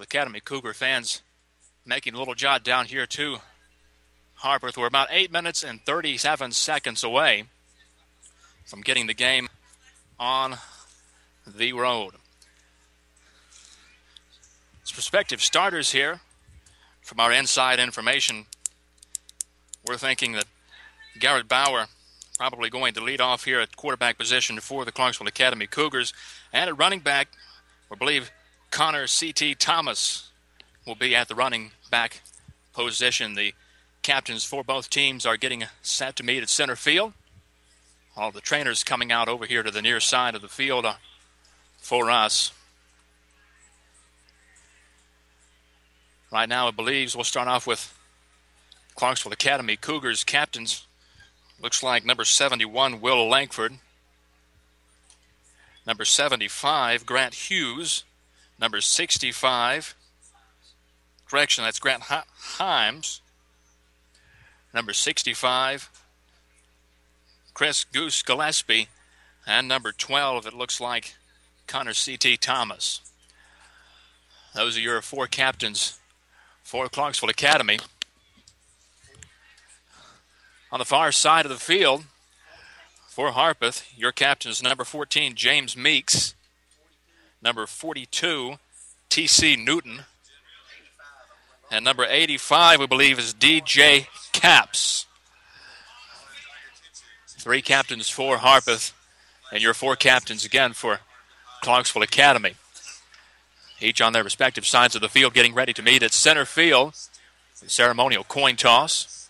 Academy Cougar fans making a little jot down here too. Harpeth, we're about eight minutes and 37 seconds away from getting the game on the road. As prospective starters here, from our inside information, we're thinking that Garrett Bauer probably going to lead off here at quarterback position for the Clarksville Academy Cougars. And at running back, we believe Connor C.T. Thomas will be at the running back position. The captains for both teams are getting set to meet at center field. All the trainers coming out over here to the near side of the field uh, for us. Right now, it believes we'll start off with Clarksville Academy Cougars captains. Looks like number 71, Will Langford. Number 75, Grant Hughes number 65. Correction, that's Grant Himes. Number 65, Chris Goose Gillespie. And number 12, it looks like Connor C.T. Thomas. Those are your four captains for Clarksville Academy. On the far side of the field for Harpeth, your captain is number 14, James Meeks number 42, T.C. Newton. And number 85, we believe, is D.J. Caps. Three captains for Harpeth, and your four captains again for Clarksville Academy. Each on their respective sides of the field getting ready to meet at center field. The ceremonial coin toss.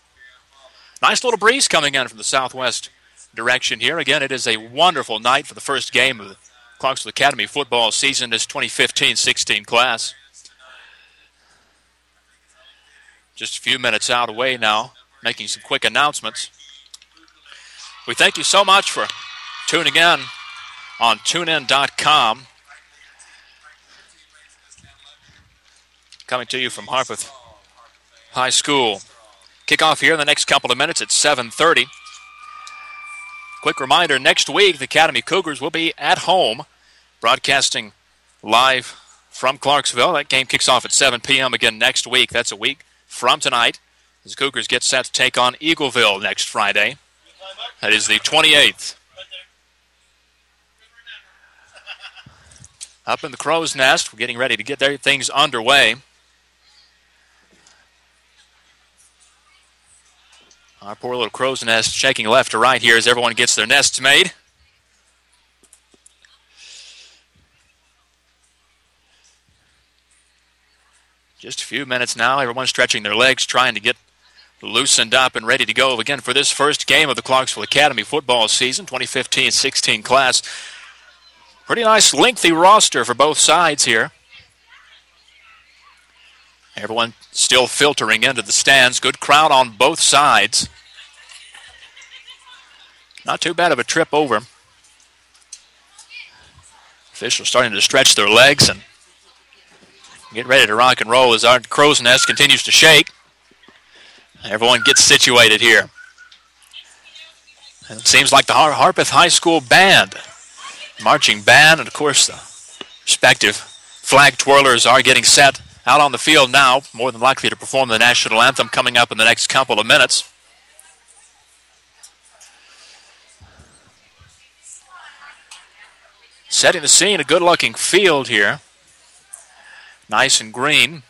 Nice little breeze coming in from the southwest direction here. Again, it is a wonderful night for the first game of the Clarksville Academy football season this 2015-16 class. Just a few minutes out away now, making some quick announcements. We thank you so much for tuning in on tunein.com. Coming to you from Harpeth High School. Kickoff here in the next couple of minutes at 730. Quick reminder next week, the Academy Cougars will be at home, broadcasting live from Clarksville. That game kicks off at 7 p.m. again next week. That's a week from tonight as the Cougars get set to take on Eagleville next Friday. That is the 28th. Up in the crow's nest, we're getting ready to get their things underway. Our poor little crow's nest shaking left to right here as everyone gets their nests made. Just a few minutes now. Everyone's stretching their legs, trying to get loosened up and ready to go again for this first game of the Clarksville Academy football season, 2015 16 class. Pretty nice, lengthy roster for both sides here. Everyone still filtering into the stands. Good crowd on both sides. Not too bad of a trip over. Officials starting to stretch their legs and get ready to rock and roll as our crow's nest continues to shake. Everyone gets situated here. And it seems like the Har- Harpeth High School band, marching band, and of course the respective flag twirlers are getting set out on the field now, more than likely to perform the national anthem coming up in the next couple of minutes. Setting the scene, a good looking field here. Nice and green.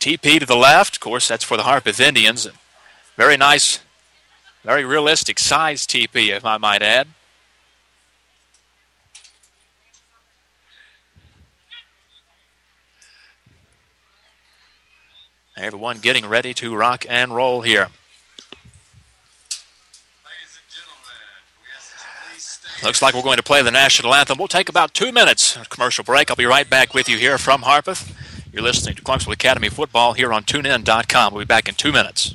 teepee to the left, of course, that's for the Harpeth Indians. Very nice, very realistic size teepee, if I might add. Everyone getting ready to rock and roll here. Looks like we're going to play the national anthem. We'll take about two minutes. commercial break. I'll be right back with you here from Harpeth. You're listening to Clarksville Academy Football here on TuneIn.com. We'll be back in two minutes.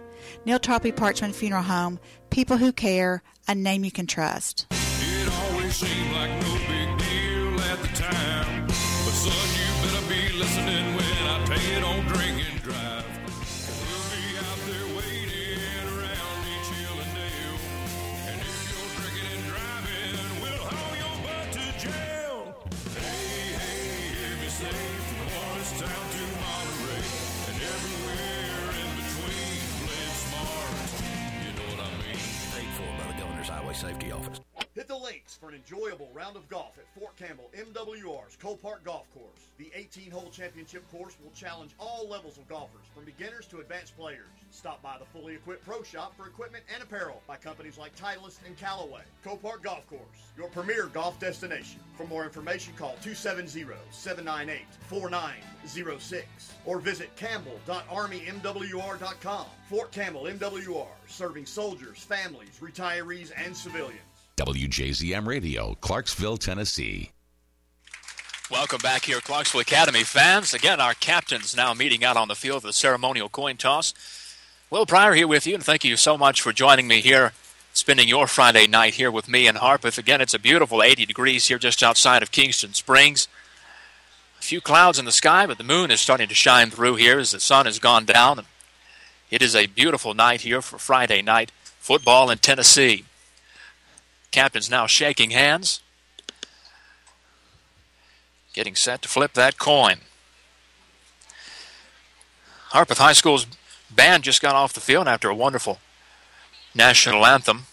Neal Tarpley Parchman Funeral Home, people who care, a name you can trust. It always seemed like no big deal at the time. But son, you better be listening when I tell you don't drink and drive. Hit the links for an enjoyable round of golf at Fort Campbell MWR's Cole Park Golf Course. The 18 hole championship course will challenge all levels of golfers, from beginners to advanced players. Stop by the fully equipped pro shop for equipment and apparel by companies like Titleist and Callaway. Cole Park Golf Course, your premier golf destination. For more information, call 270 798 4906 or visit campbell.armymwr.com. Fort Campbell MWR, serving soldiers, families, retirees, and civilians. WJZM Radio, Clarksville, Tennessee. Welcome back here, Clarksville Academy fans. Again, our captains now meeting out on the field for the ceremonial coin toss. Will Pryor here with you, and thank you so much for joining me here, spending your Friday night here with me in Harpeth. Again, it's a beautiful 80 degrees here just outside of Kingston Springs. A few clouds in the sky, but the moon is starting to shine through here as the sun has gone down. It is a beautiful night here for Friday night football in Tennessee. Captain's now shaking hands getting set to flip that coin. Harpeth High School's band just got off the field after a wonderful national anthem.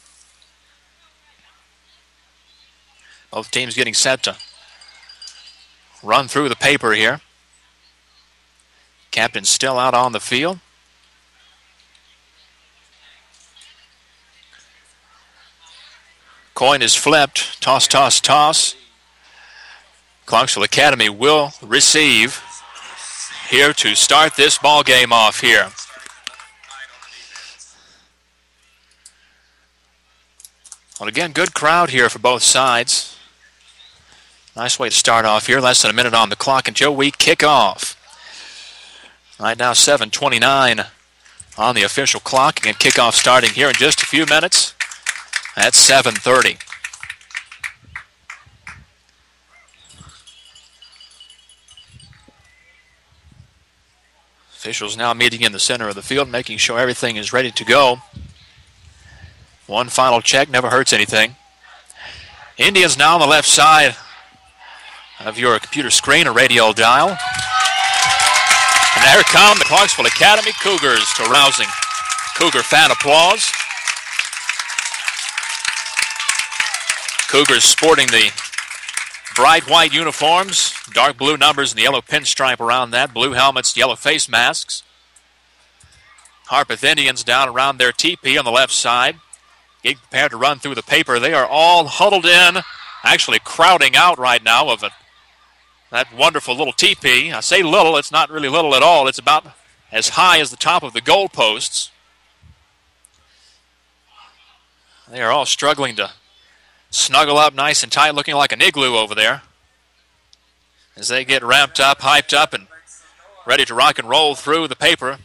Both teams getting set to run through the paper here. Captain still out on the field. Coin is flipped. Toss, toss, toss. Clarksville Academy will receive here to start this ball game off here. Well, again, good crowd here for both sides. Nice way to start off here. Less than a minute on the clock until we kick off. Right now, 7:29 on the official clock. Again, kickoff starting here in just a few minutes. At 7:30. Officials now meeting in the center of the field, making sure everything is ready to go. One final check never hurts anything. Indians now on the left side of your computer screen, a radio dial. And there come the Clarksville Academy Cougars to rousing Cougar fan applause. Cougars sporting the bright white uniforms, dark blue numbers, and the yellow pinstripe around that, blue helmets, yellow face masks. Harpeth Indians down around their teepee on the left side, getting prepared to run through the paper. They are all huddled in, actually crowding out right now of it. That wonderful little teepee. I say little, it's not really little at all. It's about as high as the top of the goalposts. They are all struggling to snuggle up nice and tight, looking like an igloo over there. As they get ramped up, hyped up, and ready to rock and roll through the paper.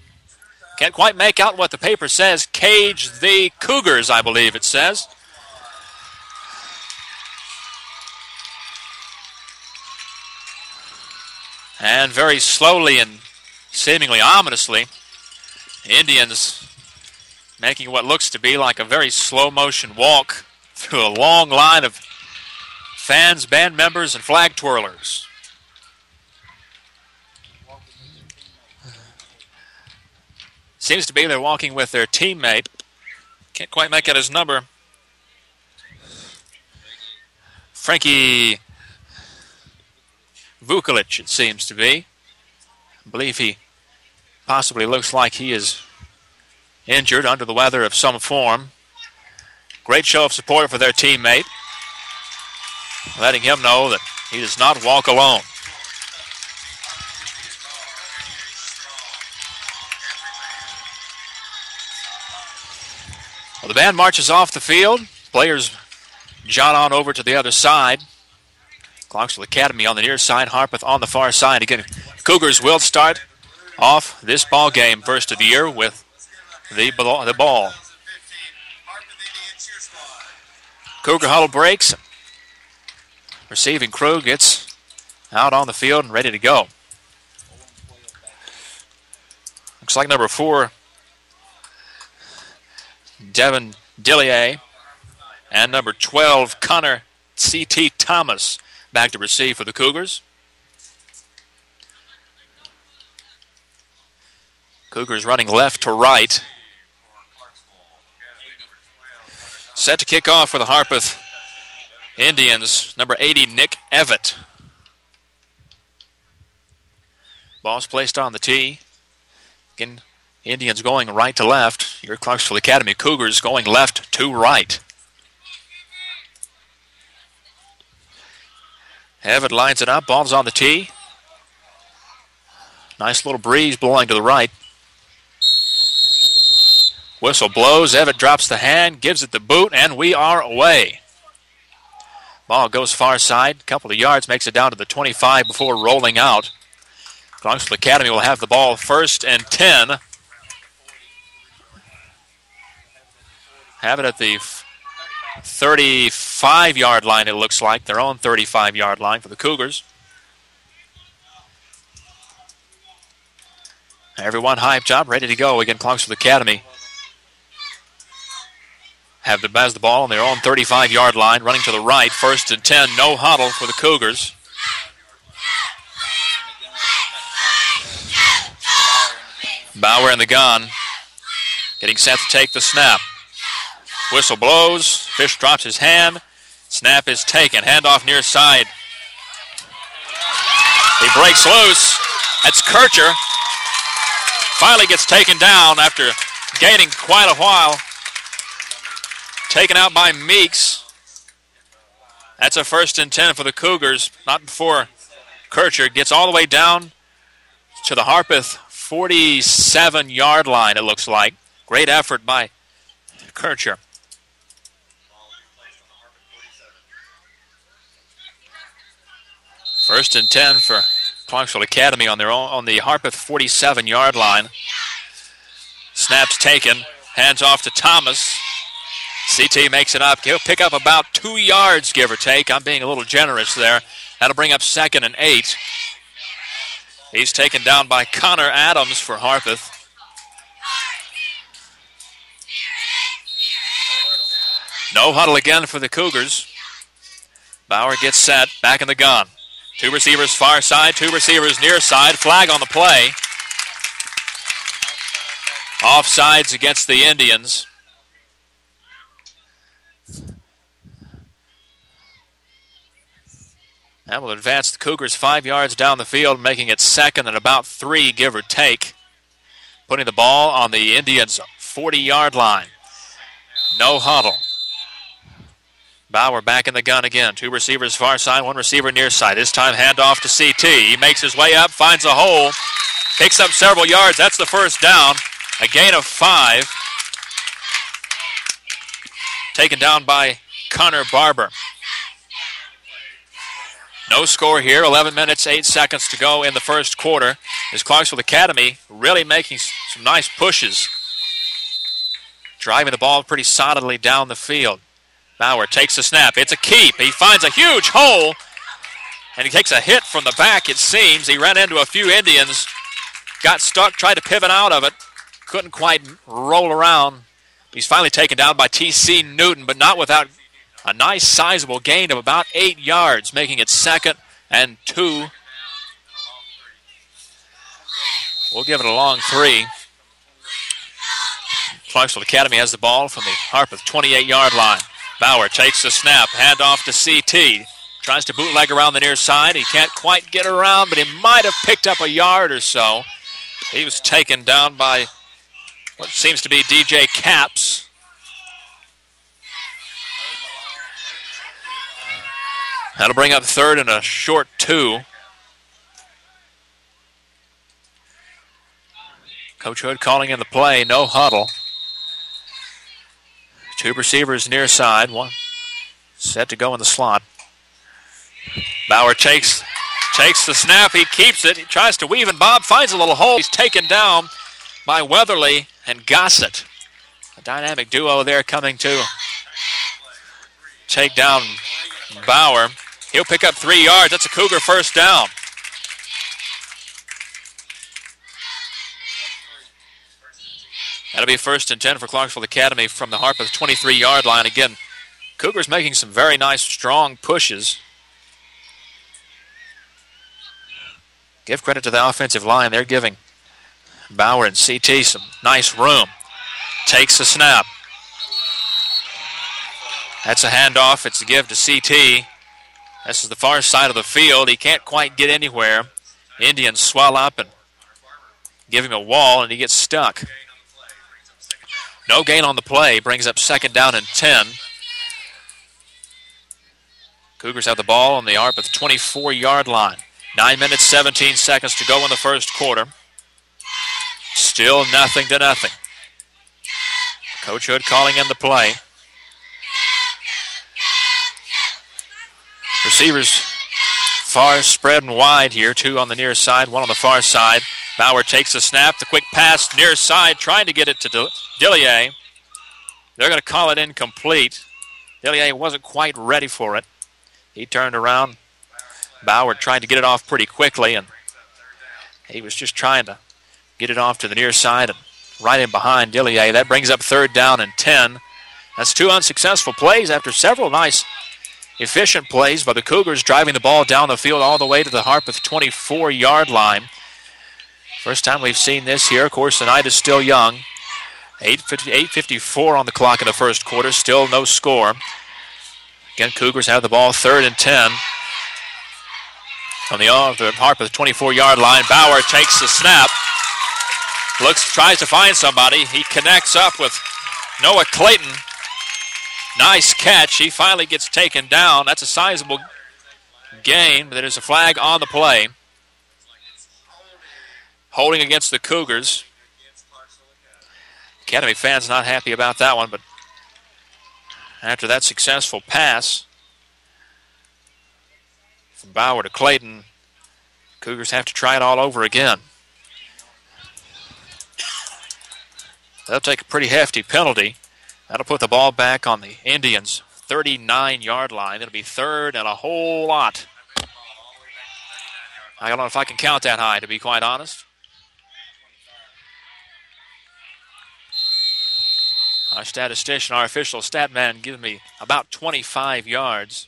Can't quite make out what the paper says. Cage the Cougars, I believe it says. And very slowly and seemingly ominously, Indians making what looks to be like a very slow motion walk a long line of fans, band members, and flag twirlers. Seems to be they're walking with their teammate. Can't quite make out his number. Frankie Vukalic, it seems to be. I believe he possibly looks like he is injured, under the weather of some form. Great show of support for their teammate, letting him know that he does not walk alone. Well, the band marches off the field. Players jot on over to the other side. Clarksville Academy on the near side, Harpeth on the far side. Again, Cougars will start off this ball game, first of the year, with the. The ball. Huddle breaks. Receiving crew gets out on the field and ready to go. Looks like number four, Devin Dillier, and number 12, Connor C.T. Thomas, back to receive for the Cougars. Cougars running left to right. Set to kick off for the Harpeth Indians, number 80, Nick Evett. Ball's placed on the tee. Again, Indians going right to left. Your Clarksville Academy Cougars going left to right. Evett lines it up. Ball's on the tee. Nice little breeze blowing to the right. Whistle blows. Evett drops the hand, gives it the boot, and we are away. Ball goes far side, couple of yards, makes it down to the 25 before rolling out. Clarksville Academy will have the ball first and 10. Have it at the 35 yard line, it looks like. Their own 35 yard line for the Cougars. Everyone hyped up, ready to go again. Clarksville Academy have the, the ball on their own 35 yard line, running to the right. First and 10, no huddle for the Cougars. Bauer in the gun, getting set to take the snap. Whistle blows. Fish drops his hand. Snap is taken. Handoff near side. He breaks loose. That's Kircher. Finally gets taken down after gaining quite a while. Taken out by Meeks. That's a first and 10 for the Cougars. Not before Kircher gets all the way down to the Harpeth 47 yard line, it looks like. Great effort by Kircher. First and 10 for Clarksville Academy on their own, on the Harpeth 47 yard line. Snaps taken. Hands off to Thomas. CT makes it up. He'll pick up about two yards, give or take. I'm being a little generous there. That'll bring up second and eight. He's taken down by Connor Adams for Harpeth. No huddle again for the Cougars. Bauer gets set, back in the gun. Two receivers far side, two receivers near side. Flag on the play. Offsides against the Indians. That will advance the Cougars five yards down the field, making it second and about three, give or take. Putting the ball on the Indians' 40 yard line. No huddle. Bauer back in the gun again. Two receivers far side, one receiver near side. This time handoff to CT. He makes his way up, finds a hole, picks up several yards. That's the first down. A gain of five. Taken down by Connor Barber. No score here. 11 minutes, 8 seconds to go in the first quarter. As Clarksville Academy really making some nice pushes. Driving the ball pretty solidly down the field. Bauer takes the snap. It's a keep. He finds a huge hole. And he takes a hit from the back, it seems. He ran into a few Indians. Got stuck, tried to pivot out of it. Couldn't quite roll around. He's finally taken down by T.C. Newton, but not without a nice sizable gain of about eight yards, making it second and two. We'll give it a long three. Clarksville Academy has the ball from the Harpeth 28 yard line. Bauer takes the snap, hand off to CT. Tries to bootleg around the near side. He can't quite get around, but he might have picked up a yard or so. He was taken down by what seems to be DJ Caps. That'll bring up third and a short two. Coach Hood calling in the play, no huddle. Two receivers near side, one set to go in the slot. Bauer takes takes the snap, he keeps it, he tries to weave and Bob finds a little hole. He's taken down by Weatherly and Gossett. A dynamic duo there coming to take down Bauer. He'll pick up three yards. That's a Cougar first down. That'll be first and 10 for Clarksville Academy from the Harpeth 23 yard line. Again, Cougars making some very nice, strong pushes. Give credit to the offensive line. They're giving Bauer and CT some nice room. Takes the snap. That's a handoff. It's a give to CT. This is the far side of the field. He can't quite get anywhere. Indians swell up and give him a wall, and he gets stuck. No gain on the play. Brings up second down and 10. Cougars have the ball on the Harpeth 24 yard line. 9 minutes, 17 seconds to go in the first quarter. Still nothing to nothing. Coach Hood calling in the play. Receivers far spread and wide here. Two on the near side, one on the far side. Bauer takes the snap. The quick pass near side, trying to get it to Dillier. They're going to call it incomplete. Dillier wasn't quite ready for it. He turned around. Bauer tried to get it off pretty quickly, and he was just trying to get it off to the near side and right in behind Dillier. That brings up third down and 10. That's two unsuccessful plays after several nice, efficient plays by the Cougars driving the ball down the field all the way to the Harpeth 24 yard line. First time we've seen this here. Of course, the night is still young. 8.54 on the clock in the first quarter. Still no score. Again, Cougars have the ball third and 10. On the, the Harpeth 24 yard line, Bauer takes the snap. Looks, tries to find somebody. He connects up with Noah Clayton. Nice catch. He finally gets taken down. That's a sizable gain. There's a flag on the play. Holding against the Cougars. Academy fans not happy about that one, but after that successful pass from Bauer to Clayton, Cougars have to try it all over again. They'll take a pretty hefty penalty. That'll put the ball back on the Indians' 39 yard line. It'll be third and a whole lot. I don't know if I can count that high, to be quite honest. Our statistician, our official stat man, gives me about 25 yards.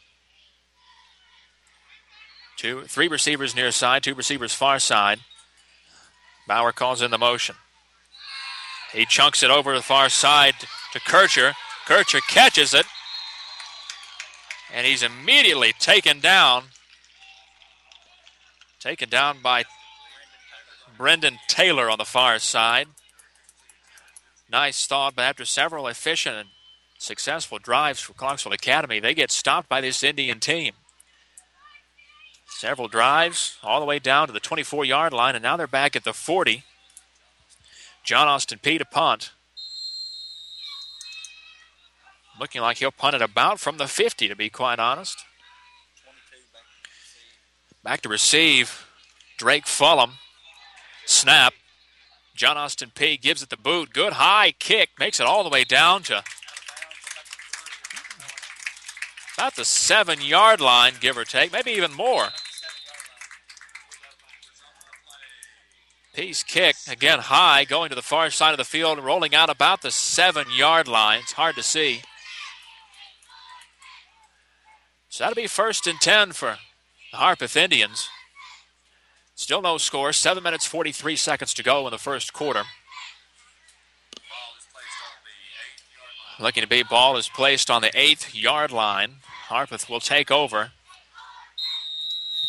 Two, three receivers near side, two receivers far side. Bauer calls in the motion. He chunks it over the far side to Kircher. Kircher catches it, and he's immediately taken down. Taken down by Brendan Taylor on the far side. Nice thought, but after several efficient and successful drives for Clarksville Academy, they get stopped by this Indian team. Several drives all the way down to the 24 yard line, and now they're back at the 40. John Austin Peay to punt. Looking like he'll punt it about from the 50, to be quite honest. Back to receive. Drake Fulham. Snap. John Austin Peay gives it the boot. Good high kick. Makes it all the way down to about the seven yard line, give or take, maybe even more. Peay's kick, again high, going to the far side of the field, rolling out about the seven yard line. It's hard to see. So that'll be first and 10 for the Harpeth Indians. Still no score. 7 minutes 43 seconds to go in the first quarter. Looking to be ball is placed on the eighth yard line. Harpeth will take over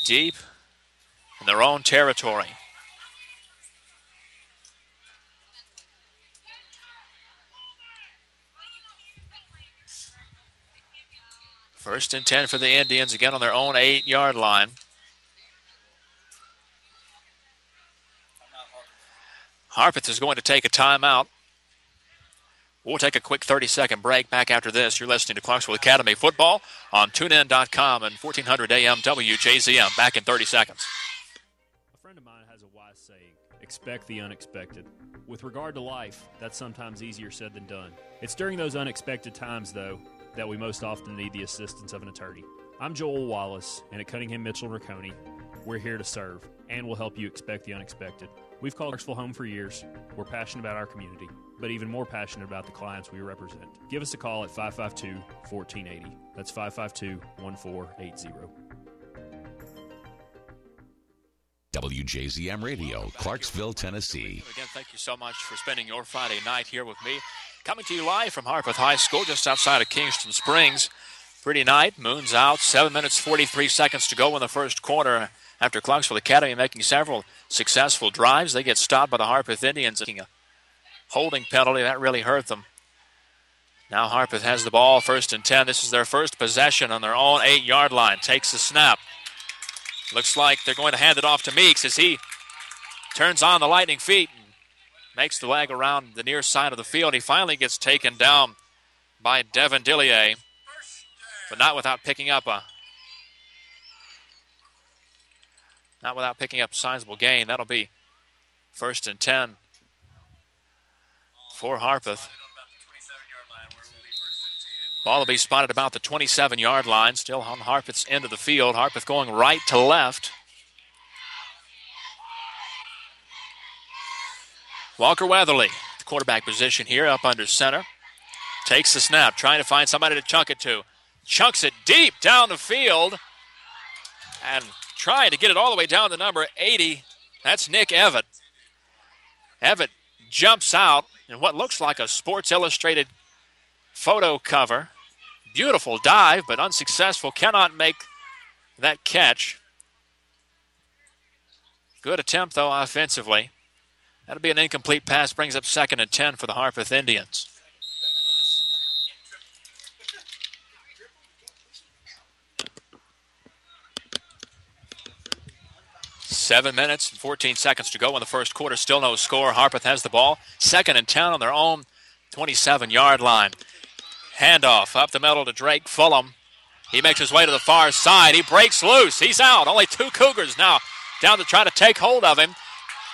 deep in their own territory. First and 10 for the Indians, again on their own eight yard line. Harpeth is going to take a timeout. We'll take a quick 30 second break back after this. You're listening to Clarksville Academy Football on tunein.com and 1400 AM WJZM. Back in 30 seconds. A friend of mine has a wise saying expect the unexpected. With regard to life, that's sometimes easier said than done. It's during those unexpected times, though, that we most often need the assistance of an attorney. I'm Joel Wallace, and at Cunningham Mitchell and Rocconi, we're here to serve and will help you expect the unexpected. We've called Clarksville home for years. We're passionate about our community, but even more passionate about the clients we represent. Give us a call at 552 1480. That's 552 1480. WJZM Radio, Clarksville, Tennessee. Again, thank you so much for spending your Friday night here with me. Coming to you live from Harpeth High School, just outside of Kingston Springs. Pretty night, moon's out, 7 minutes 43 seconds to go in the first quarter after Clarksville Academy making several successful drives. They get stopped by the Harpeth Indians. A holding penalty, that really hurt them. Now Harpeth has the ball, first and 10. This is their first possession on their own eight yard line. Takes the snap. Looks like they're going to hand it off to Meeks as he turns on the lightning feet makes the leg around the near side of the field. He finally gets taken down by Devin Dillier, but not without picking up a not without picking up a sizable gain. That'll be first and ten for Harpeth. Ball will be spotted about the 27 yard line, still on Harpeth's end of the field. Harpeth going right to left. Walker Weatherly, the quarterback position here, up under center. Takes the snap, trying to find somebody to chunk it to. Chunks it deep down the field and trying to get it all the way down to number 80. That's Nick Evett. Evett jumps out in what looks like a Sports Illustrated photo cover. Beautiful dive, but unsuccessful. Cannot make that catch. Good attempt, though, offensively. That'll be an incomplete pass, brings up second and 10 for the Harpeth Indians. Seven minutes and 14 seconds to go in the first quarter. Still no score. Harpeth has the ball. Second and 10 on their own 27 yard line. Handoff up the middle to Drake Fulham. He makes his way to the far side. He breaks loose. He's out. Only two Cougars now down to try to take hold of him.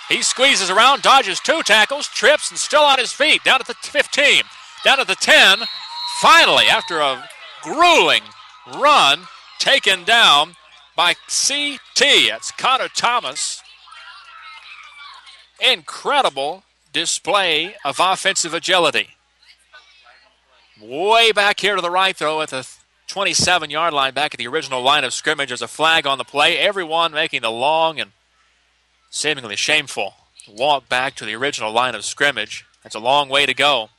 He squeezes around, dodges two tackles, trips, and still on his feet. Down at the 15, down at the 10. Finally, after a grueling run, taken down by CT. It's Connor Thomas. Incredible display of offensive agility. Way back here to the right, though, at the 27 yard line, back at the original line of scrimmage, there's a flag on the play. Everyone making the long and seemingly shameful walk back to the original line of scrimmage. That's a long way to go.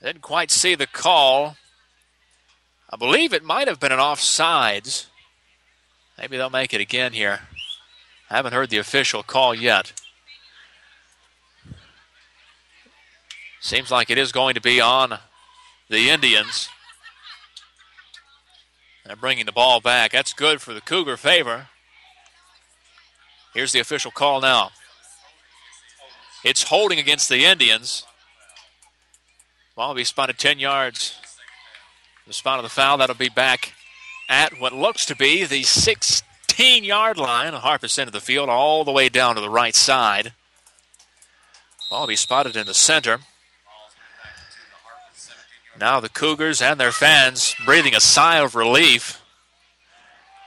I Didn't quite see the call. I believe it might have been an offsides. Maybe they'll make it again here. I haven't heard the official call yet. Seems like it is going to be on the Indians. They're bringing the ball back. That's good for the Cougar favor. Here's the official call now. It's holding against the Indians. Be spotted 10 yards. The spot of the foul, that'll be back at what looks to be the 16 yard line. Harpeth into the field all the way down to the right side. Be spotted in the center. Now the Cougars and their fans breathing a sigh of relief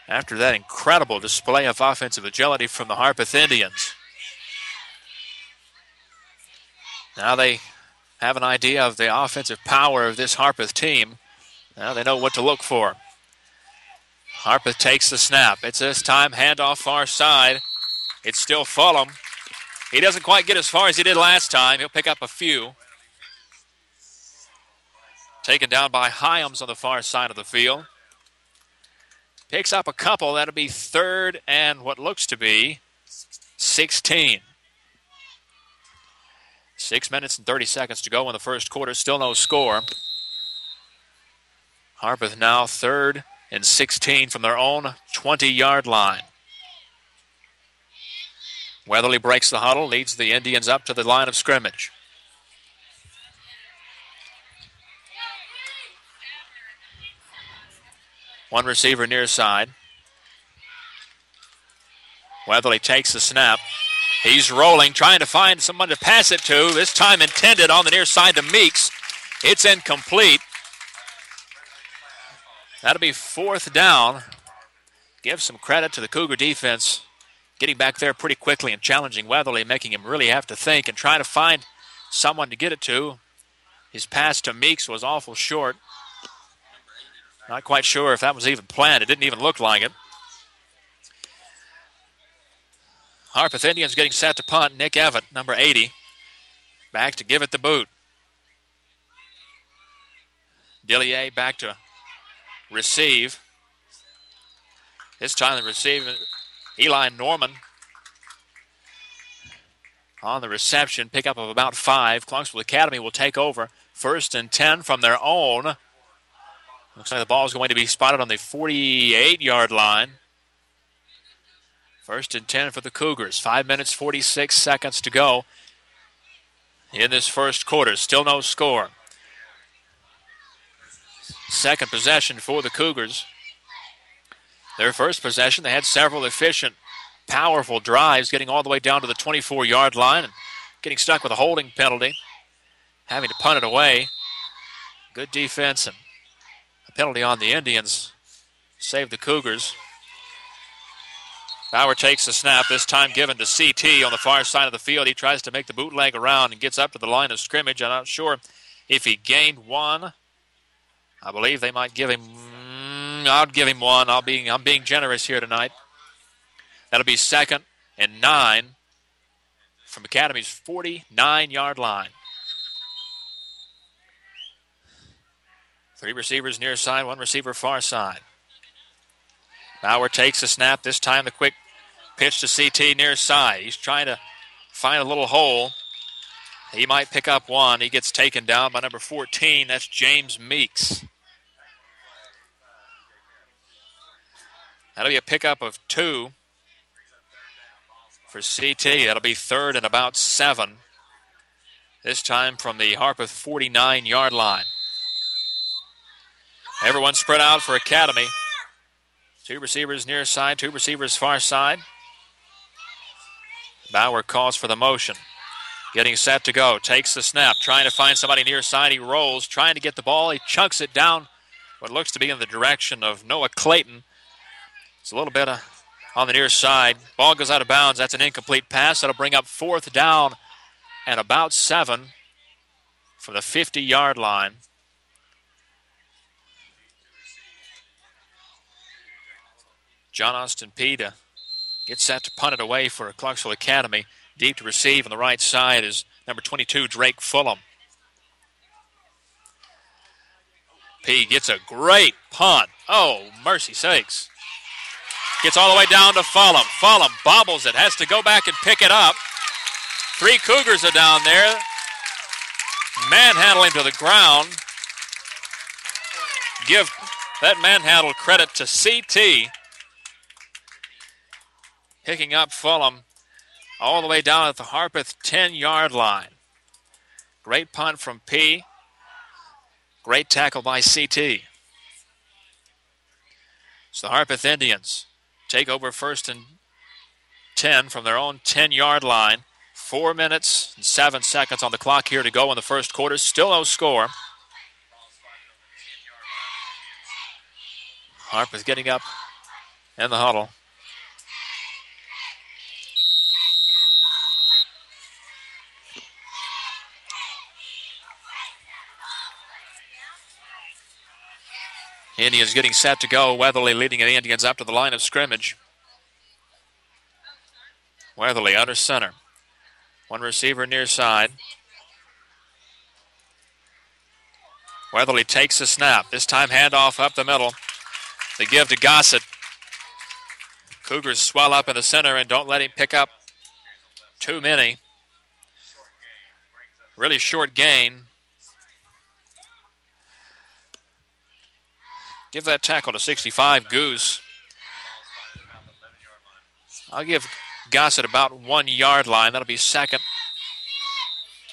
after that incredible display of offensive agility from the Harpeth Indians. Now they have an idea of the offensive power of this Harpeth team. Now they know what to look for. Harpeth takes the snap. It's this time handoff far side. It's still Fulham. He doesn't quite get as far as he did last time. He'll pick up a few. Taken down by Hyams on the far side of the field. Picks up a couple. That'll be third and what looks to be 16. Six minutes and 30 seconds to go in the first quarter. Still no score. Harpeth now third and 16 from their own 20 yard line. Weatherly breaks the huddle, leads the Indians up to the line of scrimmage. One receiver near side. Weatherly takes the snap. He's rolling, trying to find someone to pass it to. This time intended on the near side to Meeks. It's incomplete. That'll be fourth down. Give some credit to the Cougar defense getting back there pretty quickly and challenging Weatherly, making him really have to think and try to find someone to get it to. His pass to Meeks was awful short. Not quite sure if that was even planned. It didn't even look like it. Harpeth Indians getting set to punt. Nick Evans, number 80, back to give it the boot. Dillier back to receive. This time the receiver, Eli Norman on the reception, pickup of about five. Clarksville Academy will take over first and 10 from their own. Looks like the ball is going to be spotted on the 48 yard line. First and 10 for the Cougars. Five minutes, 46 seconds to go in this first quarter. Still no score. Second possession for the Cougars. Their first possession, they had several efficient, powerful drives, getting all the way down to the 24 yard line and getting stuck with a holding penalty, having to punt it away. Good defense and a penalty on the Indians saved the Cougars. Bauer takes the snap, this time given to CT on the far side of the field. He tries to make the bootleg around and gets up to the line of scrimmage. I'm not sure if he gained one. I believe they might give him. Mm, I'll give him one. I'll be. I'm being generous here tonight. That'll be second and nine from Academy's 49 yard line. Three receivers near side, one receiver far side. Bauer takes the snap. This time the quick pitch to CT near side. He's trying to find a little hole. He might pick up one. He gets taken down by number 14. That's James Meeks. That'll be a pickup of two for CT. That'll be third and about seven. This time from the Harpeth 49 yard line. Everyone spread out for Academy. Two receivers near side, two receivers far side. Bauer calls for the motion. Getting set to go. Takes the snap. Trying to find somebody near side. He rolls. Trying to get the ball. He chunks it down what looks to be in the direction of Noah Clayton. It's a little bit of, on the near side. Ball goes out of bounds. That's an incomplete pass. That'll bring up fourth down and about seven from the 50 yard line. John Austin Pita gets set to punt it away for Clarksville Academy. Deep to receive on the right side is number 22, Drake Fulham. Peay gets a great punt. Oh, mercy sakes. Gets all the way down to Fulham. Fulham bobbles it, has to go back and pick it up. Three Cougars are down there. Manhandle him to the ground. Give that manhandle credit to CT picking up Fulham all the way down at the Harpeth 10 yard line. Great punt from Peay. Great tackle by CT. So the Harpeth Indians take over first and 10 from their own 10 yard line. Four minutes and seven seconds on the clock here to go in the first quarter. Still no score. Harpeth getting up in the huddle. Indians getting set to go. Weatherly leading the Indians up to the line of scrimmage. Weatherly under center. One receiver near side. Weatherly takes the snap. This time handoff up the middle. They give to Gossett. Cougars swell up in the center and don't let him pick up too many. Really short gain. Give that tackle to 65 Goose. I'll give Gossett about one yard line. That'll be second.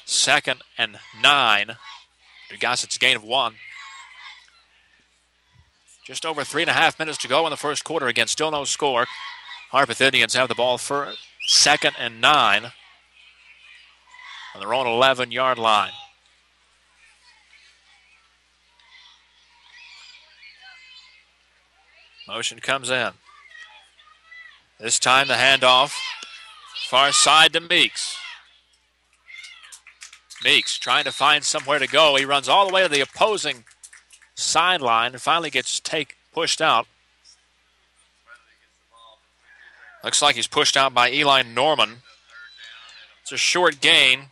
Second and nine. Gossett's gain of one. Just over three and a half minutes to go in the first quarter. Again, still no score. Harpeth Indians have the ball for second and nine on their own 11 yard line. Motion comes in. This time the handoff. Far side to Meeks. Meeks trying to find somewhere to go. He runs all the way to the opposing sideline and finally gets take pushed out. Looks like he's pushed out by Eli Norman. It's a short gain.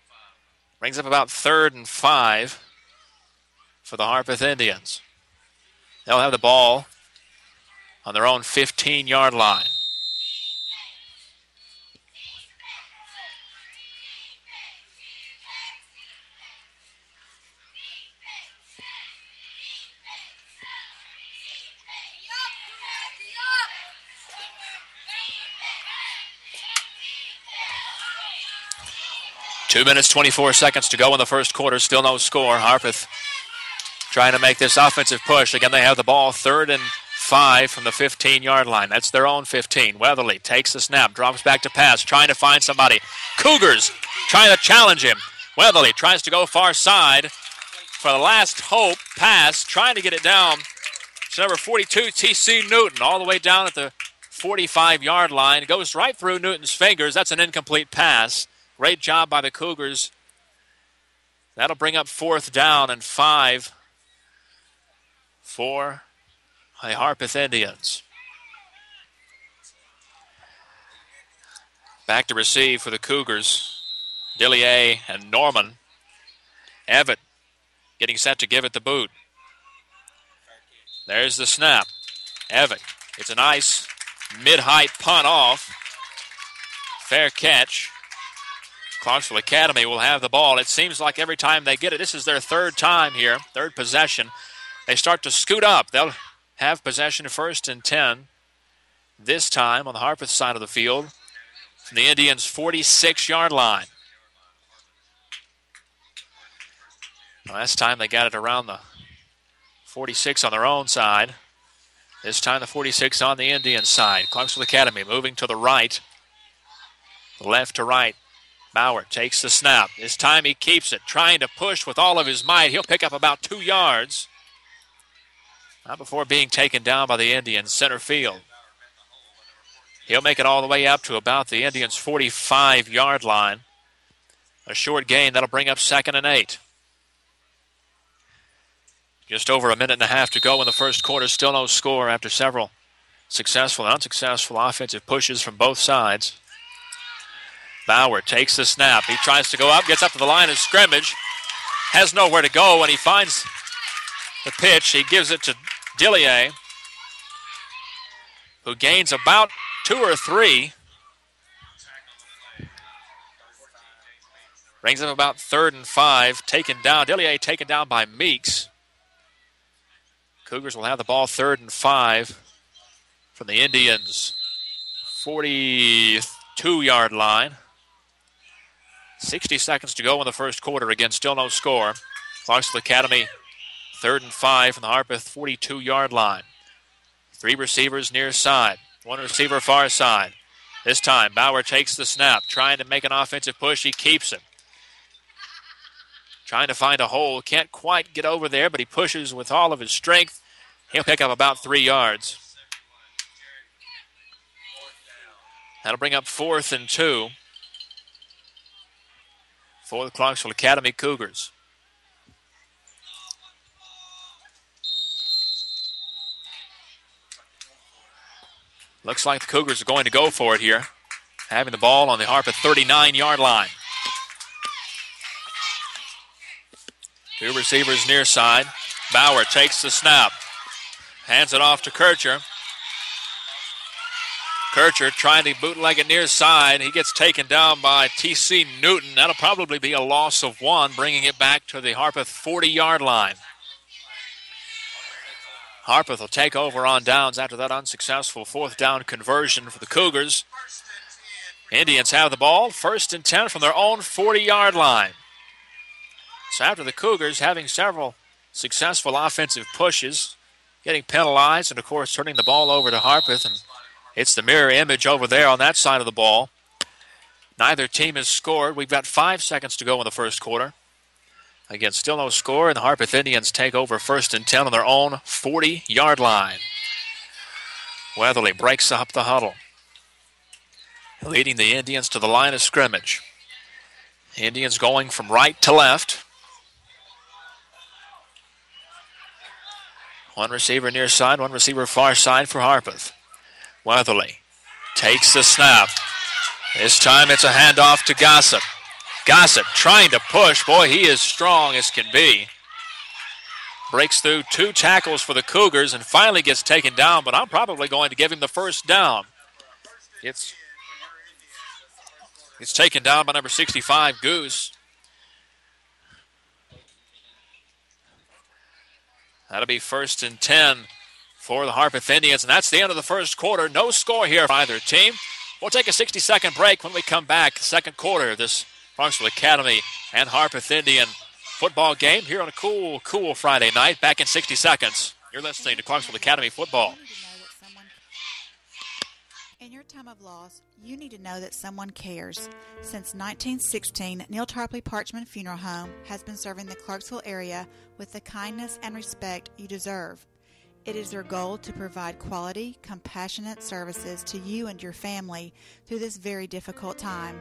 Brings up about third and five for the Harpeth Indians. They'll have the ball on their own 15 yard line. Two minutes, 24 seconds to go in the first quarter. Still no score. Harpeth trying to make this offensive push. Again, they have the ball third and five from the 15 yard line. That's their own 15. Weatherly takes the snap, drops back to pass, trying to find somebody. Cougars trying to challenge him. Weatherly tries to go far side for the last hope pass, trying to get it down. It's number 42, T.C. Newton, all the way down at the 45 yard line. Goes right through Newton's fingers. That's an incomplete pass. Great job by the Cougars. That'll bring up fourth down and five for the Harpeth Indians. Back to receive for the Cougars. Dillier and Norman. Evitt getting set to give it the boot. There's the snap. Evitt. It's a nice mid height punt off. Fair catch. Clarksville Academy will have the ball. It seems like every time they get it, this is their third time here, third possession. They start to scoot up. They'll have possession first and 10 this time on the Harpeth side of the field from the Indians' 46 yard line. Last time they got it around the 46 on their own side. This time the 46 on the Indian side. Clarksville Academy moving to the right, left to right. Bauer takes the snap. This time he keeps it, trying to push with all of his might. He'll pick up about two yards. Not before being taken down by the Indians center field. He'll make it all the way up to about the Indians' 45 yard line. A short gain that'll bring up second and eight. Just over a minute and a half to go in the first quarter. Still no score after several successful and unsuccessful offensive pushes from both sides. Bauer takes the snap. He tries to go up, gets up to the line of scrimmage, has nowhere to go when he finds the pitch. He gives it to Dillier, who gains about two or three. Brings him about third and five. Taken down. Dillier taken down by Meeks. Cougars will have the ball third and five from the Indians' 42 yard line. 60 seconds to go in the first quarter. Again, still no score. Clarksville Academy, third and five from the Harpeth 42 yard line. Three receivers near side, one receiver far side. This time, Bauer takes the snap, trying to make an offensive push. He keeps it. Trying to find a hole. Can't quite get over there, but he pushes with all of his strength. He'll pick up about three yards. That'll bring up fourth and two for the Clarksville Academy Cougars. Looks like the Cougars are going to go for it here. Having the ball on the Harpeth 39 yard line. Two receivers near side. Bauer takes the snap. Hands it off to Kircher. Kircher trying to bootleg it near side. He gets taken down by T.C. Newton. That'll probably be a loss of one, bringing it back to the Harpeth 40 yard line. Harpeth will take over on downs after that unsuccessful fourth down conversion for the Cougars. Indians have the ball, first and 10 from their own 40 yard line. So after the Cougars having several successful offensive pushes, getting penalized, and of course turning the ball over to Harpeth, and it's the mirror image over there on that side of the ball. Neither team has scored. We've got five seconds to go in the first quarter. Again, still no score, and the Harpeth Indians take over first and 10 on their own 40 yard line. Weatherly breaks up the huddle, leading the Indians to the line of scrimmage. Indians going from right to left. One receiver near side, one receiver far side for Harpeth. Weatherly takes the snap. This time it's a handoff to Gossett. Gossett trying to push. Boy, he is strong as can be. Breaks through two tackles for the Cougars and finally gets taken down, but I'm probably going to give him the first down. It's, it's taken down by number 65, Goose. That'll be first and 10 for the Harpeth Indians, and that's the end of the first quarter. No score here for either team. We'll take a 60 second break when we come back. Second quarter of this Clarksville Academy and Harpeth Indian football game here on a cool, cool Friday night. Back in 60 seconds. You're listening to Clarksville Academy football. In your time of loss, you need to know that someone cares. Since 1916, Neal Tarpley Parchman Funeral Home has been serving the Clarksville area with the kindness and respect you deserve. It is their goal to provide quality, compassionate services to you and your family through this very difficult time.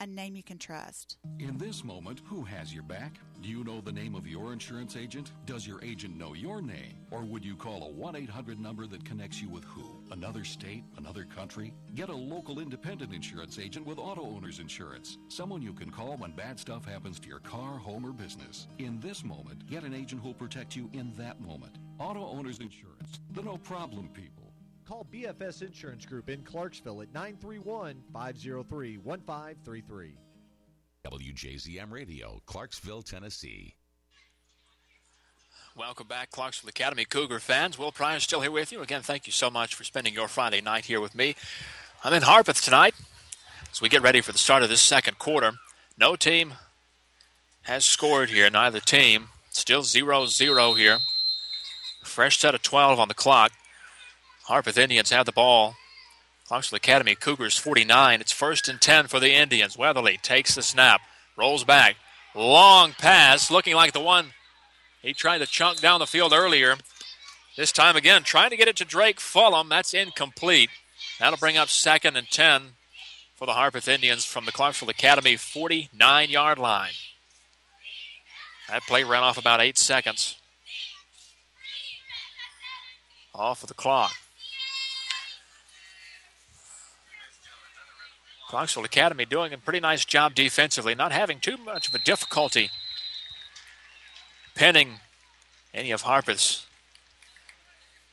a name you can trust. In this moment, who has your back? Do you know the name of your insurance agent? Does your agent know your name? Or would you call a 1 800 number that connects you with who? Another state? Another country? Get a local independent insurance agent with Auto Owners Insurance. Someone you can call when bad stuff happens to your car, home, or business. In this moment, get an agent who'll protect you in that moment. Auto Owners Insurance, the no problem people. Call BFS Insurance Group in Clarksville at 931 503 1533. WJZM Radio, Clarksville, Tennessee. Welcome back, Clarksville Academy Cougar fans. Will Pryor still here with you. Again, thank you so much for spending your Friday night here with me. I'm in Harpeth tonight as we get ready for the start of this second quarter. No team has scored here, neither team. Still 0 0 here. Fresh set of 12 on the clock. Harpeth Indians have the ball. Clarksville Academy Cougars 49. It's first and 10 for the Indians. Weatherly takes the snap, rolls back. Long pass, looking like the one he tried to chunk down the field earlier. This time again, trying to get it to Drake Fulham. That's incomplete. That'll bring up second and 10 for the Harpeth Indians from the Clarksville Academy 49 yard line. That play ran off about eight seconds. Off of the clock. Clarksville Academy doing a pretty nice job defensively, not having too much of a difficulty pinning any of Harpeth's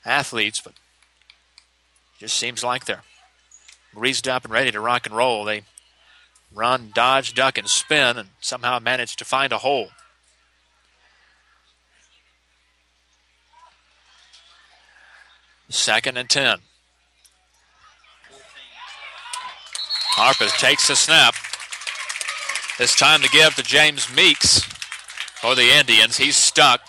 athletes, but just seems like they're greased up and ready to rock and roll. They run, dodge, duck, and spin, and somehow manage to find a hole. Second and 10. Harpeth takes the snap. It's time to give to James Meeks for the Indians. He's stuck.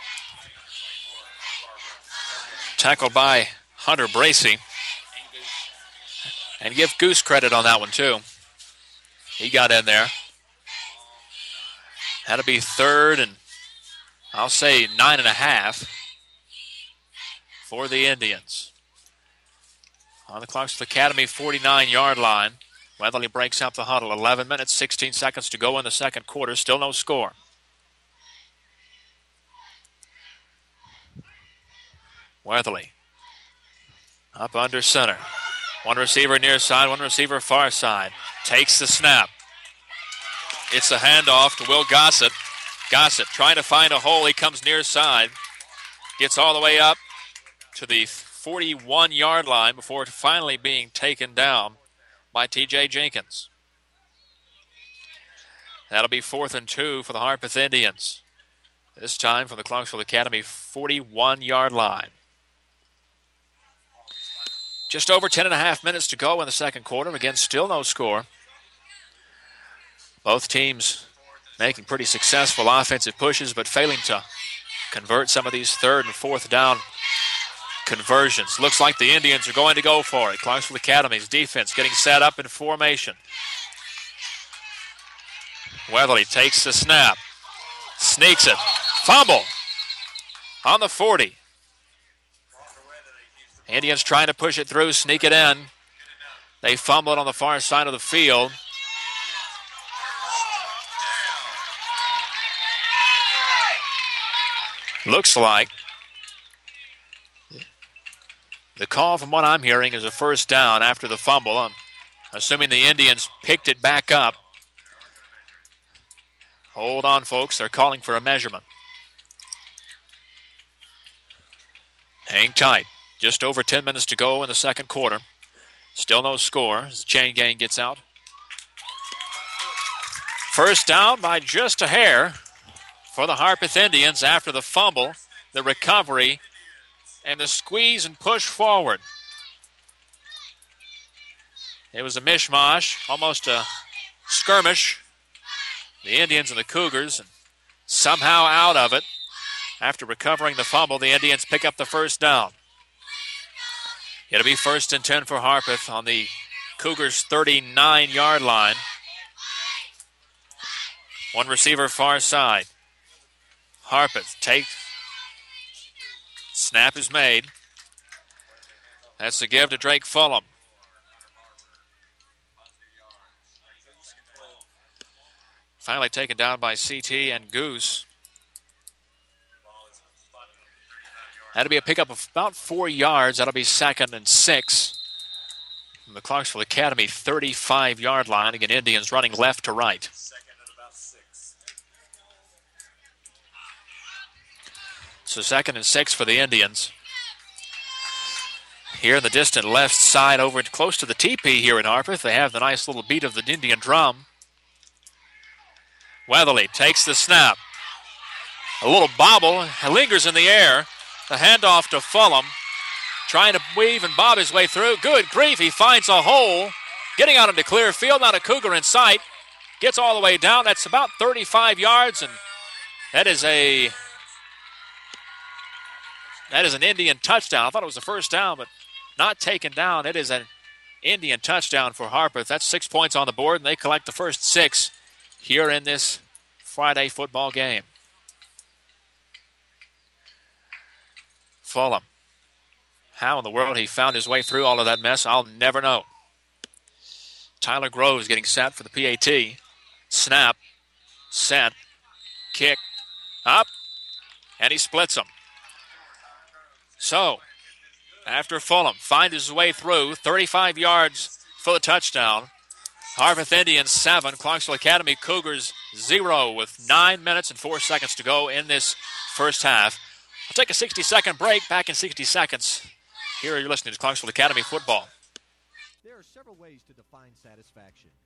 Tackled by Hunter Bracy. And give Goose credit on that one, too. He got in there. To be third and I'll say nine and a half for the Indians. On the Clarksville Academy 49 yard line. Weatherly breaks up the huddle. 11 minutes, 16 seconds to go in the second quarter. Still no score. Weatherly up under center. One receiver near side, one receiver far side. Takes the snap. It's a handoff to Will Gossett. Gossett trying to find a hole. He comes near side. Gets all the way up to the 41 yard line before finally being taken down by TJ Jenkins. That'll be fourth and two for the Harpeth Indians. This time from the Clarksville Academy 41 yard line. Just over 10 and a half minutes to go in the second quarter. Again, still no score. Both teams making pretty successful offensive pushes, but failing to convert some of these third and fourth down conversions. Looks like the Indians are going to go for it. Clarksville Academy's defense getting set up in formation. Weatherly takes the snap, sneaks it, fumble on the 40. Indians trying to push it through, sneak it in. They fumble it on the far side of the field. Looks like the call, from what I'm hearing, is a first down after the fumble. I'm assuming the Indians picked it back up. Hold on, folks. They're calling for a measurement. Hang tight. Just over 10 minutes to go in the second quarter. Still no score as the chain gang gets out. First down by just a hair for the Harpeth Indians after the fumble, the recovery, and the squeeze and push forward. It was a mishmash, almost a skirmish. The Indians and the Cougars, and somehow out of it. After recovering the fumble, the Indians pick up the first down. It'll be first and 10 for Harpeth on the Cougars' 39 yard line. One receiver far side. Harpeth takes. Snap is made. That's the give to Drake Fulham. Finally taken down by CT and Goose. That'll be a pickup of about four yards. That'll be second and six. From the Clarksville Academy 35 yard line. Again, Indians running left to right. So second and six for the Indians. Here in the distant left side, over close to the teepee here in Harpeth, they have the nice little beat of the Indian drum. Weatherly takes the snap. A little bobble, lingers in the air. The handoff to Fulham, trying to weave and bob his way through. Good grief, he finds a hole. Getting out into clear field, not a Cougar in sight. Gets all the way down. That's about 35 yards, and that is a that is an Indian touchdown. I thought it was a first down, but not taken down. It is an Indian touchdown for Harpeth. That's six points on the board, and they collect the first six here in this Friday football game. Fulham. How in the world he found his way through all of that mess, I'll never know. Tyler Groves getting set for the PAT. Snap, set, kick, up, and he splits them. So, after Fulham finds his way through, 35 yards for the touchdown. Harpeth Indians 7, Clarksville Academy Cougars 0 with 9 minutes and 4 seconds to go in this first half. I'll take a 60 second break. Back in 60 seconds. Here you're listening to Clarksville Academy Football. There are several ways to define satisfaction.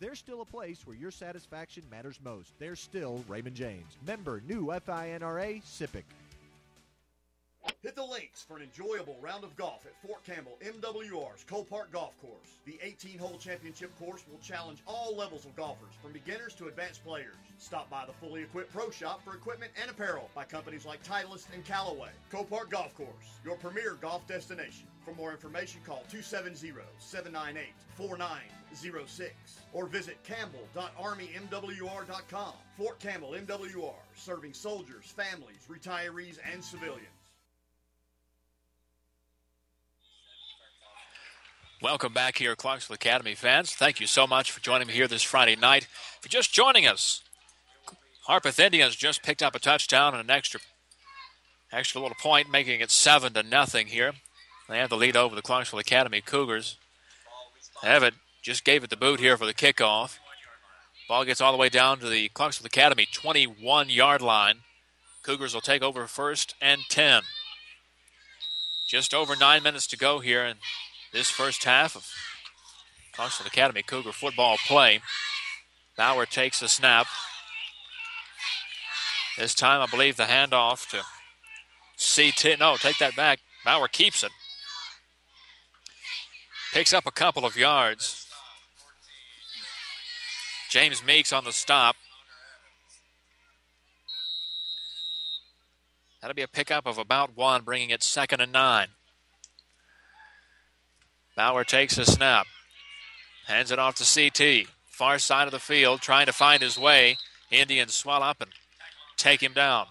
There's still a place where your satisfaction matters most. There's still Raymond James. Member new FINRA SIPC. Hit the links for an enjoyable round of golf at Fort Campbell MWR's Cole Park Golf Course. The 18 hole championship course will challenge all levels of golfers, from beginners to advanced players. Stop by the fully equipped pro shop for equipment and apparel by companies like Titleist and Callaway. Cole Park Golf Course, your premier golf destination. For more information, call 270 798 4906 or visit campbell.armymwr.com. Fort Campbell MWR, serving soldiers, families, retirees, and civilians. Welcome back here, Clarksville Academy fans. Thank you so much for joining me here this Friday night. You're just joining us, Harpeth Indians just picked up a touchdown and an extra extra little point, making it seven to nothing here. They have the lead over the Clarksville Academy Cougars. Evan just gave it the boot here for the kickoff. Ball gets all the way down to the Clarksville Academy 21 yard line. Cougars will take over first and 10. Just over nine minutes to go here in this first half of Clarksville Academy Cougar football play. Bauer takes the snap. This time, I believe the handoff to CT. No, take that back. Bauer keeps it. Picks up a couple of yards. James Meeks on the stop. That'll be a pickup of about one, bringing it second and nine. Bauer takes a snap, hands it off to CT. Far side of the field, trying to find his way. Indians swell up and take him down.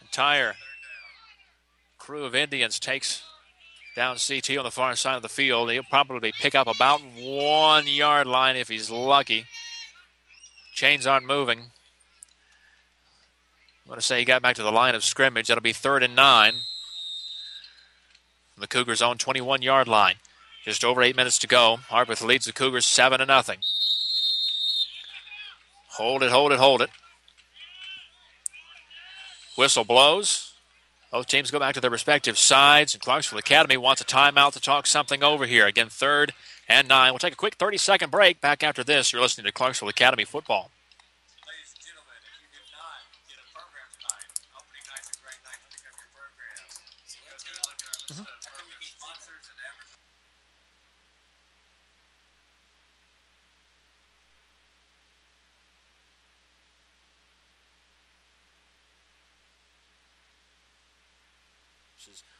Entire crew of Indians takes down CT on the far side of the field. He'll probably pick up about one yard line if he's lucky. Chains aren't moving. I'm going to say he got back to the line of scrimmage. That'll be third and nine. The Cougars' own 21 yard line. Just over eight minutes to go. Harpeth leads the Cougars 7 to nothing. Hold it, hold it, hold it. Whistle blows. Both teams go back to their respective sides, and Clarksville Academy wants a timeout to talk something over here. Again, third and nine. We'll take a quick 30 second break. Back after this, you're listening to Clarksville Academy football.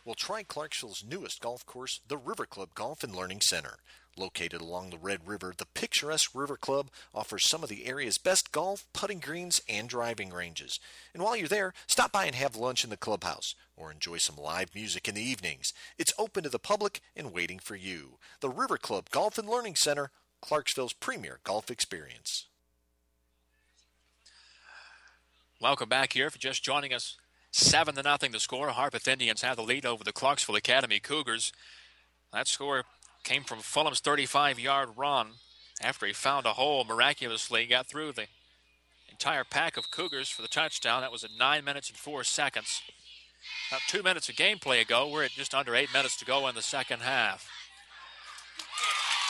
Well, try Clarksville's newest golf course, the River Club Golf and Learning Center. Located along the Red River, the picturesque River Club offers some of the area's best golf, putting greens, and driving ranges. And while you're there, stop by and have lunch in the clubhouse or enjoy some live music in the evenings. It's open to the public and waiting for you. The River Club Golf and Learning Center, Clarksville's premier golf experience. Welcome back here. If you're just joining us, seven to nothing the score. Harpeth Indians have the lead over the Clarksville Academy Cougars. That score came from Fulham's 35-yard run after he found a hole. Miraculously, got through the entire pack of Cougars for the touchdown. That was at nine minutes and four seconds. About two minutes of gameplay ago, we're at just under eight minutes to go in the second half.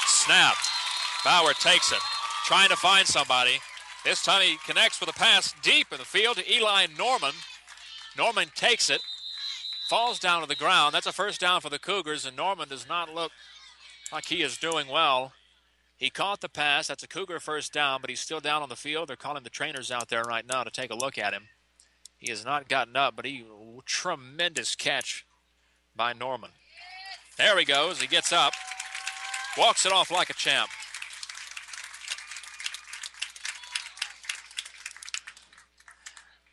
Snap. Bauer takes it, trying to find somebody. This time he connects with a pass deep in the field to Eli Norman. Norman takes it, falls down to the ground. That's a first down for the Cougars, and Norman does not look like he is doing well. He caught the pass. That's a Cougar first down, but he's still down on the field. They're calling the trainers out there right now to take a look at him. He has not gotten up, but he tremendous catch by Norman. There he goes. He gets up, walks it off like a champ.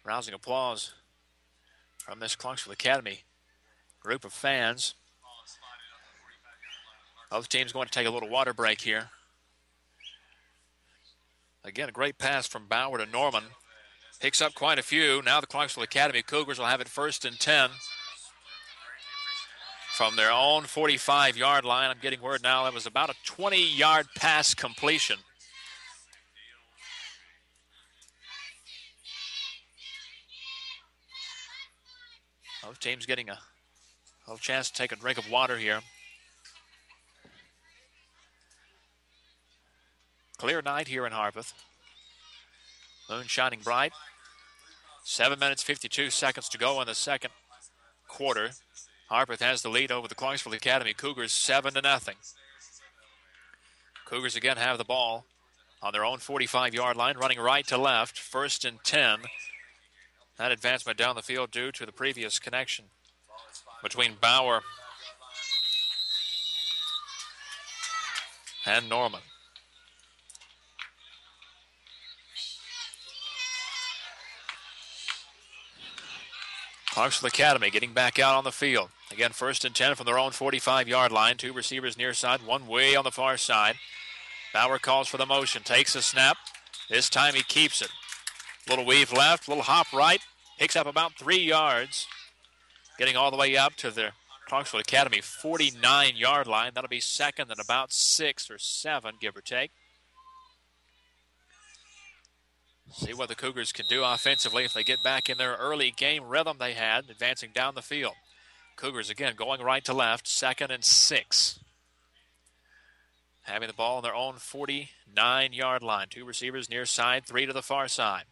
Rousing applause from this Clarksville Academy group of fans. Both teams going to take a little water break here. Again, a great pass from Bauer to Norman. Picks up quite a few. Now the Clarksville Academy Cougars will have it first and 10 from their own 45 yard line. I'm getting word now that was about a 20 yard pass completion. Both teams getting a little chance to take a drink of water here. Clear night here in Harpeth. Moon shining bright. Seven minutes, 52 seconds to go in the second quarter. Harpeth has the lead over the Clarksville Academy Cougars, seven to nothing. Cougars again have the ball on their own 45-yard line, running right to left, first and 10. That advancement down the field due to the previous connection between Bauer and Norman. Clarksville Academy getting back out on the field. Again, first and 10 from their own 45 yard line. Two receivers near side, one way on the far side. Bauer calls for the motion, takes a snap. This time he keeps it. Little weave left, little hop right, picks up about three yards. Getting all the way up to the Clarksville Academy 49 yard line. That'll be second and about six or seven, give or take. See what the Cougars can do offensively if they get back in their early game rhythm they had, advancing down the field. Cougars again going right to left, second and six. Having the ball on their own 49 yard line. Two receivers near side, three to the far side.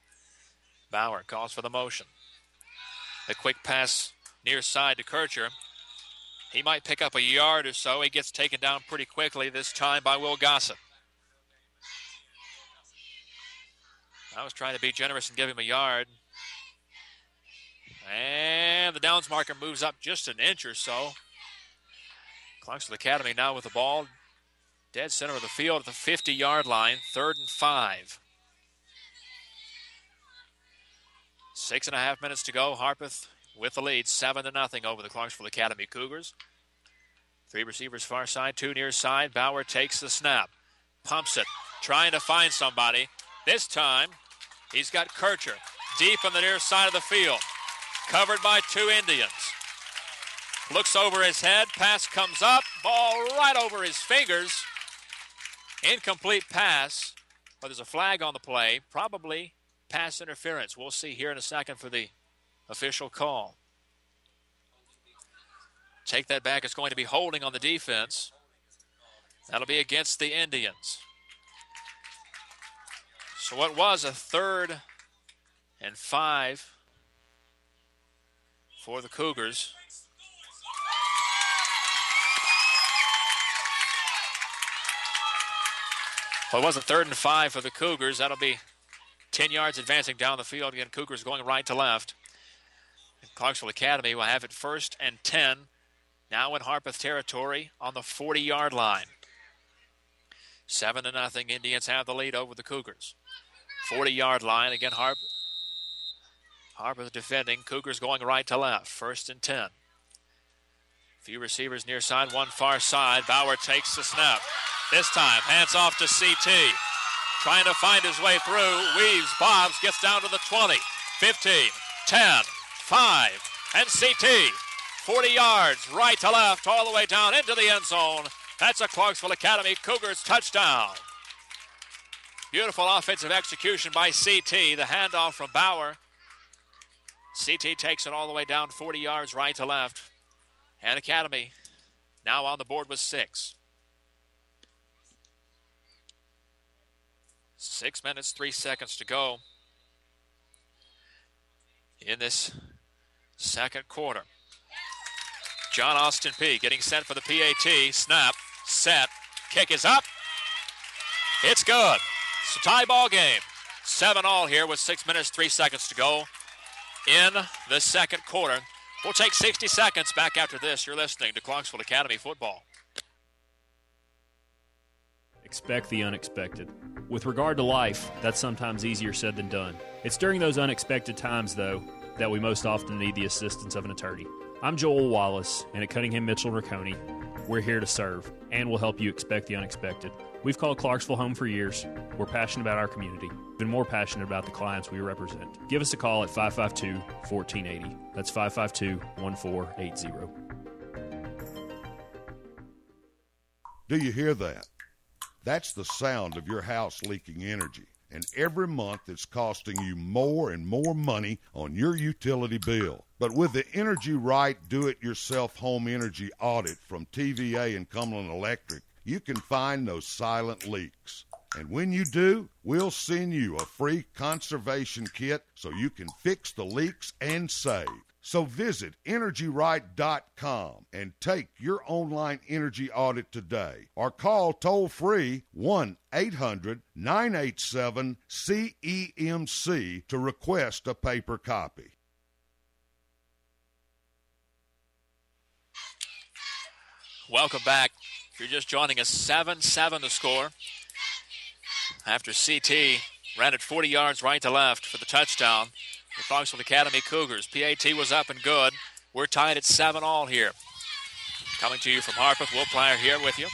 Bauer calls for the motion. The quick pass near side to Kircher. He might pick up a yard or so. He gets taken down pretty quickly this time by Will Gossett. I was trying to be generous and give him a yard. And the downs marker moves up just an inch or so. Clarksville Academy now with the ball. Dead center of the field at the 50 yard line, third and five. Six and a half minutes to go. Harpeth with the lead, seven to nothing over the Clarksville Academy Cougars. Three receivers far side, two near side. Bauer takes the snap, pumps it, trying to find somebody. This time, he's got Kircher deep on the near side of the field, covered by two Indians. Looks over his head, pass comes up, ball right over his fingers. Incomplete pass, but there's a flag on the play, probably pass interference. We'll see here in a second for the official call. Take that back. It's going to be holding on the defense. That'll be against the Indians. So what was a third and five for the Cougars. Well, it was a third and five for the Cougars. That'll be 10 yards advancing down the field. Again, Cougars going right to left. Clarksville Academy will have it first and 10. Now in Harpeth territory on the 40 yard line. Seven to nothing. Indians have the lead over the Cougars. 40 yard line. Again, Harp. Harpeth defending. Cougars going right to left. First and 10. Few receivers near side, one far side. Bauer takes the snap. This time, hands off to CT. Trying to find his way through. Weaves, bobs, gets down to the 20, 15, 10, 5, and CT. 40 yards, right to left, all the way down into the end zone. That's a Clarksville Academy Cougars touchdown. Beautiful offensive execution by CT. The handoff from Bauer. CT takes it all the way down 40 yards, right to left. And Academy now on the board with six. Six minutes, three seconds to go in this second quarter. John Austin Peay getting set for the PAT. Snap, set, kick is up. It's good. It's a tie ball game. Seven all here with six minutes, three seconds to go in the second quarter. We'll take 60 seconds back after this. You're listening to Clarksville Academy Football. Expect the unexpected. With regard to life, that's sometimes easier said than done. It's during those unexpected times, though, that we most often need the assistance of an attorney. I'm Joel Wallace, and at Cunningham Mitchell Rocconi, we're here to serve and will help you expect the unexpected. We've called Clarksville home for years. We're passionate about our community, even more passionate about the clients we represent. Give us a call at 552 1480. That's 552 1480. Do you hear that? That's the sound of your house leaking energy. And every month it's costing you more and more money on your utility bill. But with the Energy Right Do It Yourself Home Energy Audit from TVA and Cumberland Electric, you can find those silent leaks. And when you do, we'll send you a free conservation kit so you can fix the leaks and save. So visit EnergyRight.com and take your online energy audit today or call toll free 1 800 987 CEMC to request a paper copy. Welcome back. If you're just joining us, 7 7 the score. After CT ran it 40 yards right to left for the touchdown. The Clarksville Academy Cougars. PAT was up and good. We're tied at 7 all here. Coming to you from Harpeth. Will Pryor here with you.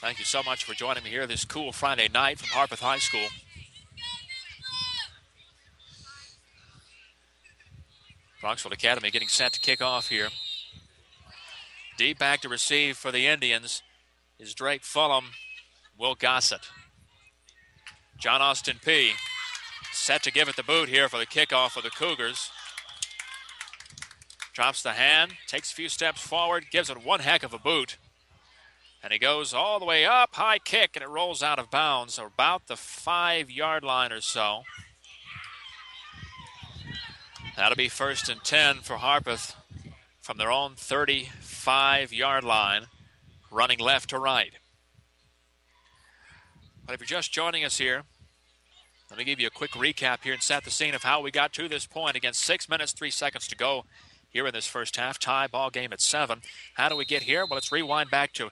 Thank you so much for joining me here this cool Friday night from Harpeth High School. Clarksville Academy getting set to kick off here. Deep back to receive for the Indians is Drake Fulham, Will Gossett. John Austin Peay set to give it the boot here for the kickoff for the Cougars. Drops the hand, takes a few steps forward, gives it one heck of a boot. And he goes all the way up, high kick, and it rolls out of bounds, about the five yard line or so. That'll be first and 10 for Harpeth from their own 35 yard line, running left to right. But if you're just joining us here, let me give you a quick recap here and set the scene of how we got to this point. Again, six minutes, three seconds to go here in this first half. Tie ball game at seven. How do we get here? Well, let's rewind back to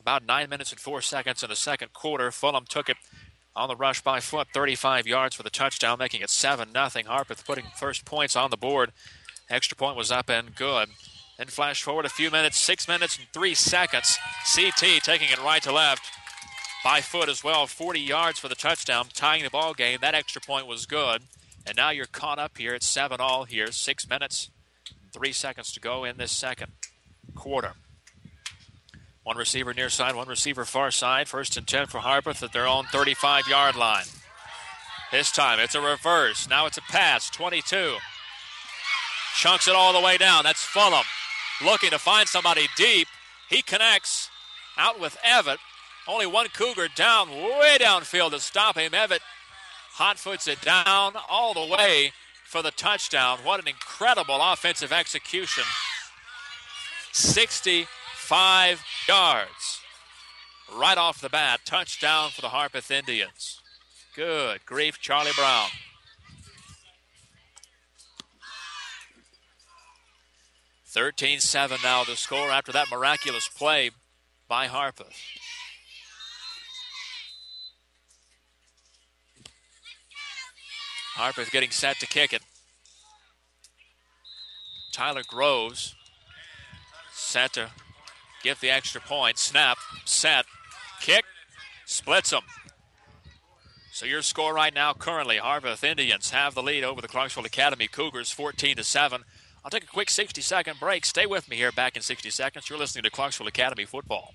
about nine minutes and four seconds in the second quarter. Fulham took it on the rush by foot, 35 yards for the touchdown, making it 7 nothing. Harpeth putting first points on the board. Extra point was up and good. Then flash forward a few minutes, six minutes and three seconds. CT taking it right to left by foot as well, 40 yards for the touchdown, tying the ball game. That extra point was good. And now you're caught up here at 7 all here, six minutes, three seconds to go in this second quarter. One receiver near side, one receiver far side. First and 10 for Harpeth at their own 35 yard line. This time it's a reverse. Now it's a pass. 22. Chunks it all the way down. That's Fulham looking to find somebody deep. He connects out with Evett. Only one Cougar down, way downfield to stop him. Evett hot foots it down all the way for the touchdown. What an incredible offensive execution. 65 yards. Right off the bat, touchdown for the Harpeth Indians. Good grief, Charlie Brown. Thirteen-seven now the score after that miraculous play by Harpeth. Harpeth getting set to kick it. Tyler Groves set to give the extra point. Snap, set, kick, splits them. So your score right now, currently, Harpeth Indians have the lead over the Clarksville Academy Cougars, 14 to seven. I'll take a quick 60-second break. Stay with me here. Back in 60 seconds. You're listening to Clarksville Academy football.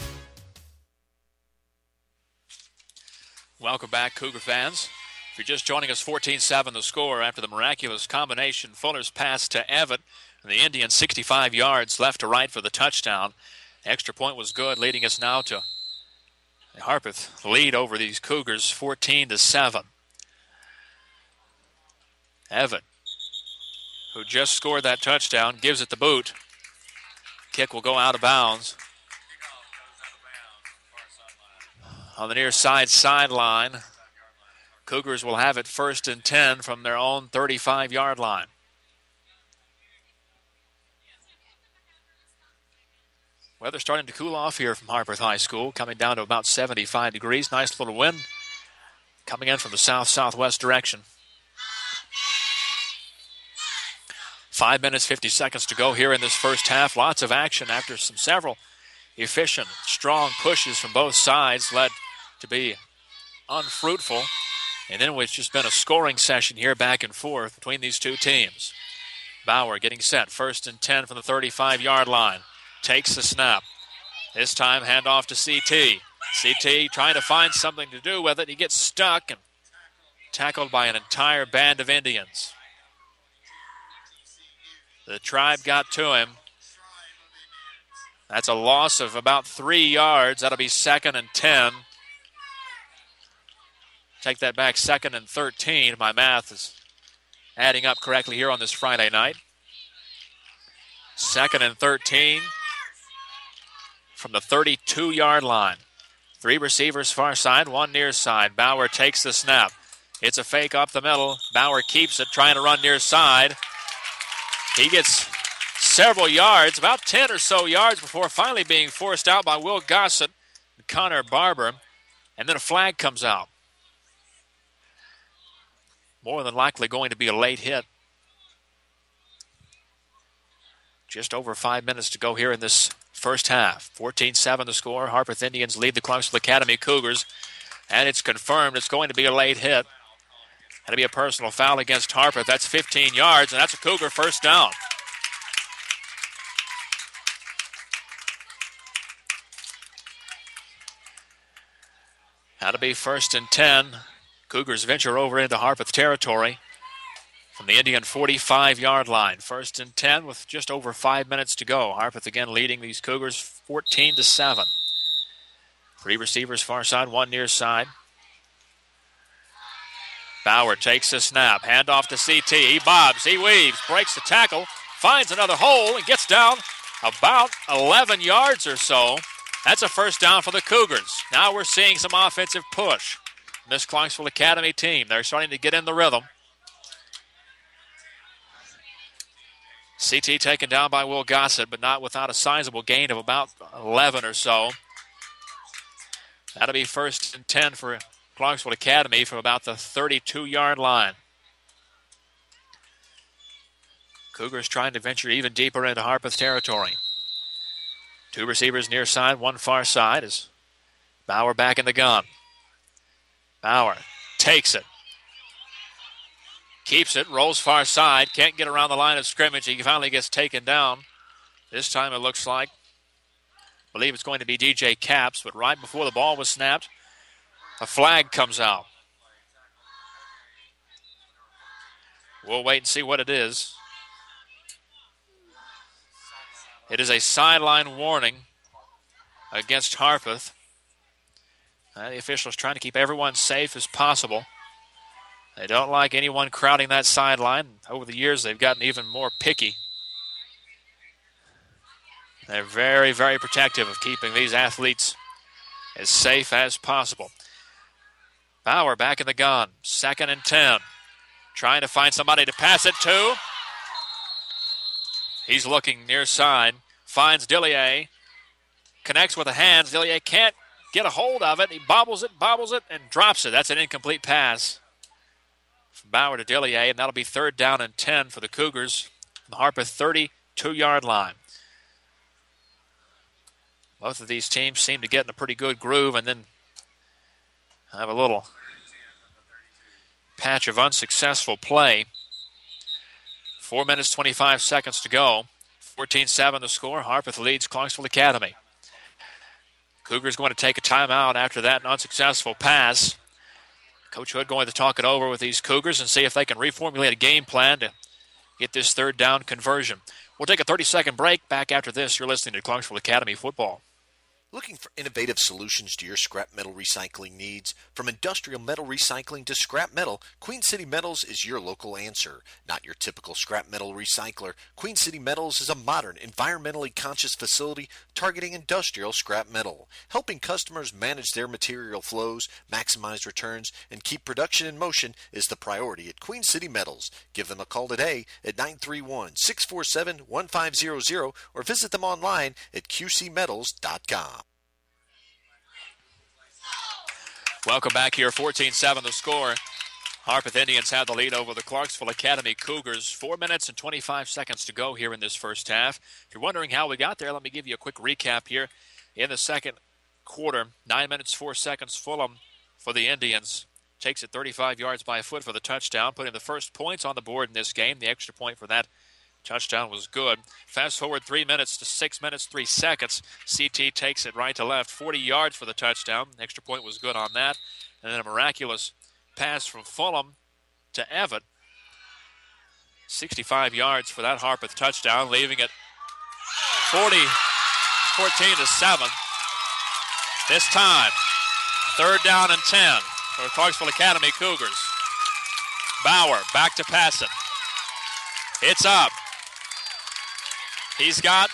Welcome back, Cougar fans. If you're just joining us, 14-7 the score after the miraculous combination. Fulham's pass to Evett. And the Indians 65 yards left to right for the touchdown. Extra point was good, leading us now to Harpeth lead over these Cougars 14 to 7. Evett, who just scored that touchdown, gives it the boot. Kick will go out of bounds. on the near side sideline. Cougars will have it first and 10 from their own 35 yard line. Weather starting to cool off here from Harpeth High School, coming down to about 75 degrees. Nice little wind coming in from the south southwest direction. Five minutes, 50 seconds to go here in this first half. Lots of action after some several efficient, strong pushes from both sides, led to be unfruitful. And then it's just been a scoring session here back and forth between these two teams. Bauer getting set, first and 10 from the 35 yard line. Takes the snap. This time, handoff to CT. CT trying to find something to do with it. He gets stuck and tackled by an entire band of Indians. The tribe got to him. That's a loss of about three yards. That'll be second and 10. Take that back, second and 13. My math is adding up correctly here on this Friday night. Second and 13 from the 32 yard line. Three receivers far side, one near side. Bauer takes the snap. It's a fake up the middle. Bauer keeps it, trying to run near side. He gets several yards, about 10 or so yards, before finally being forced out by Will Gossett and Connor Barber. And then a flag comes out more than likely going to be a late hit. Just over five minutes to go here in this first half. 14 7 the score. Harpeth Indians lead the Clarksville Academy Cougars. And it's confirmed it's going to be a late hit. That'll be a personal foul against Harpeth. That's 15 yards, and that's a Cougar first down. That'll be first and 10. Cougars venture over into Harpeth territory from the Indian 45 yard line. First and 10 with just over five minutes to go. Harpeth again leading these Cougars 14 to 7. Three receivers far side, one near side. Bauer takes the snap, hand off to CT. He bobs, he weaves, breaks the tackle, finds another hole, and gets down about 11 yards or so. That's a first down for the Cougars. Now we're seeing some offensive push this Clarksville Academy team. They're starting to get in the rhythm. CT taken down by Will Gossett, but not without a sizable gain of about 11 or so. That'll be first and 10 for Clarksville Academy from about the 32 yard line. Cougars trying to venture even deeper into Harpeth territory. Two receivers near side, one far side as Bauer back in the gun. Bauer takes it. Keeps it, rolls far side, can't get around the line of scrimmage. He finally gets taken down. This time it looks like, I believe it's going to be DJ Caps, but right before the ball was snapped, a flag comes out. We'll wait and see what it is. It is a sideline warning against Harpeth. Uh, the officials trying to keep everyone safe as possible. They don't like anyone crowding that sideline. Over the years, they've gotten even more picky. They're very, very protective of keeping these athletes as safe as possible. Bauer back in the gun, second and 10. Trying to find somebody to pass it to. He's looking near side, finds Dillier, connects with the hands. Dillier can't get a hold of it. He bobbles it, bobbles it, and drops it. That's an incomplete pass from Bauer to Dillier, and that'll be third down and 10 for the Cougars the Harpeth 32 yard line. Both of these teams seem to get in a pretty good groove and then have a little patch of unsuccessful play. Four minutes, 25 seconds to go. 14 7 the score. Harpeth leads Clarksville Academy. Cougars going to take a timeout after that unsuccessful pass. Coach Hood going to talk it over with these Cougars and see if they can reformulate a game plan to get this third down conversion. We'll take a 30 second break. Back after this, you're listening to Clarksville Academy Football. Looking for innovative solutions to your scrap metal recycling needs? From industrial metal recycling to scrap metal, Queen City Metals is your local answer. Not your typical scrap metal recycler, Queen City Metals is a modern, environmentally conscious facility targeting industrial scrap metal, helping customers manage their material flows, maximize returns, and keep production in motion is the priority at Queen City Metals. Give them a call today at 931 647 1500 or visit them online at qcmetals.com. Welcome back here, 14-7 the score. Harpeth Indians have the lead over the Clarksville Academy Cougars. Four minutes and 25 seconds to go here in this first half. If you're wondering how we got there, let me give you a quick recap here. In the second quarter, nine minutes, four seconds, Fulham for the Indians takes it 35 yards by foot for the touchdown, putting the first points on the board in this game. The extra point for that Touchdown was good. Fast forward three minutes to six minutes, three seconds. CT takes it right to left, 40 yards for the touchdown. Extra point was good on that. And then a miraculous pass from Fulham to Evatt. 65 yards for that Harpeth touchdown, leaving it 40, 14 to 7. This time, third down and 10 for Clarksville Academy Cougars. Bauer back to pass it. It's up. He's got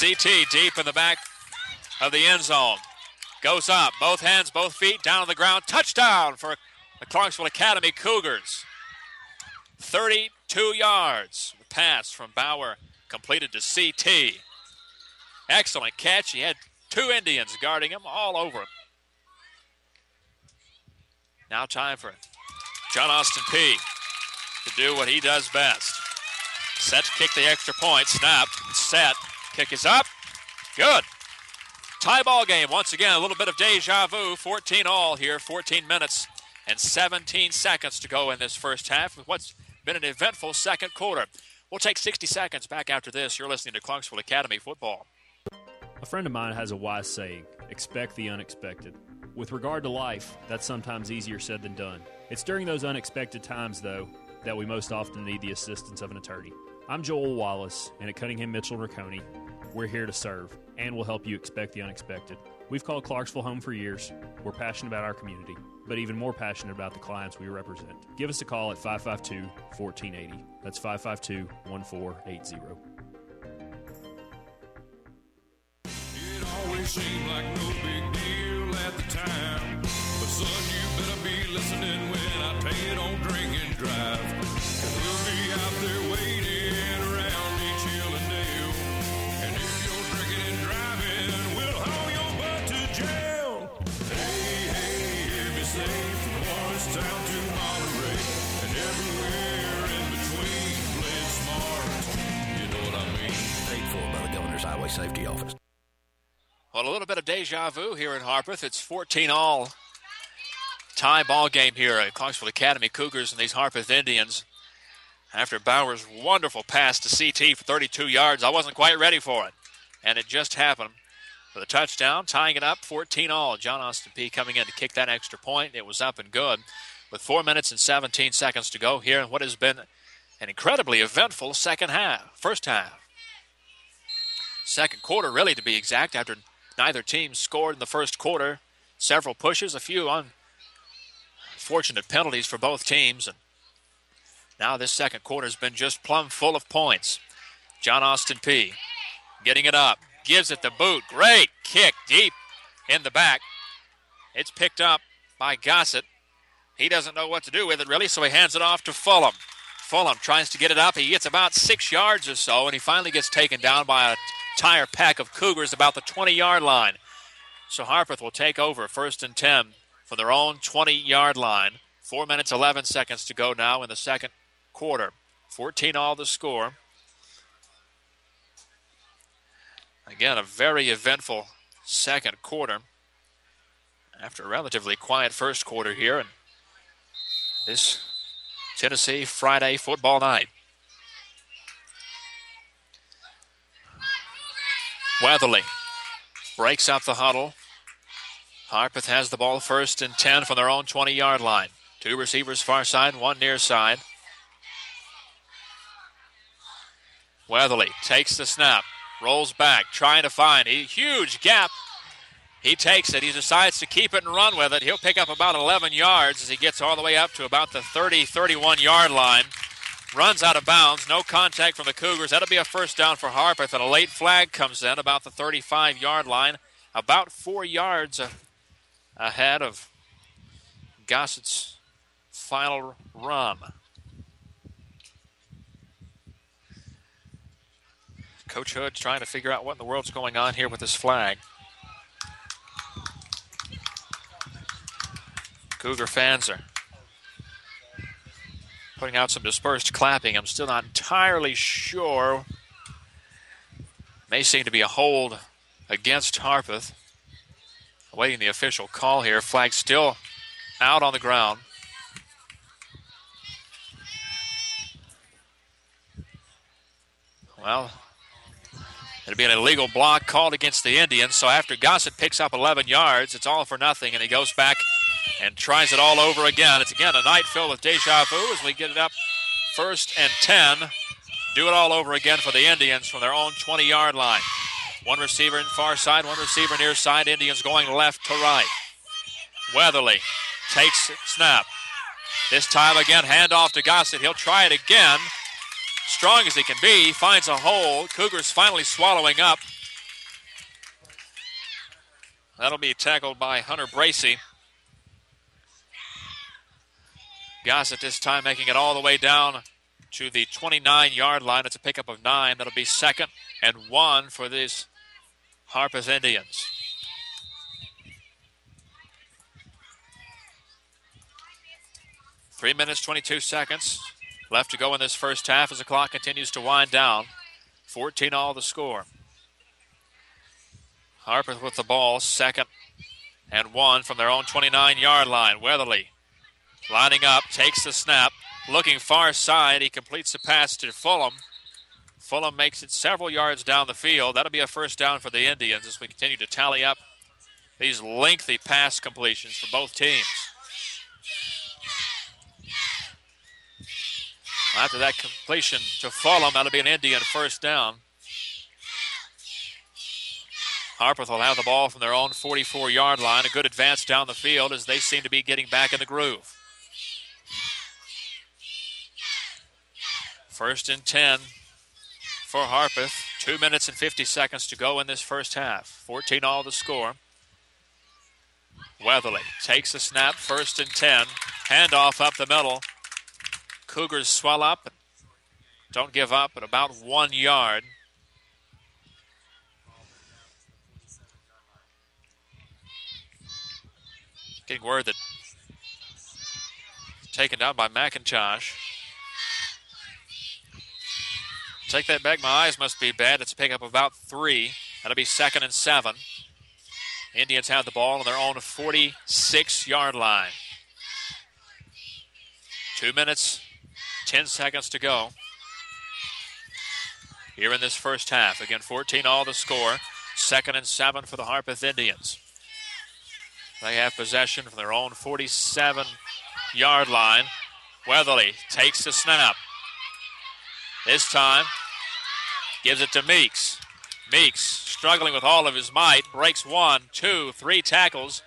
CT deep in the back of the end zone. Goes up, both hands, both feet, down on the ground. Touchdown for the Clarksville Academy Cougars. 32 yards. The pass from Bauer completed to CT. Excellent catch. He had two Indians guarding him all over him. Now time for John Austin Peay to do what he does best. Set kick the extra point. Snap. Set. Kick is up. Good. Tie ball game. Once again, a little bit of deja vu. 14 all here. 14 minutes and 17 seconds to go in this first half with what's been an eventful second quarter. We'll take 60 seconds back after this. You're listening to Clarksville Academy Football. A friend of mine has a wise saying expect the unexpected. With regard to life, that's sometimes easier said than done. It's during those unexpected times, though, that we most often need the assistance of an attorney. I'm Joel Wallace, and at Cunningham Mitchell Rocconi, we're here to serve and we'll help you expect the unexpected. We've called Clarksville home for years. We're passionate about our community, but even more passionate about the clients we represent. Give us a call at 552 1480. That's 552 1480. It always seemed like no big deal at the time. But son, you better be listening when I tell you don't drink and drive. Highway Safety Office. Well, a little bit of deja vu here in Harpeth. It's 14 all. Tie ball game here at Clarksville Academy Cougars and these Harpeth Indians. After Bauer's wonderful pass to CT for 32 yards, I wasn't quite ready for it. And it just happened for the touchdown, tying it up 14 all. John Austin Peay coming in to kick that extra point. It was up and good with 4 minutes and 17 seconds to go here in what has been an incredibly eventful second half, first half. Second quarter, really, to be exact, after neither team scored in the first quarter. Several pushes, a few unfortunate penalties for both teams. And now this second quarter has been just plumb full of points. John Austin Peay. getting it up, gives it the boot. Great kick deep in the back. It's picked up by Gossett. He doesn't know what to do with it really, so he hands it off to Fulham. Fulham tries to get it up. He gets about six yards or so, and he finally gets taken down by a tire pack of Cougars about the 20 yard line. So Harpeth will take over first and 10 for their own 20 yard line. Four minutes, 11 seconds to go now in the second quarter. 14 all the score. Again, a very eventful second quarter after a relatively quiet first quarter here. And this Tennessee Friday football night. Weatherly breaks up the huddle. Harpeth has the ball first and 10 from their own 20 yard line. Two receivers far side, one near side. Weatherly takes the snap, Rolls back, trying to find a huge gap. He takes it. He decides to keep it and run with it. He'll pick up about 11 yards as he gets all the way up to about the 30 31 yard line. Runs out of bounds. No contact from the Cougars. That'll be a first down for Harpeth. And a late flag comes in about the 35 yard line, about four yards ahead of Gossett's final run. Coach Hood's trying to figure out what in the world's going on here with this flag. Cougar fans are putting out some dispersed clapping. I'm still not entirely sure. May seem to be a hold against Harpeth. Awaiting the official call here. Flag still out on the ground. Well, it'll be an illegal block called against the Indians. So after Gossett picks up 11 yards, it's all for nothing, and he goes back and tries it all over again. It's again a night filled with deja vu as we get it up first and 10. Do it all over again for the Indians from their own 20 yard line. One receiver in far side, one receiver near side. Indians going left to right. Weatherly takes snap. This time again, handoff to Gossett. He'll try it again. Strong as he can be, finds a hole. Cougars finally swallowing up. That'll be tackled by Hunter Bracey. Gossett this time making it all the way down to the 29 yard line. It's a pickup of nine. That'll be second and one for these Harpeth Indians. Three minutes, 22 seconds left to go in this first half as the clock continues to wind down. 14 all the score. Harpeth with the ball, second and one from their own 29 yard line. Weatherly lining up, takes the snap, looking far side. He completes the pass to Fulham. Fulham makes it several yards down the field. That'll be a first down for the Indians as we continue to tally up these lengthy pass completions for both teams. After that completion to Fulham, that'll be an Indian first down. Harpeth will have the ball from their own 44 yard line. A good advance down the field as they seem to be getting back in the groove. First and 10 for Harpeth. Two minutes and 50 seconds to go in this first half. 14 all the score. Weatherly takes the snap. First and 10. Handoff up the middle. Cougars swell up. Don't give up at about one yard. Getting word that taken down by McIntosh. Take that back. My eyes must be bad. It's a pickup of about three. That'll be second and seven. Indians have the ball on their own 46 yard line. Two minutes, 10 seconds to go. Here in this first half. Again, 14 all the score. Second and seven for the Harpeth Indians. They have possession from their own 47 yard line. Weatherly takes the snap. This time, gives it to Meeks. Meeks, struggling with all of his might, breaks one, two, three tackles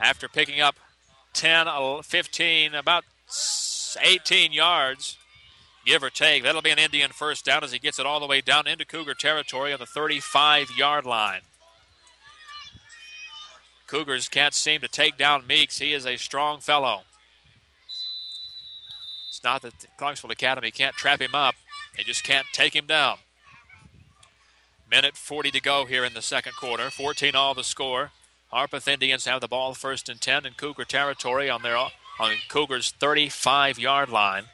after picking up 10, uh, 15, about 18 yards, give or take. That'll be an Indian first down as he gets it all the way down into Cougar territory on the 35 yard line. Cougars can't seem to take down Meeks. He is a strong fellow. It's not that Clarksville Academy can't trap him up, they just can't take him down. Minute 40 to go here in the second quarter. 14 all the score. Harpeth Indians have the ball first and 10 in Cougar territory on their on Cougars 35 yard line.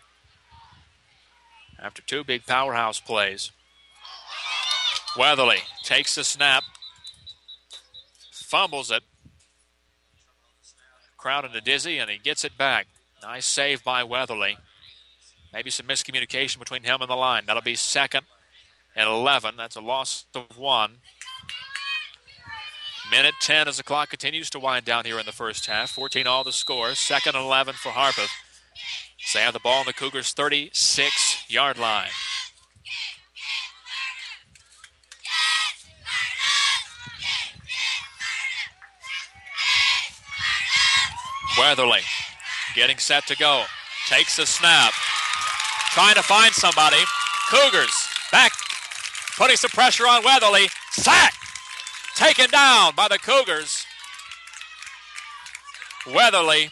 After two big powerhouse plays. Weatherly takes the snap, fumbles it. Crowd into dizzy, and he gets it back. Nice save by Weatherly. Maybe some miscommunication between him and the line. That'll be second and 11. That's a loss of one. Minute 10 as the clock continues to wind down here in the first half. 14 all the score. Second and 11 for Harpeth. They have the ball on the Cougars' 36 yard line. Weatherly getting set to go. Takes the snap. Trying to find somebody. Cougars back. Putting some pressure on Weatherly. Sack! Taken down by the Cougars. Weatherly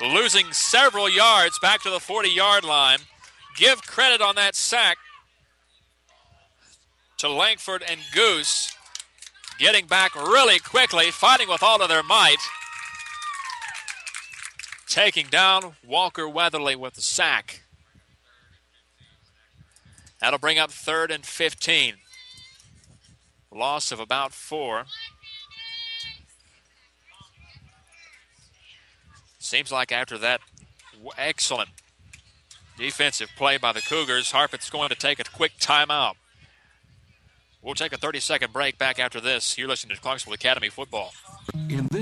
losing several yards back to the 40 yard line. Give credit on that sack to Langford and Goose. Getting back really quickly, fighting with all of their might. Taking down Walker Weatherly with the sack. That'll bring up third and 15. Loss of about four. Seems like after that excellent defensive play by the Cougars, Harpeth's going to take a quick timeout. We'll take a 30 second break back after this. You're listening to Clarksville Academy Football. In this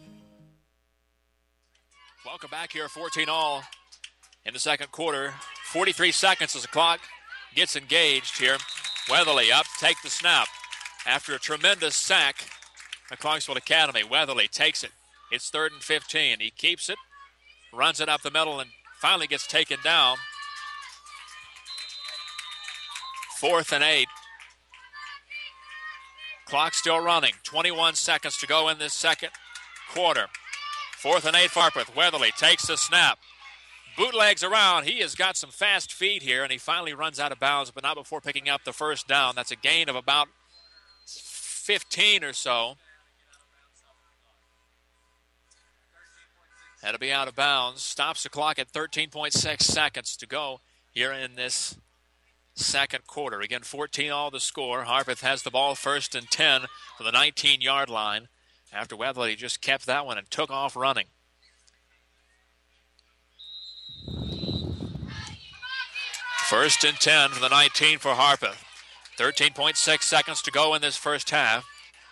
Welcome back here, 14 all in the second quarter. 43 seconds as the clock gets engaged here. Weatherly up, take the snap. After a tremendous sack, the Clarksville Academy. Weatherly takes it. It's third and 15. He keeps it, runs it up the middle, and finally gets taken down. Fourth and eight. Clock still running. 21 seconds to go in this second quarter. Fourth and eight, Harpeth. Weatherly takes the snap. Bootlegs around. He has got some fast feet here, and he finally runs out of bounds, but not before picking up the first down. That's a gain of about 15 or so. That'll be out of bounds. Stops the clock at 13.6 seconds to go here in this second quarter. Again, 14 all the score. Harpeth has the ball first and 10 for the 19 yard line after Weatherly just kept that one and took off running. First and 10 for the 19 for Harpeth. 13.6 seconds to go in this first half.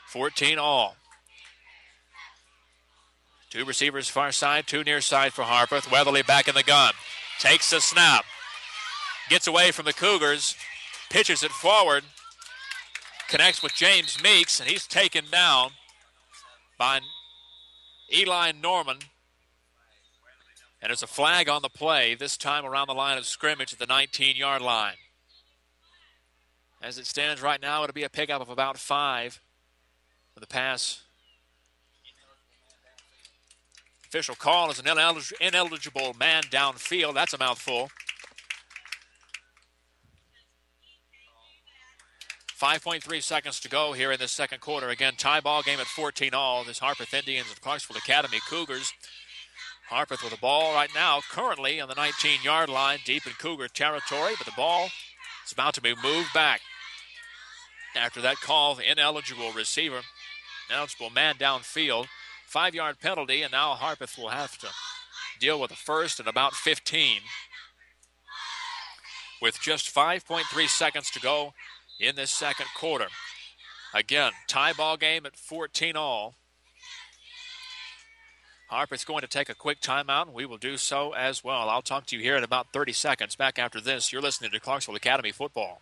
14 all. Two receivers far side, two near side for Harpeth. Weatherly back in the gun. Takes the snap gets away from the Cougars, pitches it forward, connects with James Meeks, and he's taken down by Eli Norman. And there's a flag on the play, this time around the line of scrimmage at the 19 yard line. As it stands right now, it'll be a pickup of about five for the pass. Official call is an ineligible man downfield. That's a mouthful. 5.3 seconds to go here in the second quarter. Again, tie ball game at 14 all. This Harpeth Indians and Clarksville Academy Cougars. Harpeth with the ball right now, currently on the 19 yard line, deep in Cougar territory, but the ball is about to be moved back. After that call, the ineligible receiver, ineligible man downfield, five yard penalty, and now Harpeth will have to deal with a first and about 15. With just 5.3 seconds to go in this second quarter. Again, tie ball game at 14 all. Harpeth's going to take a quick timeout, and we will do so as well. I'll talk to you here in about 30 seconds. Back after this, you're listening to Clarksville Academy Football.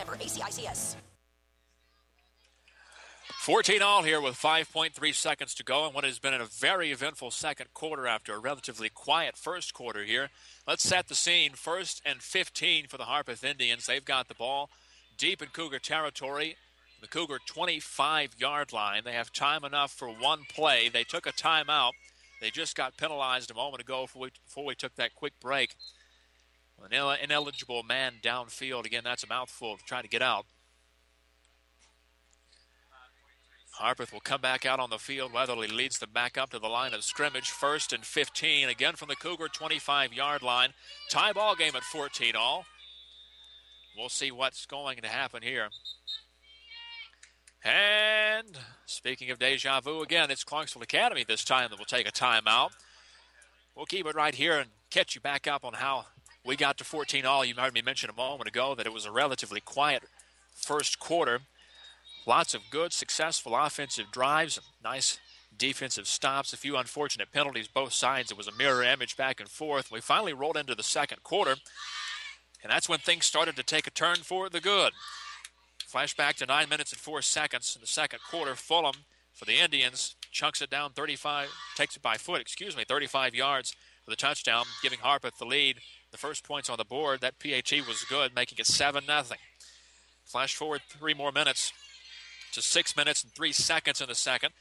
member ACICS. 14 all here with 5.3 seconds to go, and what has been a very eventful second quarter after a relatively quiet first quarter here. Let's set the scene. First and 15 for the Harpeth Indians. They've got the ball deep in Cougar territory, the Cougar 25 yard line. They have time enough for one play. They took a timeout They just got penalized a moment ago before we, before we took that quick break. An ineligible man downfield. Again, that's a mouthful of trying to get out. Harpeth will come back out on the field. Weatherly leads them back up to the line of scrimmage. First and 15. Again from the Cougar 25 yard line. Tie ball game at 14 all. We'll see what's going to happen here. And speaking of deja vu, again, it's Clarksville Academy this time that will take a timeout. We'll keep it right here and catch you back up on how we got to 14 all. You heard me mention a moment ago that it was a relatively quiet first quarter. Lots of good, successful offensive drives, nice defensive stops, a few unfortunate penalties both sides. It was a mirror image back and forth. We finally rolled into the second quarter, and that's when things started to take a turn for the good. Flashback to nine minutes and four seconds in the second quarter. Fulham for the Indians chunks it down 35, takes it by foot, excuse me, 35 yards for the touchdown, giving Harpeth the lead. The first points on the board. That PHE was good, making it 7 0. Flash forward three more minutes to six minutes and three seconds in the second.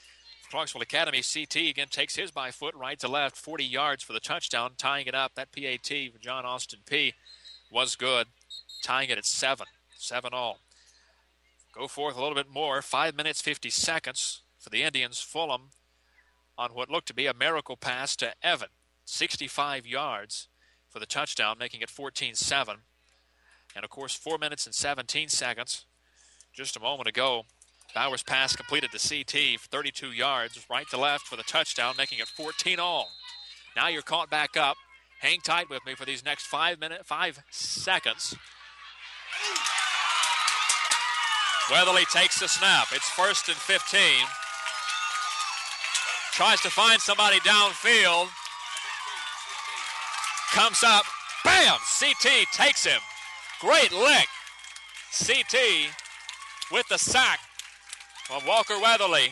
Clarksville Academy CT again takes his by foot right to left, 40 yards for the touchdown, tying it up. That PAT for John Austin Peay was good, tying it at seven, seven all. Go forth a little bit more, five minutes 50 seconds for the Indians. Fulham on what looked to be a miracle pass to Evan, 65 yards for the touchdown, making it 14 7. And of course, four minutes and 17 seconds just a moment ago Bauer's pass completed to CT for 32 yards, right to left for the touchdown, making it 14 all. Now you're caught back up. Hang tight with me for these next five minute, five seconds. Weatherly takes the snap. It's first and 15. Tries to find somebody downfield. Comes up. Bam! CT takes him. Great lick. CT with the sack of Walker Weatherly.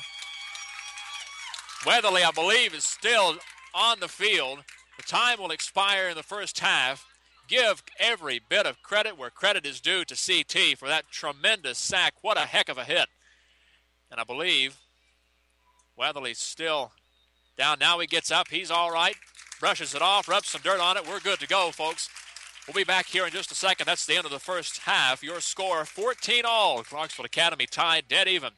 Weatherly, I believe, is still on the field. The time will expire in the first half. Give every bit of credit where credit is due to CT for that tremendous sack. What a heck of a hit. And I believe Weatherly's still down. Now he gets up. He's all right. Brushes it off, rubs some dirt on it. We're good to go, folks. We'll be back here in just a second. That's the end of the first half. Your score 14 all. Clarksville Academy tied dead even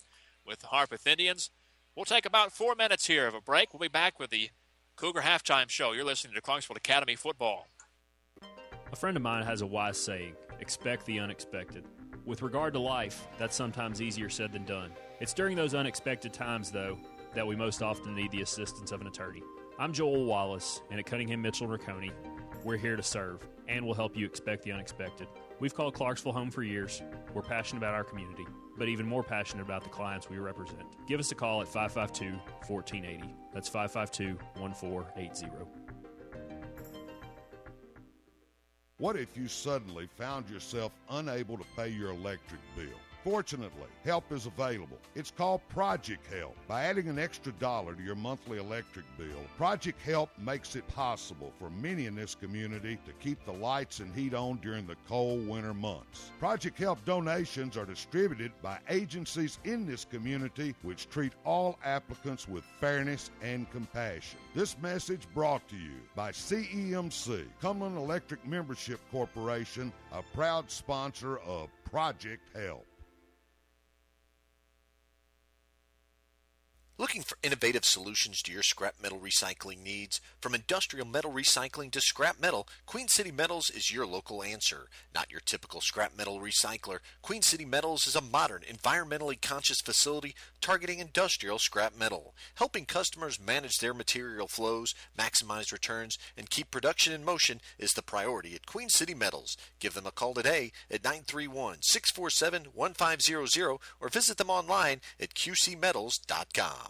with the Harpeth Indians. We'll take about four minutes here of a break. We'll be back with the Cougar Halftime Show. You're listening to Clarksville Academy Football. A friend of mine has a wise saying expect the unexpected. With regard to life, that's sometimes easier said than done. It's during those unexpected times, though, that we most often need the assistance of an attorney. I'm Joel Wallace, and at Cunningham Mitchell Rocconi, we're here to serve and we'll help you expect the unexpected. We've called Clarksville home for years. We're passionate about our community but even more passionate about the clients we represent. Give us a call at 552 1480. That's 552 1480. What if you suddenly found yourself unable to pay your electric bill? Fortunately, help is available. It's called Project Help. By adding an extra dollar to your monthly electric bill, Project Help makes it possible for many in this community to keep the lights and heat on during the cold winter months. Project Help donations are distributed by agencies in this community which treat all applicants with fairness and compassion. This message brought to you by CEMC, Cumberland Electric Membership Corporation, a proud sponsor of Project Help. Looking for innovative solutions to your scrap metal recycling needs? From industrial metal recycling to scrap metal, Queen City Metals is your local answer. Not your typical scrap metal recycler, Queen City Metals is a modern, environmentally conscious facility targeting industrial scrap metal, helping customers manage their material flows, maximize returns, and keep production in motion is the priority at Queen City Metals. Give them a call today at 931 647 1500 or visit them online at qcmetals.com.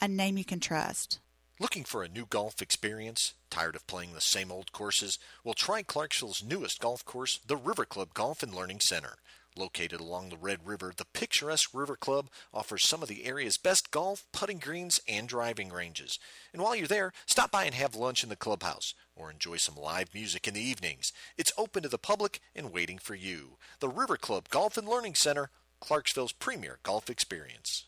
a name you can trust. Looking for a new golf experience? Tired of playing the same old courses? Well, try Clarksville's newest golf course, the River Club Golf and Learning Center. Located along the Red River, the picturesque River Club offers some of the area's best golf, putting greens, and driving ranges. And while you're there, stop by and have lunch in the clubhouse or enjoy some live music in the evenings. It's open to the public and waiting for you. The River Club Golf and Learning Center, Clarksville's premier golf experience.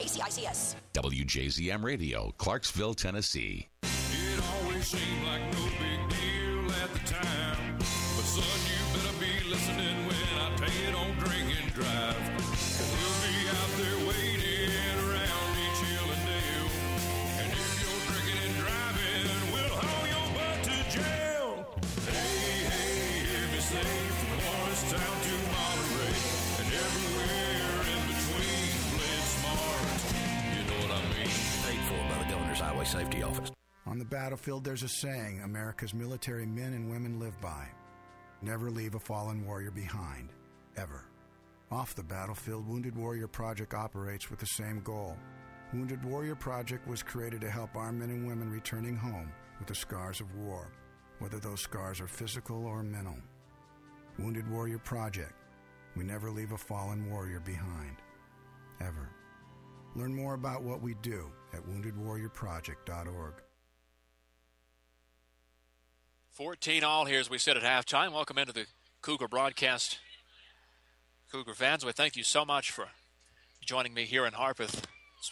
ACICS. WJZM Radio, Clarksville, Tennessee. It always seemed like no big deal at the time. But son, you better be listening when I tell you don't drink and drive. Safety Office. On the battlefield, there's a saying America's military men and women live by never leave a fallen warrior behind, ever. Off the battlefield, Wounded Warrior Project operates with the same goal. Wounded Warrior Project was created to help our men and women returning home with the scars of war, whether those scars are physical or mental. Wounded Warrior Project. We never leave a fallen warrior behind, ever. Learn more about what we do at woundedwarriorproject.org. 14 all here as we sit at halftime. Welcome into the Cougar broadcast. Cougar fans, we thank you so much for joining me here in Harpeth,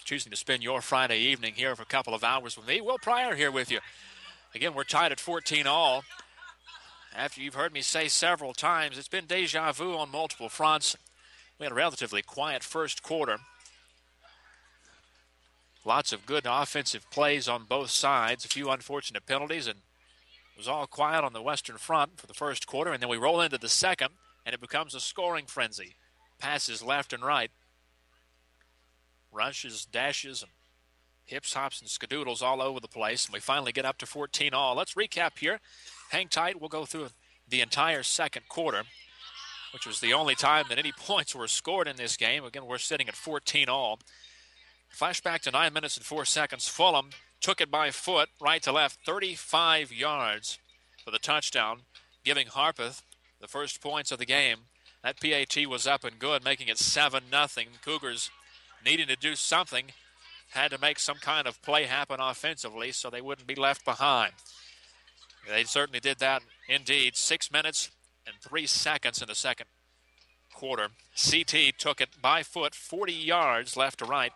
choosing to spend your Friday evening here for a couple of hours with me. Will Pryor here with you. Again, we're tied at 14 all. After you've heard me say several times, it's been deja vu on multiple fronts. We had a relatively quiet first quarter. Lots of good offensive plays on both sides, a few unfortunate penalties, and it was all quiet on the Western Front for the first quarter, and then we roll into the second, and it becomes a scoring frenzy. Passes left and right, rushes, dashes, and hips, hops, and skadoodles all over the place, and we finally get up to 14 all. Let's recap here. Hang tight. We'll go through the entire second quarter, which was the only time that any points were scored in this game. Again, we're sitting at 14 all. Flashback to 9 minutes and 4 seconds. Fulham took it by foot, right to left, 35 yards for the touchdown, giving Harpeth the first points of the game. That PAT was up and good, making it 7 nothing. Cougars needing to do something, had to make some kind of play happen offensively so they wouldn't be left behind. They certainly did that indeed. Six minutes and three seconds in the second quarter. CT took it by foot, 40 yards left to right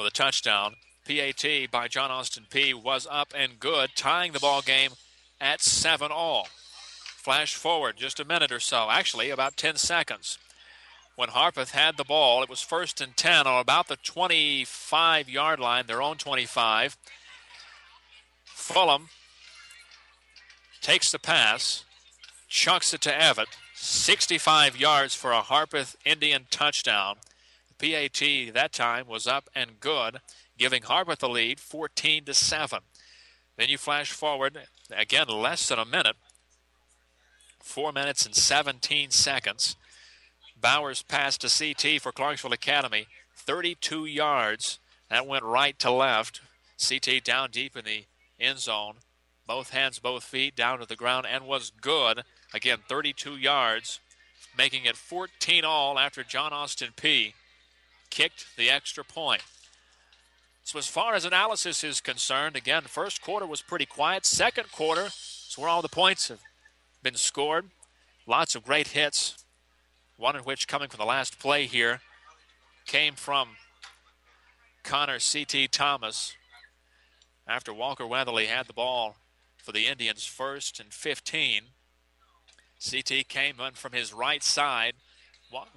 with a touchdown. PAT by John Austin Peay was up and good, tying the ball game at 7 all. Flash forward just a minute or so, actually about 10 seconds. When Harpeth had the ball, it was first and 10 on about the 25 yard line, their own 25. Fulham takes the pass, chunks it to Evett, 65 yards for a Harpeth Indian touchdown. PAT that time was up and good, giving Harpeth the lead 14 to 7. Then you flash forward again less than a minute. 4 minutes and 17 seconds. Bowers passed to CT for Clarksville Academy, 32 yards. That went right to left. CT down deep in the end zone. Both hands, both feet down to the ground and was good. Again, 32 yards, making it 14 all after John Austin Peay kicked the extra point. So, as far as analysis is concerned, again, first quarter was pretty quiet. Second quarter is where all the points have been scored. Lots of great hits. One in which, coming from the last play here, came from Connor C.T. Thomas after Walker Weatherly had the ball for the Indians first and 15. CT came in from his right side,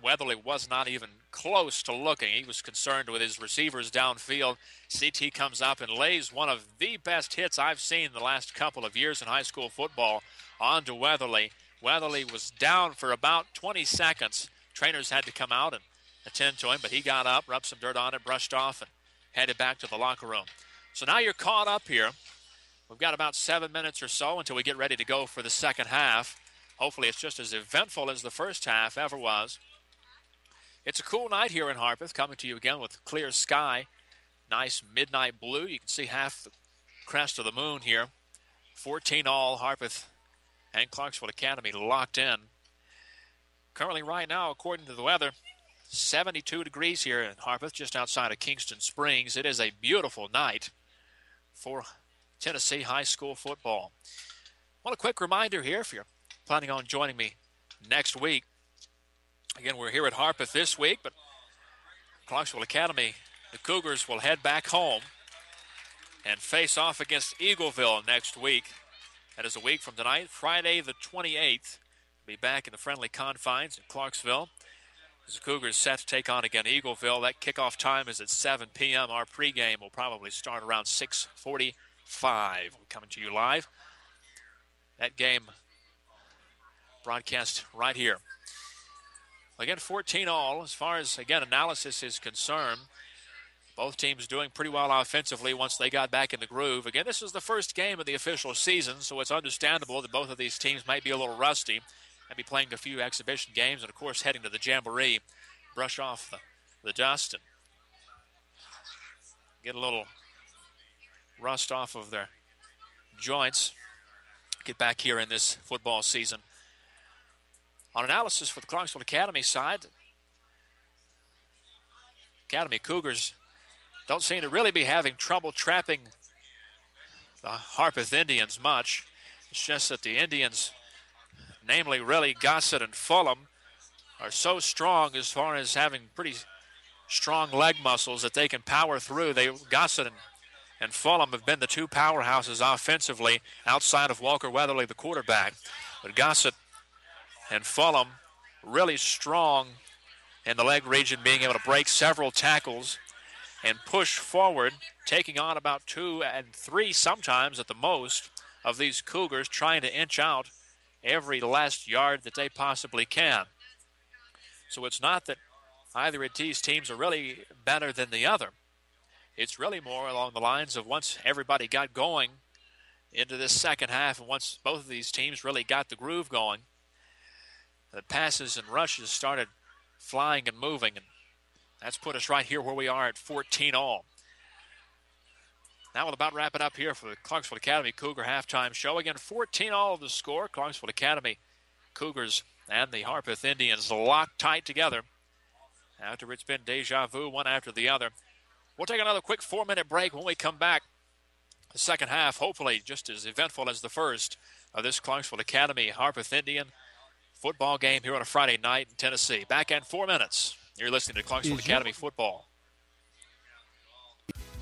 Weatherly was not even close to looking. He was concerned with his receivers downfield. CT comes up and lays one of the best hits I've seen the last couple of years in high school football onto Weatherly. Weatherly was down for about 20 seconds. Trainers had to come out and attend to him, but he got up, rubbed some dirt on it, brushed off, and headed back to the locker room. So now you're caught up here. We've got about seven minutes or so until we get ready to go for the second half. Hopefully, it's just as eventful as the first half ever was. It's a cool night here in Harpeth, coming to you again with clear sky, nice midnight blue. You can see half the crest of the moon here. 14 all, Harpeth and Clarksville Academy locked in. Currently, right now, according to the weather, 72 degrees here in Harpeth, just outside of Kingston Springs. It is a beautiful night for Tennessee high school football. Well, a quick reminder here if you're planning on joining me next week. Again, we're here at Harpeth this week, but Clarksville Academy, the Cougars will head back home and face off against Eagleville next week. That is a week from tonight, Friday the 28th. Be back in the friendly confines in Clarksville. As the Cougars set to take on again Eagleville, that kickoff time is at 7 p.m. Our pregame will probably start around 6:45. We're coming to you live. That game broadcast right here. Again, 14 all as far as again analysis is concerned. Both teams doing pretty well offensively once they got back in the groove. Again, this is the first game of the official season, so it's understandable that both of these teams might be a little rusty and be playing a few exhibition games, and of course heading to the jamboree, brush off the, the dust and get a little rust off of their joints. Get back here in this football season. On analysis for the Clarksville Academy side, Academy Cougars don't seem to really be having trouble trapping the Harpeth Indians much. It's just that the Indians, namely really Gossett and Fulham, are so strong as far as having pretty strong leg muscles that they can power through. They Gossett and, and Fulham have been the two powerhouses offensively outside of Walker Weatherly, the quarterback. But Gossett and Fulham really strong in the leg region, being able to break several tackles and push forward, taking on about two and three sometimes at the most of these Cougars, trying to inch out every last yard that they possibly can. So it's not that either of these teams are really better than the other. It's really more along the lines of once everybody got going into this second half, and once both of these teams really got the groove going, the passes and rushes started flying and moving, and that's put us right here where we are at 14 all. Now we'll about wrap it up here for the Clarksville Academy Cougar halftime show. Again, 14 all of the score. Clarksville Academy Cougars and the Harpeth Indians locked tight together. After it's been deja vu, one after the other. We'll take another quick four minute break when we come back. The second half, hopefully just as eventful as the first of this Clarksville Academy Harpeth Indian football game here on a Friday night in Tennessee. Back in four minutes. You're listening to Clarksville Academy football.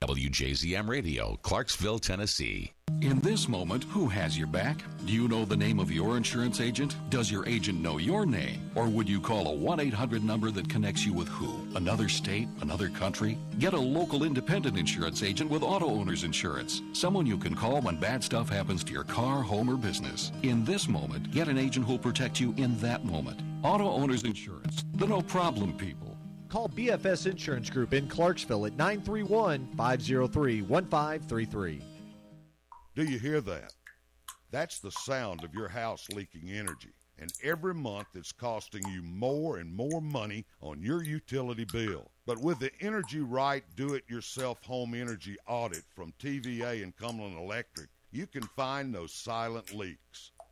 WJZM Radio, Clarksville, Tennessee. In this moment, who has your back? Do you know the name of your insurance agent? Does your agent know your name? Or would you call a 1 800 number that connects you with who? Another state? Another country? Get a local independent insurance agent with auto owner's insurance. Someone you can call when bad stuff happens to your car, home, or business. In this moment, get an agent who'll protect you in that moment. Auto owner's insurance. The no problem people. Call BFS Insurance Group in Clarksville at 931 503 1533. Do you hear that? That's the sound of your house leaking energy. And every month it's costing you more and more money on your utility bill. But with the Energy Right Do It Yourself Home Energy Audit from TVA and Cumberland Electric, you can find those silent leaks.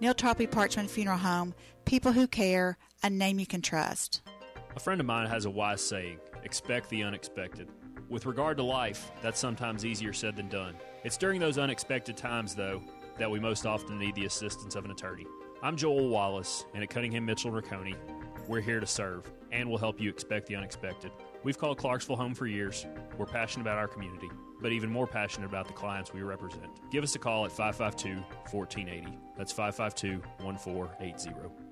Neal Tarpley Parchman Funeral Home, people who care, a name you can trust. A friend of mine has a wise saying expect the unexpected. With regard to life, that's sometimes easier said than done. It's during those unexpected times, though, that we most often need the assistance of an attorney. I'm Joel Wallace, and at Cunningham Mitchell Rocconi, we're here to serve and will help you expect the unexpected. We've called Clarksville home for years. We're passionate about our community, but even more passionate about the clients we represent. Give us a call at 552 1480. That's 552 1480.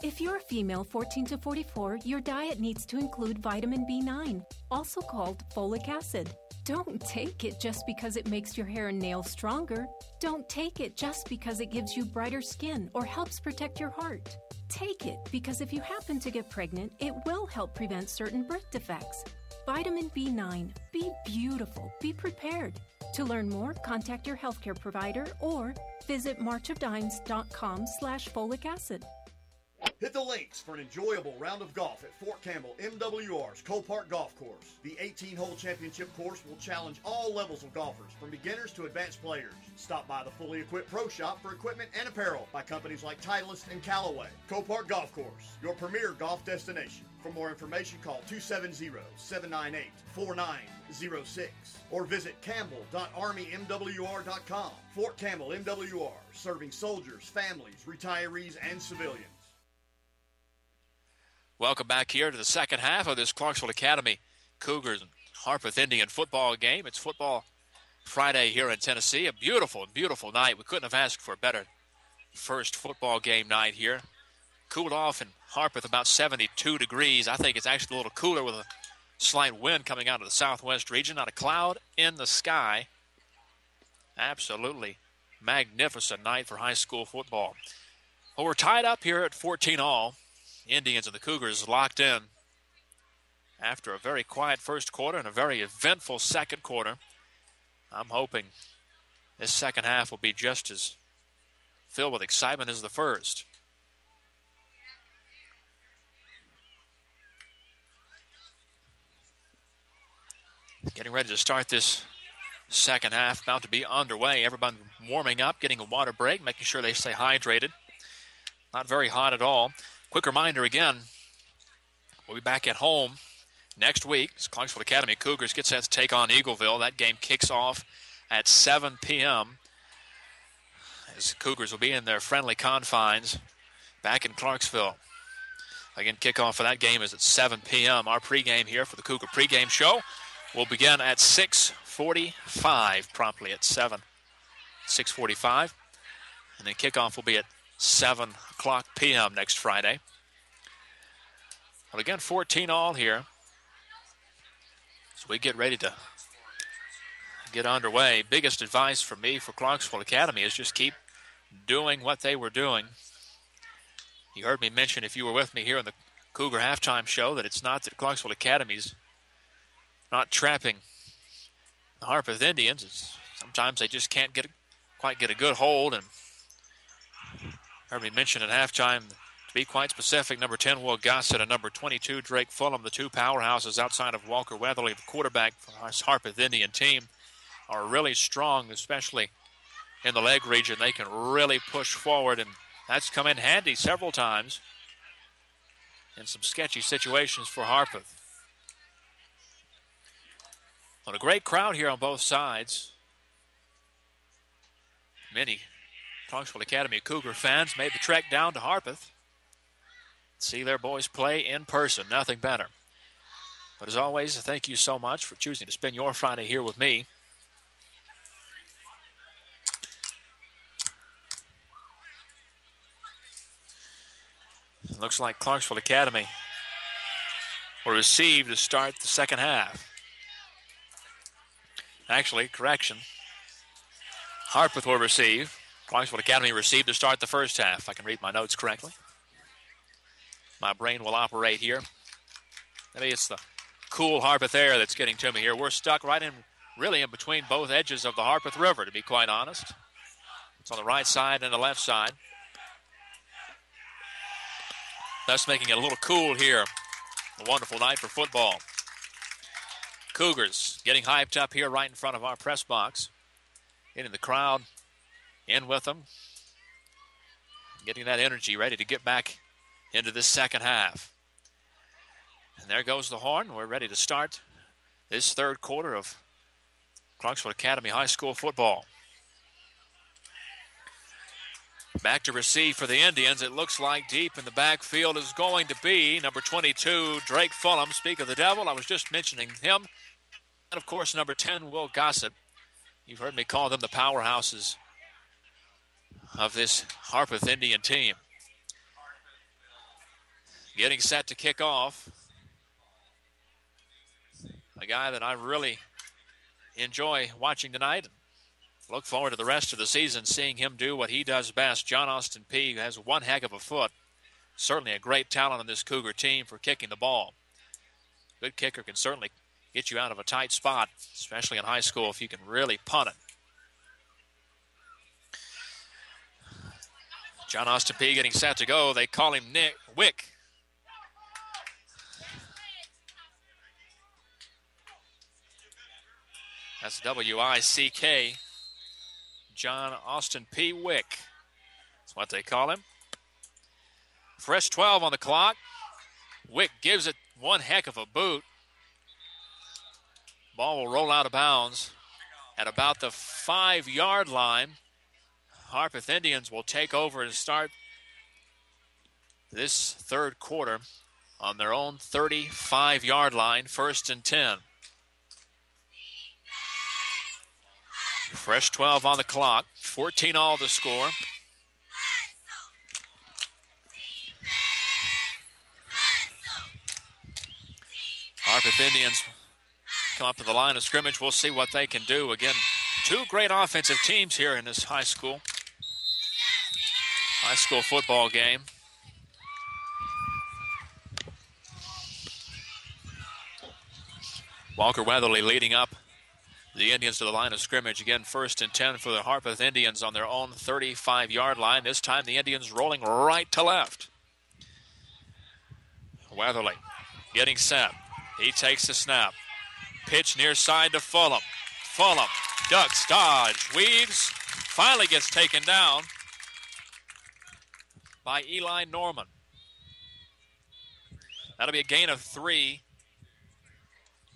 If you're a female 14 to 44, your diet needs to include vitamin B9, also called folic acid. Don't take it just because it makes your hair and nails stronger. Don't take it just because it gives you brighter skin or helps protect your heart. Take it because if you happen to get pregnant, it will help prevent certain birth defects. Vitamin B9. Be beautiful. Be prepared. To learn more, contact your healthcare provider or visit marchofdimes.com slash folic acid. Hit the links for an enjoyable round of golf at Fort Campbell MWR's Cole Park Golf Course. The 18 hole championship course will challenge all levels of golfers, from beginners to advanced players. Stop by the fully equipped pro shop for equipment and apparel by companies like Titleist and Callaway. Cole Park Golf Course, your premier golf destination. For more information, call 270 798 4906 or visit campbell.armymwr.com. Fort Campbell MWR, serving soldiers, families, retirees, and civilians. Welcome back here to the second half of this Clarksville Academy Cougars and Harpeth Indian football game. It's football Friday here in Tennessee. A beautiful, beautiful night. We couldn't have asked for a better first football game night here. Cooled off in Harpeth about 72 degrees. I think it's actually a little cooler with a slight wind coming out of the southwest region. Not a cloud in the sky. Absolutely magnificent night for high school football. Well, we're tied up here at 14 all. Indians and the Cougars locked in after a very quiet first quarter and a very eventful second quarter. I'm hoping this second half will be just as filled with excitement as the first. Getting ready to start this second half, about to be underway. Everybody warming up, getting a water break, making sure they stay hydrated. Not very hot at all. Quick reminder again, we'll be back at home next week. As Clarksville Academy Cougars get set to take on Eagleville. That game kicks off at 7 p.m. As Cougars will be in their friendly confines back in Clarksville. Again, kickoff for that game is at 7 p.m. Our pregame here for the Cougar pregame show will begin at 6:45, promptly at 7. 6:45, and then kickoff will be at 7 o'clock p.m. next Friday. But again, 14 all here. So we get ready to get underway. Biggest advice for me for Clarksville Academy is just keep doing what they were doing. You heard me mention, if you were with me here on the Cougar halftime show, that it's not that Clarksville Academy's not trapping the Harpeth Indians. Sometimes they just can't get quite get a good hold. And heard me mention at halftime, To be quite specific, number 10, Will Gossett, and number 22, Drake Fulham, the two powerhouses outside of Walker Weatherly, the quarterback for this Harpeth Indian team, are really strong, especially in the leg region. They can really push forward, and that's come in handy several times in some sketchy situations for Harpeth. Well, a great crowd here on both sides. Many Clarksville Academy Cougar fans made the trek down to Harpeth. See their boys play in person. Nothing better. But as always, thank you so much for choosing to spend your Friday here with me. It looks like Clarksville Academy will receive to start the second half. Actually, correction. Harpeth will receive. Clarksville Academy received to start the first half. If I can read my notes correctly. My brain will operate here. Maybe it's the cool Harpeth air that's getting to me here. We're stuck right in, really in between both edges of the Harpeth River, to be quite honest. It's on the right side and the left side. Thus making it a little cool here. A wonderful night for football. Cougars getting hyped up here right in front of our press box. Getting the crowd in with them. Getting that energy ready to get back into this second half. And there goes the horn. We're ready to start this third quarter of Clarksville Academy High School football. Back to receive for the Indians. It looks like deep in the backfield is going to be number 22, Drake Fulham. Speak of the devil, I was just mentioning him. And of course, number 10, Will Gossett. You've heard me call them the powerhouses of this Harpeth Indian team. Getting set to kick off. A guy that I really enjoy watching tonight. Look forward to the rest of the season seeing him do what he does best. John Austin Peay has one heck of a foot. Certainly a great talent on this Cougar team for kicking the ball. Good kicker can certainly get you out of a tight spot, especially in high school if you can really punt it. John Austin Peay getting set to go. They call him Nick Wick. That's W I C K. John Austin Peay. Wick. That's what they call him. Fresh 12 on the clock. Wick gives it one heck of a boot. Ball will roll out of bounds at about the five yard line. Harpeth Indians will take over and start this third quarter on their own 35 yard line, first and 10. Fresh 12 on the clock, 14 all the score. Harpeth Indians come up to the line of scrimmage. We'll see what they can do. Again, two great offensive teams here in this high school high school football game. Walker Weatherly leading up the Indians to the line of scrimmage. Again, first and 10 for the Harpeth Indians on their own 35 yard line. This time the Indians rolling right to left. Weatherly getting set. He takes the snap. Pitch near side to Fulham. Fulham ducks, dodge, weaves, finally gets taken down by Eli Norman. That'll be a gain of three.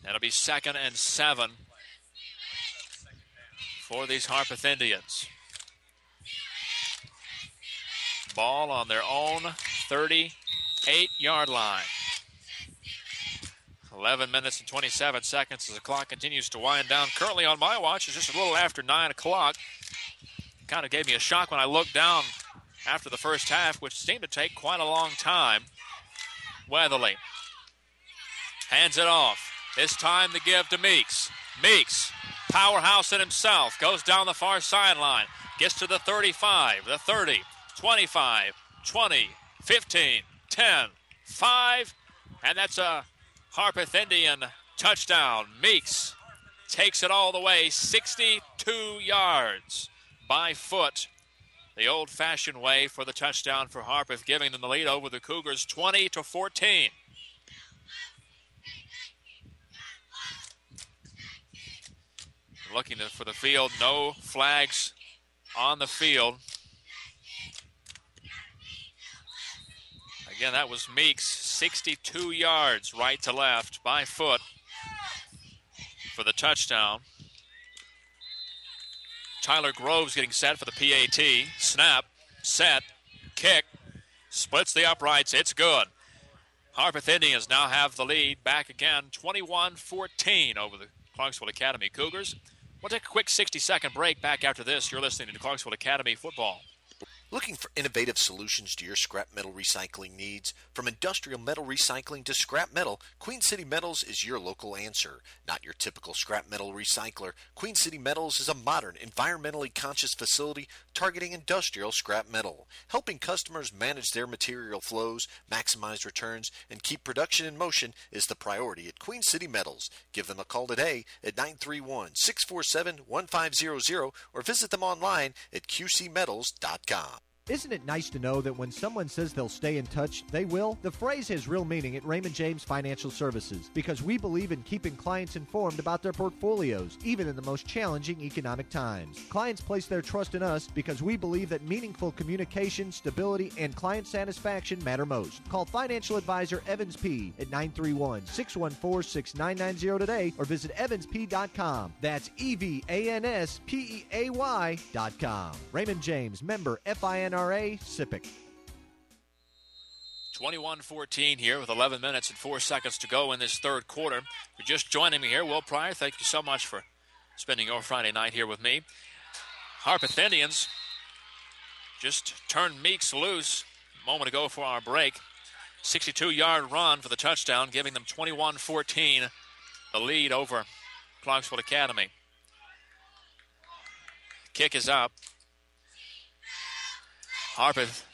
That'll be second and seven for these Harpeth Indians. Ball on their own 38 yard line. 11 minutes and 27 seconds as the clock continues to wind down. Currently on my watch, it's just a little after 9 o'clock. Kind of gave me a shock when I looked down after the first half, which seemed to take quite a long time. Weatherly hands it off. This time the give to Meeks. Meeks powerhouse in himself, goes down the far sideline, gets to the 35, the 30, 25, 20, 15, 10, 5, and that's a Harpeth Indian touchdown. Meeks takes it all the way, 62 yards by foot the old fashioned way for the touchdown for Harpeth, giving them the lead over the Cougars 20 to 14. Looking for the field, no flags on the field. Again, that was Meeks, 62 yards right to left by foot for the touchdown. Tyler Groves getting set for the PAT. Snap, set, kick, splits the uprights. It's good. Harpeth Indians now have the lead back again, 21 14 over the Clarksville Academy Cougars. We'll take a quick 60 second break back after this. You're listening to Clarksville Academy Football. Looking for innovative solutions to your scrap metal recycling needs? From industrial metal recycling to scrap metal, Queen City Metals is your local answer. Not your typical scrap metal recycler, Queen City Metals is a modern, environmentally conscious facility targeting industrial scrap metal, helping customers manage their material flows, maximize returns, and keep production in motion is the priority at Queen City Metals. Give them a call today at 931 647 1500 or visit them online at qcmetals.com. Isn't it nice to know that when someone says they'll stay in touch, they will? The phrase has real meaning at Raymond James Financial Services because we believe in keeping clients informed about their portfolios, even in the most challenging economic times. Clients place their trust in us because we believe that meaningful communication, stability, and client satisfaction matter most. Call financial advisor Evans Peay at 931 614 6990 today or visit evanspeay.com. That's E V A N S P E A Y.com. Raymond James, member FINRA SIPC. 21 14 here with 11 minutes and 4 seconds to go in this third quarter. You're just joining me here, Will Pryor, thank you so much for spending your Friday night here with me. Harpeth Indians just turned Meeks loose a moment ago for our break. 62 yard run for the touchdown, giving them 21 14, the lead over Clarksville Academy. Kick is up. Harpeth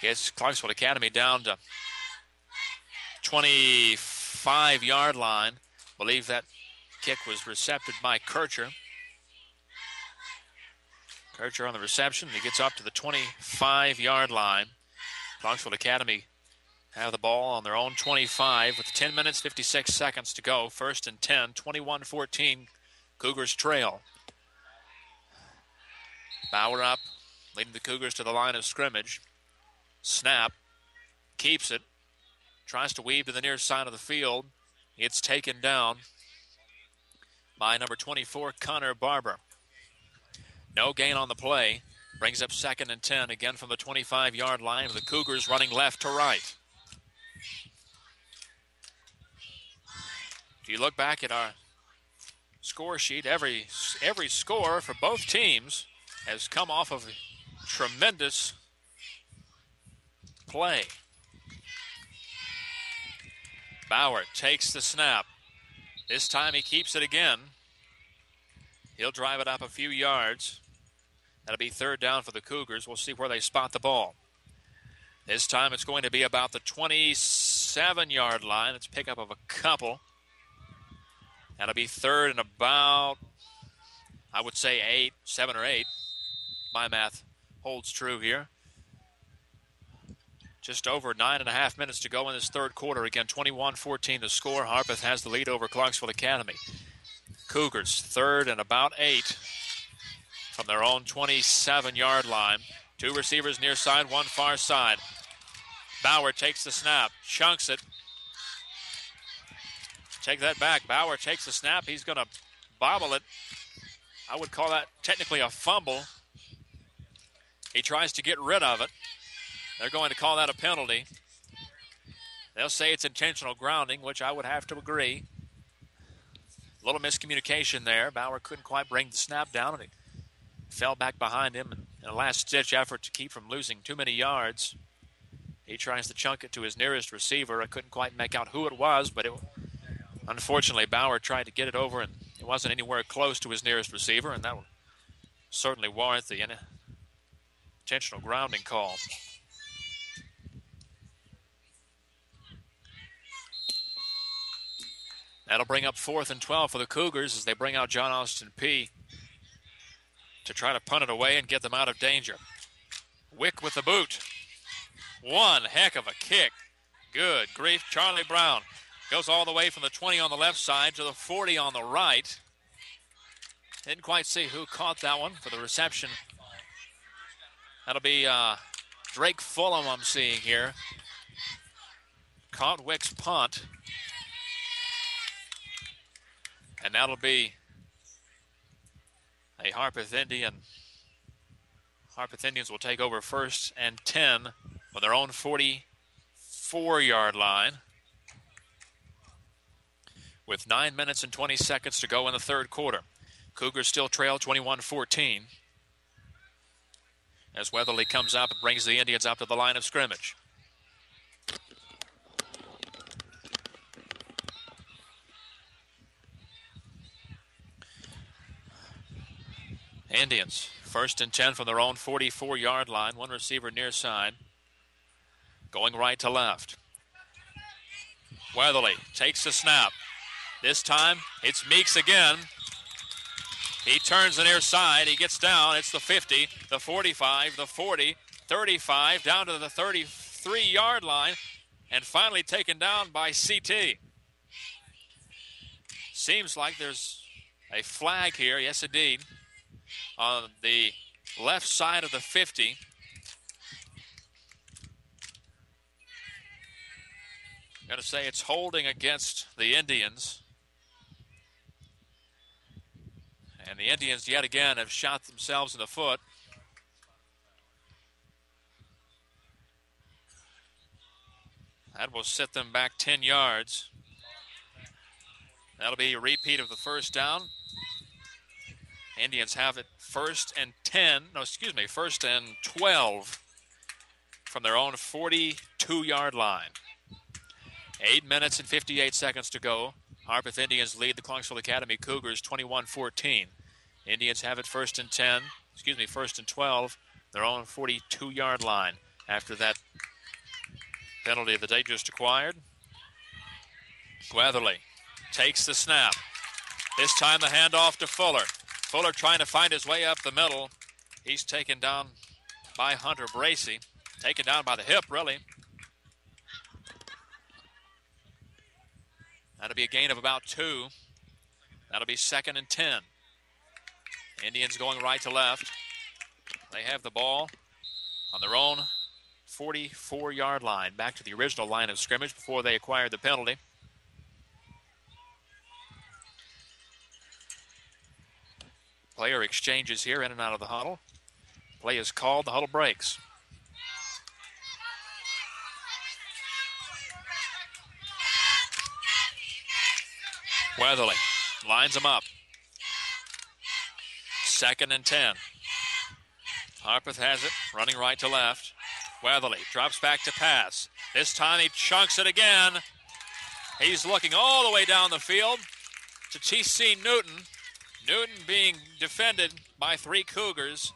gets Clarksville Academy down to 25 yard line. Believe that kick was recepted by Kircher. Kircher on the reception. He gets up to the 25 yard line. Clarksville Academy have the ball on their own 25 with 10 minutes 56 seconds to go. First and 10, 21 14. Cougars trail. Bauer up, leading the Cougars to the line of scrimmage. Snap, keeps it, tries to weave to the near side of the field. It's taken down by number 24, Connor Barber. No gain on the play. Brings up second and 10 again from the 25 yard line. The Cougars running left to right. If you look back at our score sheet, every every score for both teams has come off of tremendous play. Bauer takes the snap. This time he keeps it again. He'll drive it up a few yards. That'll be third down for the Cougars. We'll see where they spot the ball. This time it's going to be about the 27 yard line. It's pickup of a couple. That'll be third and about, I would say, eight, seven or eight. My math holds true here. Just over nine and a half minutes to go in this third quarter. Again, 21 14 to score. Harpeth has the lead over Clarksville Academy. Cougars, third and about eight from their own 27 yard line. Two receivers near side, one far side. Bauer takes the snap, chunks it. Take that back. Bauer takes the snap. He's going to bobble it. I would call that technically a fumble. He tries to get rid of it. They're going to call that a penalty. They'll say it's intentional grounding, which I would have to agree. A little miscommunication there. Bauer couldn't quite bring the snap down, and he fell back behind him in a last ditch effort to keep from losing too many yards. He tries to chunk it to his nearest receiver. I couldn't quite make out who it was, but it, unfortunately, Bauer tried to get it over, and it wasn't anywhere close to his nearest receiver, and that would certainly warrant the intentional grounding call. That'll bring up fourth and 12 for the Cougars as they bring out John Austin Peay to try to punt it away and get them out of danger. Wick with the boot. One heck of a kick. Good grief. Charlie Brown goes all the way from the 20 on the left side to the 40 on the right. Didn't quite see who caught that one for the reception. That'll be uh, Drake Fulham, I'm seeing here. Caught Wick's punt. And that'll be a Harpeth Indian. Harpeth Indians will take over first and 10 on their own 44 yard line. With 9 minutes and 20 seconds to go in the third quarter. Cougars still trail 21 14 as Weatherly comes up and brings the Indians up to the line of scrimmage. Indians, first and 10 from their own 44 yard line. One receiver near side. Going right to left. Weatherly takes the snap. This time it's Meeks again. He turns the near side. He gets down. It's the 50, the 45, the 40, 35, down to the 33 yard line, and finally taken down by CT. Seems like there's a flag here. Yes, indeed. On the left side of the 50. I'm going to say it's holding against the Indians. And the Indians, yet again, have shot themselves in the foot. That will set them back 10 yards. That'll be a repeat of the first down. Indians have it first and 10. No, excuse me, first and 12 from their own 42 yard line. Eight minutes and 58 seconds to go. Harpeth Indians lead the Clarksville Academy Cougars 21 14. Indians have it first and 10, excuse me, first and 12, their own 42 yard line after that penalty that they just acquired. Weatherly takes the snap. This time the handoff to Fuller. Fuller trying to find his way up the middle. He's taken down by Hunter Bracy. Taken down by the hip, really. That'll be a gain of about two. That'll be second and 10. Indians going right to left. They have the ball on their own 44 yard line, back to the original line of scrimmage before they acquired the penalty. Player exchanges here in and out of the huddle. Play is called, the huddle breaks. Weatherly lines him up. Second and 10. Harpeth has it, running right to left. Weatherly drops back to pass. This time he chunks it again. He's looking all the way down the field to T.C. Newton. Newton being defended by three Cougars.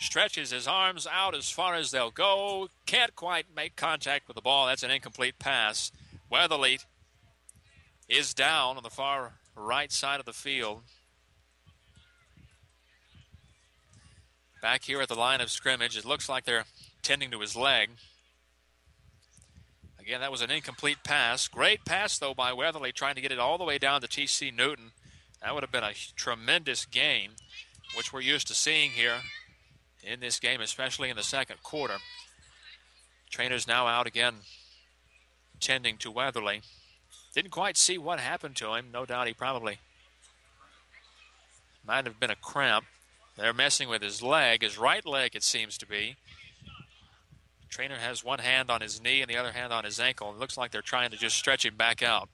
Stretches his arms out as far as they'll go. Can't quite make contact with the ball. That's an incomplete pass. Weatherly is down on the far right side of the field. Back here at the line of scrimmage, it looks like they're tending to his leg. Again, that was an incomplete pass. Great pass, though, by Weatherly, trying to get it all the way down to T.C. Newton. That would have been a tremendous gain, which we're used to seeing here in this game, especially in the second quarter. Trainer's now out again, tending to Weatherly. Didn't quite see what happened to him. No doubt he probably might have been a cramp. They're messing with his leg, his right leg, it seems to be. Trainer has one hand on his knee and the other hand on his ankle. It looks like they're trying to just stretch him back out.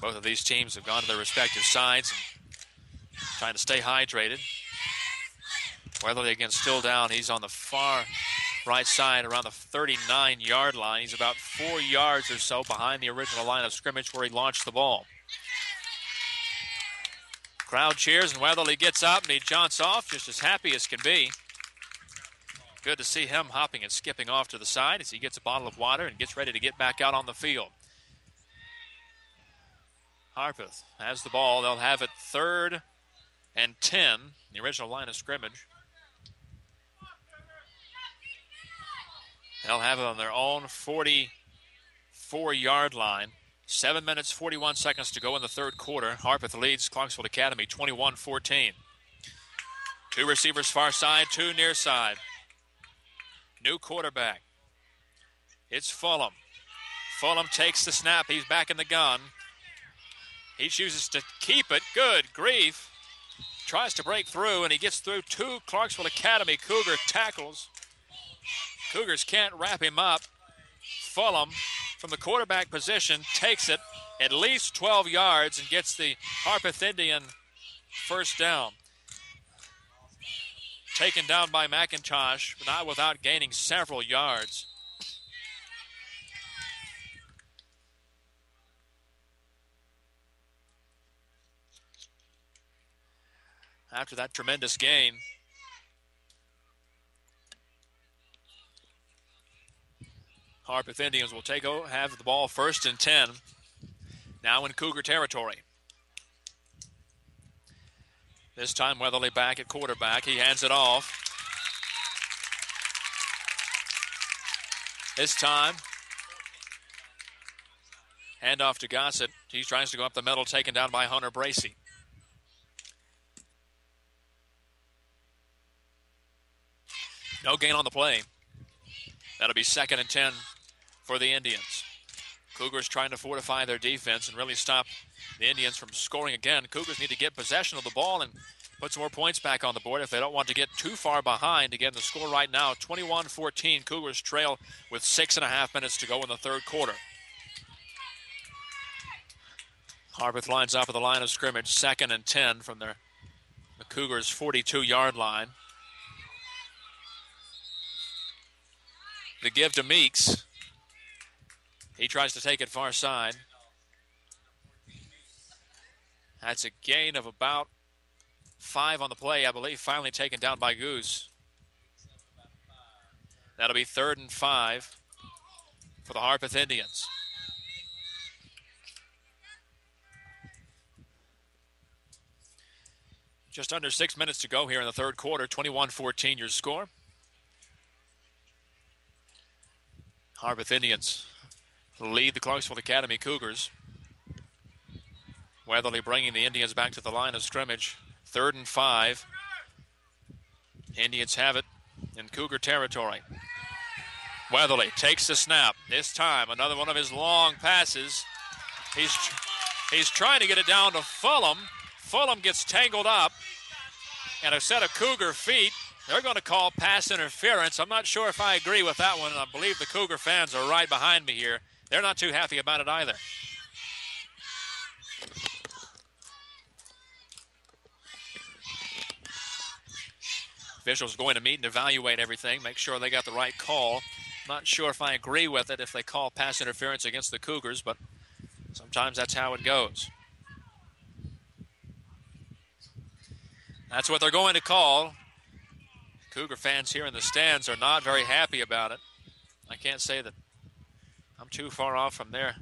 Both of these teams have gone to their respective sides, trying to stay hydrated. Weatherly again still down. He's on the far right side around the 39 yard line. He's about four yards or so behind the original line of scrimmage where he launched the ball. Crowd cheers and Weatherly gets up and he jaunts off just as happy as can be. Good to see him hopping and skipping off to the side as he gets a bottle of water and gets ready to get back out on the field. Harpeth has the ball. They'll have it third and 10, the original line of scrimmage. They'll have it on their own 44 yard line. 7 minutes 41 seconds to go in the third quarter. Harpeth leads Clarksville Academy 21 14. Two receivers far side, two near side. New quarterback. It's Fulham. Fulham takes the snap. He's back in the gun. He chooses to keep it. Good grief. Tries to break through, and he gets through two Clarksville Academy Cougar tackles. Cougars can't wrap him up. Fulham, from the quarterback position, takes it at least 12 yards and gets the Harpeth Indian first down. Taken down by McIntosh, but not without gaining several yards. After that tremendous gain, Harpeth Indians will take have the ball first and 10. Now in Cougar territory. This time Weatherly back at quarterback. He hands it off. This time, hand off to Gossett. He tries to go up the middle, taken down by Hunter Bracy. No gain on the play. That'll be second and 10 for the Indians. Cougars trying to fortify their defense and really stop the Indians from scoring again. Cougars need to get possession of the ball and put some more points back on the board if they don't want to get too far behind. Again, the score right now 21 14. Cougars trail with six and a half minutes to go in the third quarter. Harpeth lines up at the line of scrimmage, second and 10 from their, the Cougars' 42 yard line. The give to Meeks. He tries to take it far side. That's a gain of about five on the play, I believe, finally taken down by Goose. That'll be third and five for the Harpeth Indians. Just under six minutes to go here in the third quarter. 21 14 your score. Harpeth Indians lead the Clarksville Academy Cougars. Weatherly bringing the Indians back to the line of scrimmage. Third and five. Indians have it in Cougar territory. Weatherly takes the snap. This time, another one of his long passes. He's he's trying to get it down to Fulham. Fulham gets tangled up, and a set of Cougar feet they're going to call pass interference. I'm not sure if I agree with that one. I believe the Cougar fans are right behind me here. They're not too happy about it either. Officials going to meet and evaluate everything, make sure they got the right call. Not sure if I agree with it if they call pass interference against the Cougars, but sometimes that's how it goes. That's what they're going to call. Cougar fans here in the stands are not very happy about it. I can't say that I'm too far off from their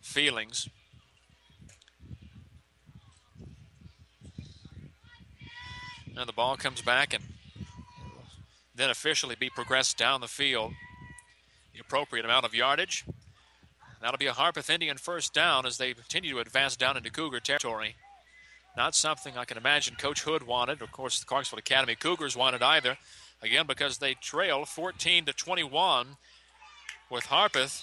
feelings. And the ball comes back and then officially be progressed down the field. The appropriate amount of yardage. That'll be a Harpeth Indian first down as they continue to advance down into Cougar territory. Not something I can imagine Coach Hood wanted. Of course, the Clarksville Academy Cougars wanted either. Again, because they trail 14 to 21 with Harpeth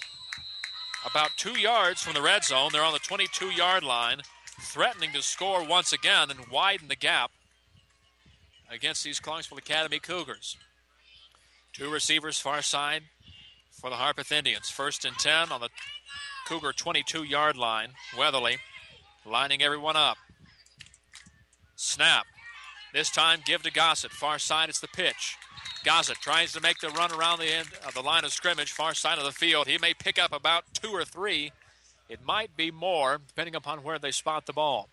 about two yards from the red zone. They're on the 22 yard line, threatening to score once again and widen the gap against these Clarksville Academy Cougars. Two receivers far side for the Harpeth Indians. First and 10 on the Cougar 22 yard line. Weatherly lining everyone up. Snap. This time, give to Gossett. Far side, it's the pitch. Gossett tries to make the run around the end of the line of scrimmage, far side of the field. He may pick up about two or three. It might be more, depending upon where they spot the ball.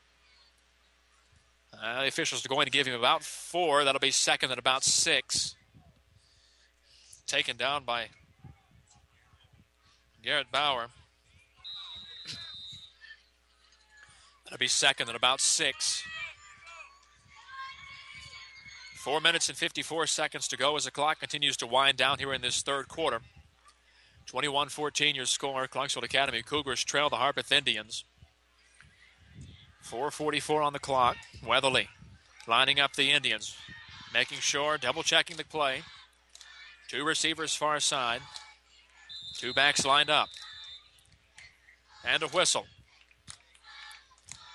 Uh, the officials are going to give him about four. That'll be second at about six. Taken down by Garrett Bauer. That'll be second at about six. Four minutes and 54 seconds to go as the clock continues to wind down here in this third quarter. 21 14 your score. Clarksville Academy Cougars trail the Harpeth Indians. 4.44 on the clock. Weatherly lining up the Indians, making sure, double checking the play. Two receivers far side. Two backs lined up. And a whistle.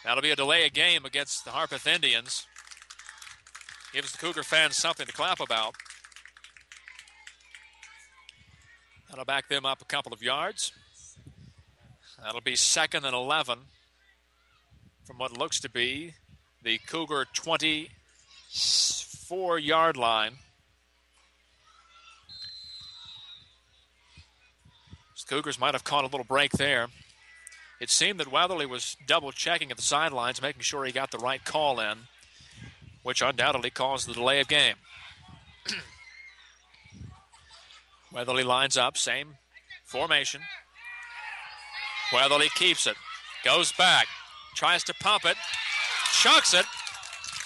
That'll be a delay of game against the Harpeth Indians. Gives the Cougar fans something to clap about. That'll back them up a couple of yards. That'll be second and 11 from what looks to be the Cougar 24 yard line. Cougars might have caught a little break there. It seemed that Weatherly was double checking at the sidelines, making sure he got the right call in, which undoubtedly caused the delay of game. Weatherly lines up, same formation. Weatherly keeps it, goes back, tries to pump it, chucks it,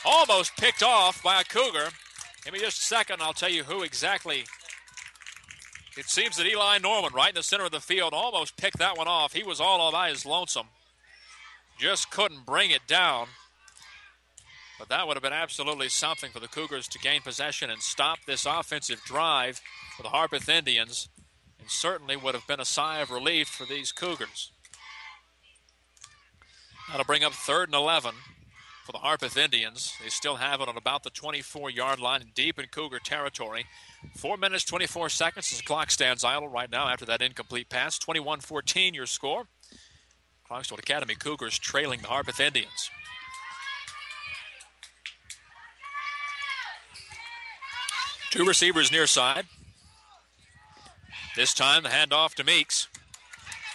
almost picked off by a Cougar. Give me just a second, I'll tell you who exactly. It seems that Eli Norman, right in the center of the field, almost picked that one off. He was all by his lonesome. Just couldn't bring it down. But that would have been absolutely something for the Cougars to gain possession and stop this offensive drive for the Harpeth Indians, and certainly would have been a sigh of relief for these Cougars. That'll bring up third and 11 for the Harpeth Indians. They still have it on about the 24 yard line, deep in Cougar territory. Four minutes, 24 seconds as the clock stands idle right now after that incomplete pass. 21 14 your score. Clarksville Academy Cougars trailing the Harpeth Indians. Two receivers near side. This time the handoff to Meeks.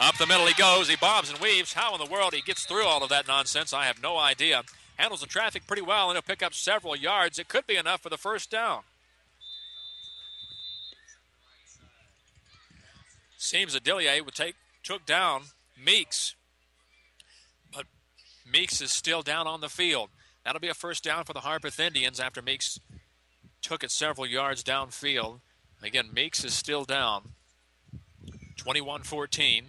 Up the middle he goes. He bobs and weaves. How in the world he gets through all of that nonsense, I have no idea. Handles the traffic pretty well and he'll pick up several yards. It could be enough for the first down. Seems that Dillier would take took down Meeks, but Meeks is still down on the field. That'll be a first down for the Harpeth Indians after Meeks took it several yards downfield. Again, Meeks is still down. 21 14.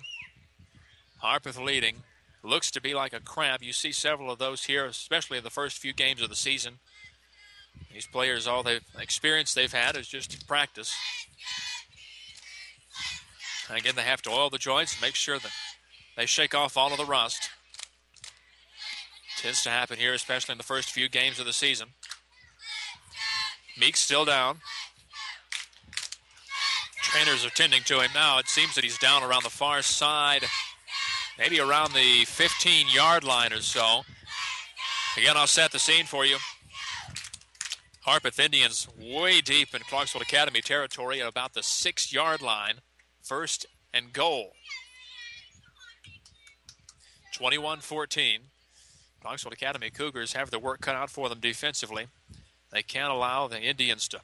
Harpeth leading. Looks to be like a cramp. You see several of those here, especially in the first few games of the season. These players, all the experience they've had is just practice. And again, they have to oil the joints make sure that they shake off all of the rust. Tends to happen here, especially in the first few games of the season. Meeks still down. Trainers are tending to him now. It seems that he's down around the far side, maybe around the 15 yard line or so. Again, I'll set the scene for you. Harpeth Indians way deep in Clarksville Academy territory at about the six yard line. First and goal. 21 14. Clarksville Academy Cougars have their work cut out for them defensively. They can't allow the Indians to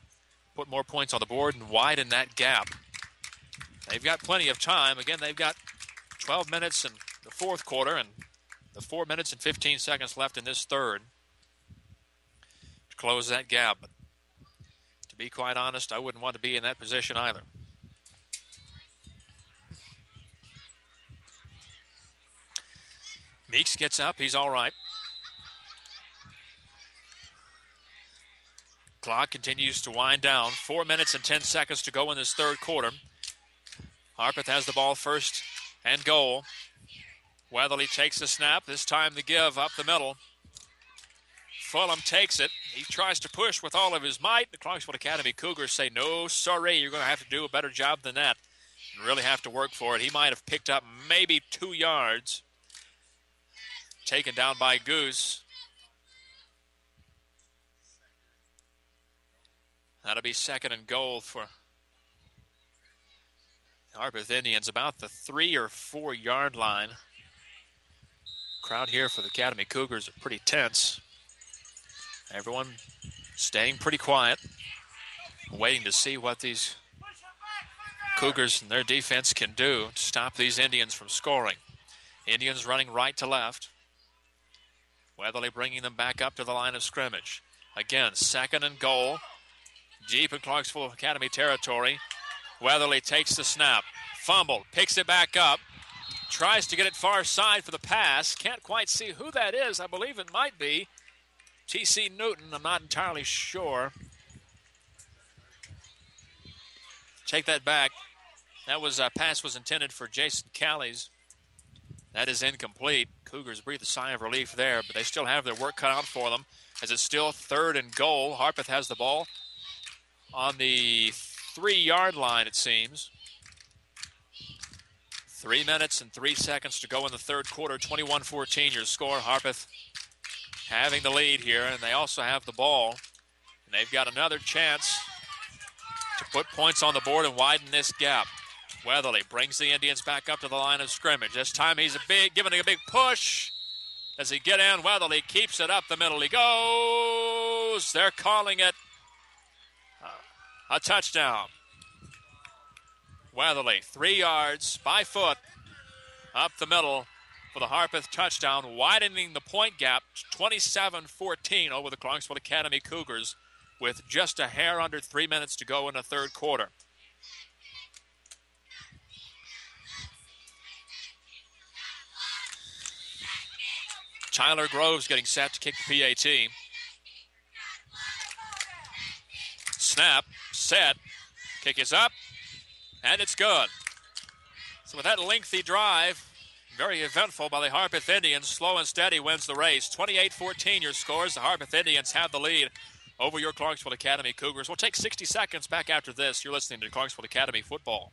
put more points on the board and widen that gap. They've got plenty of time. Again, they've got 12 minutes in the fourth quarter and the 4 minutes and 15 seconds left in this third to close that gap. But to be quite honest, I wouldn't want to be in that position either. Meeks gets up. He's all right. Clock continues to wind down. Four minutes and 10 seconds to go in this third quarter. Harpeth has the ball first and goal. Weatherly takes the snap. This time the give up the middle. Fulham takes it. He tries to push with all of his might. The Clarksville Academy Cougars say, no, sorry, you're going to have to do a better job than that. And really have to work for it. He might have picked up maybe two yards. Taken down by Goose. That'll be second and goal for Harpeth Indians, about the three or four yard line. Crowd here for the Academy Cougars are pretty tense. Everyone staying pretty quiet, waiting to see what these Cougars and their defense can do to stop these Indians from scoring. Indians running right to left. Weatherly bringing them back up to the line of scrimmage. Again, second and goal. Deep in Clarksville Academy territory. Weatherly takes the snap. Fumbled. Picks it back up. Tries to get it far side for the pass. Can't quite see who that is. I believe it might be T.C. Newton. I'm not entirely sure. Take that back. That was a uh, pass was intended for Jason Callies. That is incomplete. Cougars breathe a sigh of relief there, but they still have their work cut out for them as it's still third and goal. Harpeth has the ball on the three yard line, it seems. Three minutes and three seconds to go in the third quarter. 21 14 your score. Harpeth having the lead here, and they also have the ball. And they've got another chance to put points on the board and widen this gap. Weatherly brings the Indians back up to the line of scrimmage. This time he's a big, giving a big push. Does he get in? Weatherly keeps it up the middle. He goes. They're calling it a touchdown. Weatherly, three yards by foot up the middle for the Harpeth touchdown, widening the point gap to 27 14 over the Clarksville Academy Cougars with just a hair under three minutes to go in the third quarter. Tyler Groves getting set to kick the PAT. Snap, set, kick is up, and it's good. So with that lengthy drive, very eventful by the Harpeth Indians, slow and steady wins the race. 28-14 your scores. The Harpeth Indians have the lead over your Clarksville Academy Cougars. We'll take 60 seconds back after this. You're listening to Clarksville Academy Football.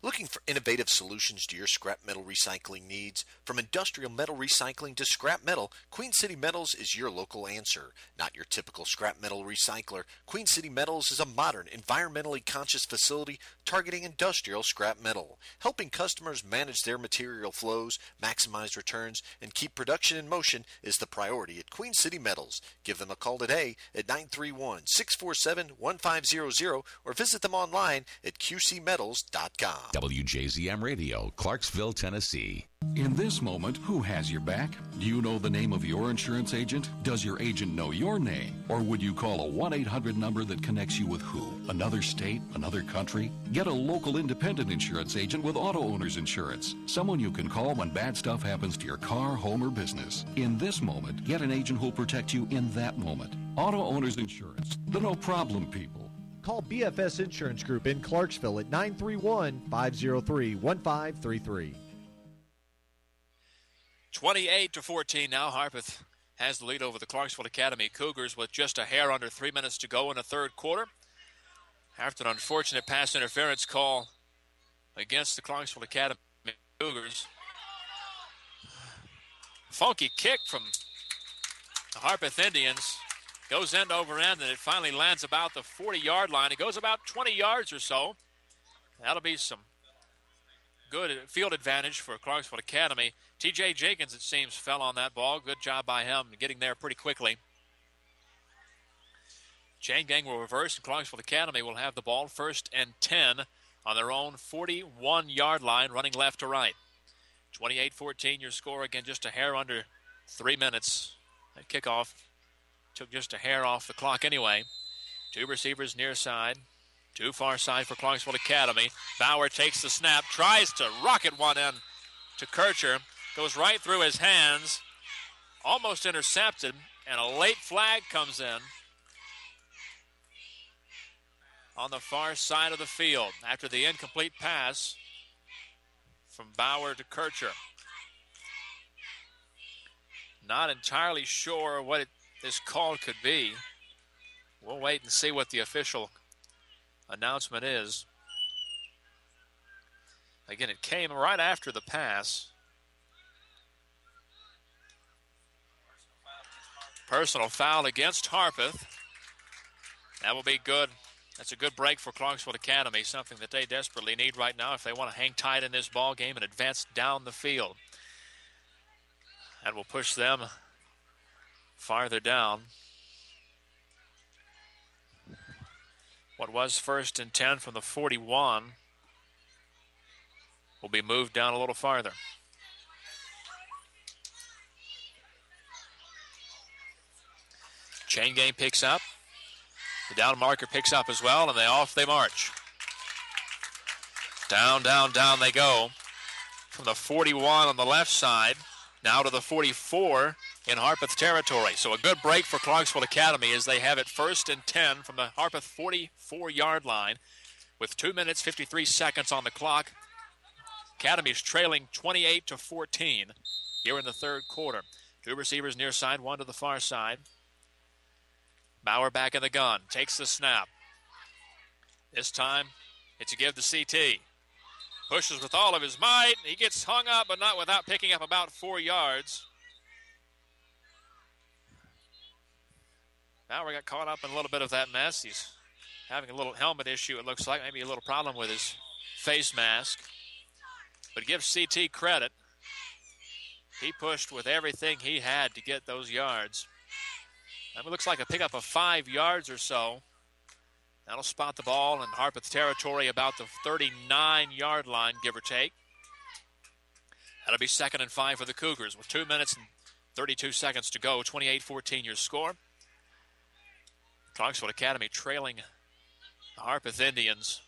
Looking for innovative solutions to your scrap metal recycling needs? From industrial metal recycling to scrap metal, Queen City Metals is your local answer. Not your typical scrap metal recycler, Queen City Metals is a modern, environmentally conscious facility targeting industrial scrap metal, helping customers manage their material flows, maximize returns, and keep production in motion is the priority at Queen City Metals. Give them a call today at 931 647 1500 or visit them online at qcmetals.com. WJZM Radio, Clarksville, Tennessee. In this moment, who has your back? Do you know the name of your insurance agent? Does your agent know your name? Or would you call a 1 800 number that connects you with who? Another state? Another country? Get a local independent insurance agent with Auto Owners Insurance. Someone you can call when bad stuff happens to your car, home, or business. In this moment, get an agent who'll protect you in that moment. Auto Owners Insurance, the no problem people. Call BFS Insurance Group in Clarksville at 931 503 1533. 28 to 14 now. Harpeth has the lead over the Clarksville Academy Cougars with just a hair under three minutes to go in the third quarter. After an unfortunate pass interference call against the Clarksville Academy Cougars. Funky kick from the Harpeth Indians. Goes end over end, and it finally lands about the 40 yard line. It goes about 20 yards or so. That'll be some good field advantage for Clarksville Academy. TJ Jenkins, it seems, fell on that ball. Good job by him getting there pretty quickly. Chain gang will reverse, and Clarksville Academy will have the ball first and 10 on their own 41 yard line, running left to right. 28 14, your score again, just a hair under three minutes. That kickoff took just a hair off the clock anyway. Two receivers near side. Too far side for Clarksville Academy. Bauer takes the snap, tries to rocket one in to Kircher. Goes right through his hands. Almost intercepted, and a late flag comes in on the far side of the field after the incomplete pass from Bauer to Kircher. Not entirely sure what it, this call could be. We'll wait and see what the official announcement is. Again, it came right after the pass. Personal foul against Harpeth. That will be good. That's a good break for Clarksville Academy, something that they desperately need right now if they want to hang tight in this ball game and advance down the field. That will push them farther down. What was first and 10 from the 41 will be moved down a little farther. Chain game picks up. The down marker picks up as well, and they off they march. Down, down, down they go. From the 41 on the left side, now to the 44 in Harpeth territory. So a good break for Clarksville Academy as they have it first and 10 from the Harpeth 44 yard line with 2 minutes 53 seconds on the clock. Academy's trailing 28 to 14 here in the third quarter. Two receivers near side, one to the far side. Bauer back in the gun, takes the snap. This time, it's a give to CT. Pushes with all of his might. He gets hung up, but not without picking up about four yards. Bauer got caught up in a little bit of that mess. He's having a little helmet issue, it looks like. Maybe a little problem with his face mask. But give CT credit. He pushed with everything he had to get those yards. That looks like a pickup of five yards or so. That'll spot the ball in Harpeth territory about the 39 yard line, give or take. That'll be second and five for the Cougars with two minutes and 32 seconds to go. 28 14 your score. Clarksville Academy trailing the Harpeth Indians.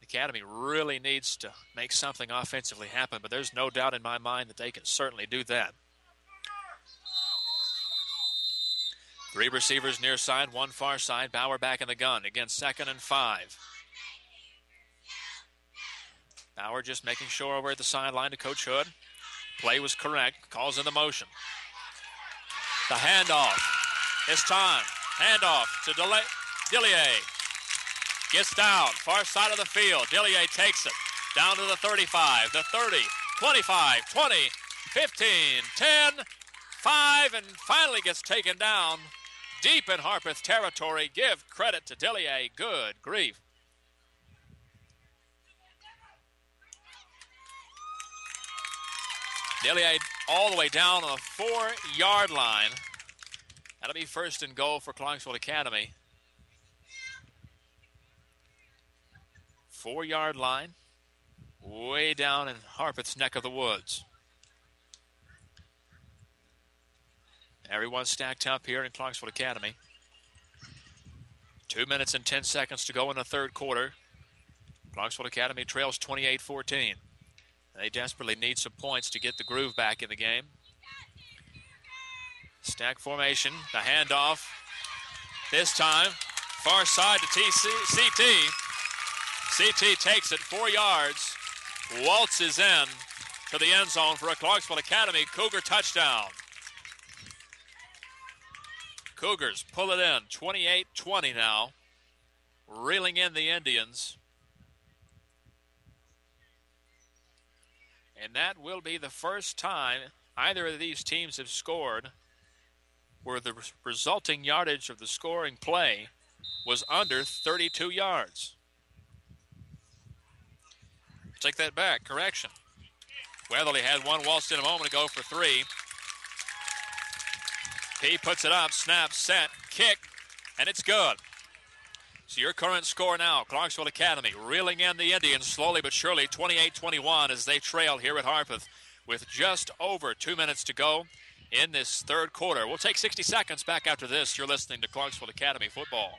The Academy really needs to make something offensively happen, but there's no doubt in my mind that they can certainly do that. Three receivers near side, one far side. Bauer back in the gun. Again, second and five. Bauer just making sure over at the sideline to Coach Hood. Play was correct. Calls in the motion. The handoff. It's time. Handoff to Dillier. Gets down. Far side of the field. Dillier takes it. Down to the 35, the 30, 25, 20, 15, 10, 5, and finally gets taken down deep in Harpeth territory. Give credit to Dillier. Good grief. Dillier all the way down on the four yard line. That'll be first and goal for Clarksville Academy. Four yard line, way down in Harpeth's neck of the woods. Everyone stacked up here in Clarksville Academy. Two minutes and 10 seconds to go in the third quarter. Clarksville Academy trails 28 14. They desperately need some points to get the groove back in the game. Stack formation, the handoff. This time, far side to TC, CT. CT takes it four yards, waltzes in to the end zone for a Clarksville Academy Cougar touchdown. Cougars pull it in 28 20 now, reeling in the Indians. And that will be the first time either of these teams have scored where the resulting yardage of the scoring play was under 32 yards. Take that back. Correction. Weatherly had one waltzed in a moment ago for three. He puts it up, snap, set, kick, and it's good. So your current score now, Clarksville Academy reeling in the Indians slowly but surely, 28-21 as they trail here at Harpeth with just over two minutes to go in this third quarter. We'll take 60 seconds back after this. You're listening to Clarksville Academy Football.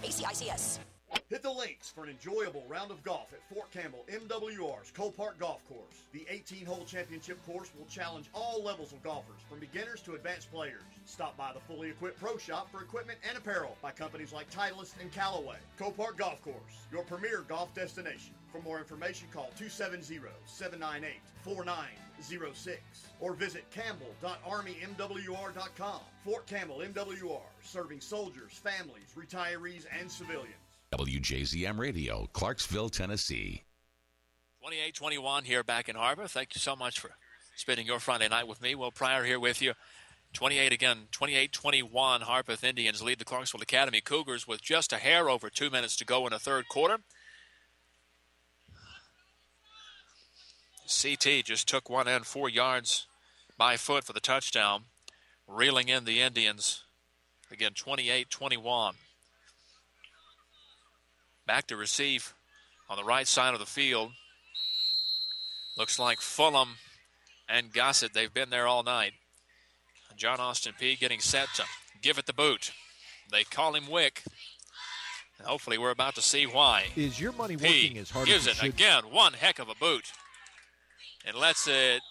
ACICS. Hit the links for an enjoyable round of golf at Fort Campbell MWR's Cole Park Golf Course. The 18 hole championship course will challenge all levels of golfers, from beginners to advanced players. Stop by the fully equipped pro shop for equipment and apparel by companies like Titleist and Callaway. Cole Park Golf Course, your premier golf destination. For more information, call 270 798 4906 or visit campbell.armymwr.com. Fort Campbell MWR, serving soldiers, families, retirees, and civilians. WJZM Radio, Clarksville, Tennessee. 28 21 here back in Harpeth. Thank you so much for spending your Friday night with me. Will Pryor here with you 28 again, 28 21. Harpeth Indians lead the Clarksville Academy Cougars with just a hair over two minutes to go in the third quarter. CT just took one in four yards by foot for the touchdown, reeling in the Indians. Again, 28 21. Back to receive on the right side of the field. Looks like Fulham and Gossett, they've been there all night. John Austin Peay getting set to give it the boot. They call him Wick. hopefully, we're about to see why. Is your money working as hard gives as it, it should? again. One heck of a boot, and lets it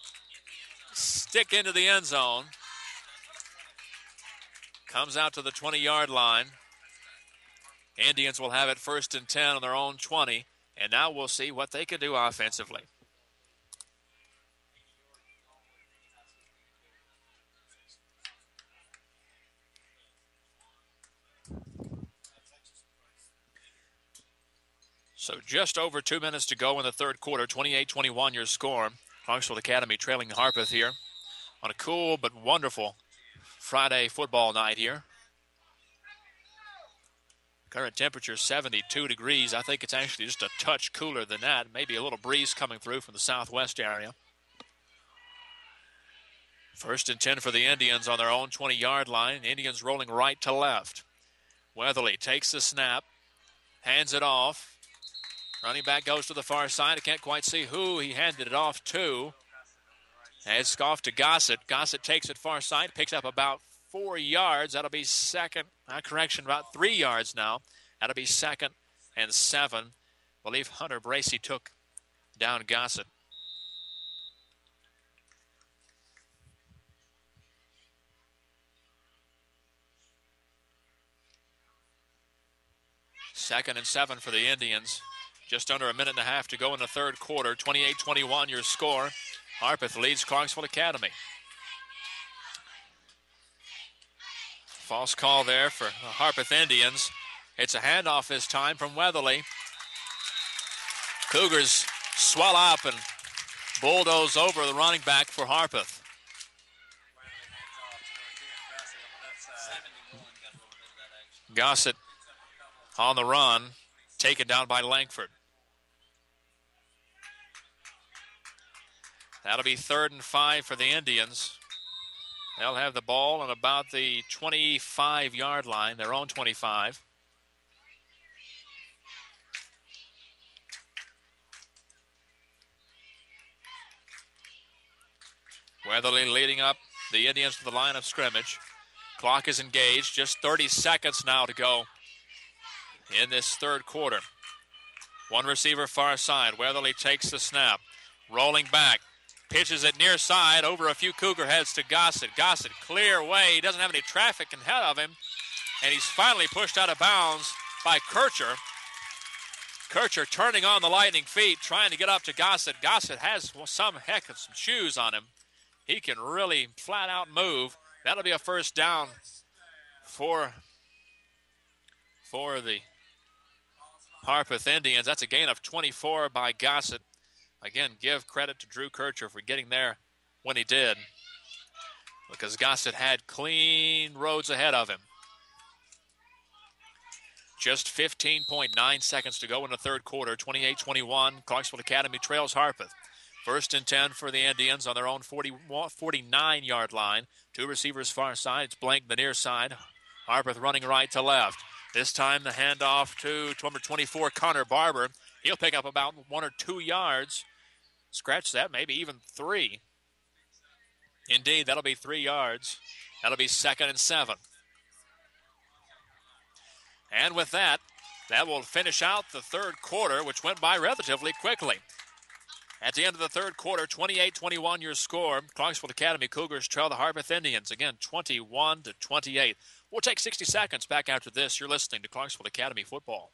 stick into the end zone. Comes out to the 20-yard line. Indians will have it first and 10 on their own 20, and now we'll see what they can do offensively. So just over two minutes to go in the third quarter. 28-21 your score. Clarksville Academy trailing Harpeth here on a cool but wonderful Friday football night here. Current temperature 72 degrees. I think it's actually just a touch cooler than that. Maybe a little breeze coming through from the southwest area. First and 10 for the Indians on their own 20 yard line. Indians rolling right to left. Weatherly takes the snap, hands it off. Running back goes to the far side. I can't quite see who he handed it off to. It's off to Gossett. Gossett takes it far side, picks up about four yards. That'll be second. Uh, correction, about three yards now. That'll be second and seven. I believe Hunter Bracy took down Gossett. Second and seven for the Indians. Just under a minute and a half to go in the third quarter. 28 21 your score. Harpeth leads Clarksville Academy. False call there for the Harpeth Indians. It's a handoff this time from Weatherly. Cougars swell up and bulldoze over the running back for Harpeth. Gossett on the run, taken down by Langford. That'll be third and five for the Indians. They'll have the ball on about the 25 yard line, their own 25. Weatherly leading up the Indians to the line of scrimmage. Clock is engaged. Just 30 seconds now to go in this third quarter. One receiver far side. Weatherly takes the snap. Rolling back. Pitches it near side over a few Cougar heads to Gossett. Gossett clear way. He doesn't have any traffic ahead of him. And he's finally pushed out of bounds by Kircher. Kircher turning on the lightning feet, trying to get up to Gossett. Gossett has some heck of some shoes on him. He can really flat out move. That'll be a first down for, for the Harpeth Indians. That's a gain of 24 by Gossett. Again, give credit to Drew Kircher for getting there when he did. Because Gossett had clean roads ahead of him. Just 15.9 seconds to go in the third quarter. 28 21. Clarksville Academy trails Harpeth. First and 10 for the Indians on their own 40, 49 yard line. Two receivers far side. It's blank the near side. Harpeth running right to left. This time the handoff to number 24, Connor Barber. He'll pick up about one or two yards. Scratch that, maybe even three. Indeed, that'll be three yards. That'll be second and seven. And with that, that will finish out the third quarter, which went by relatively quickly. At the end of the third quarter, 28 21 your score. Clarksville Academy Cougars trail the Harpeth Indians again 21 to 28. We'll take 60 seconds back after this. You're listening to Clarksville Academy Football.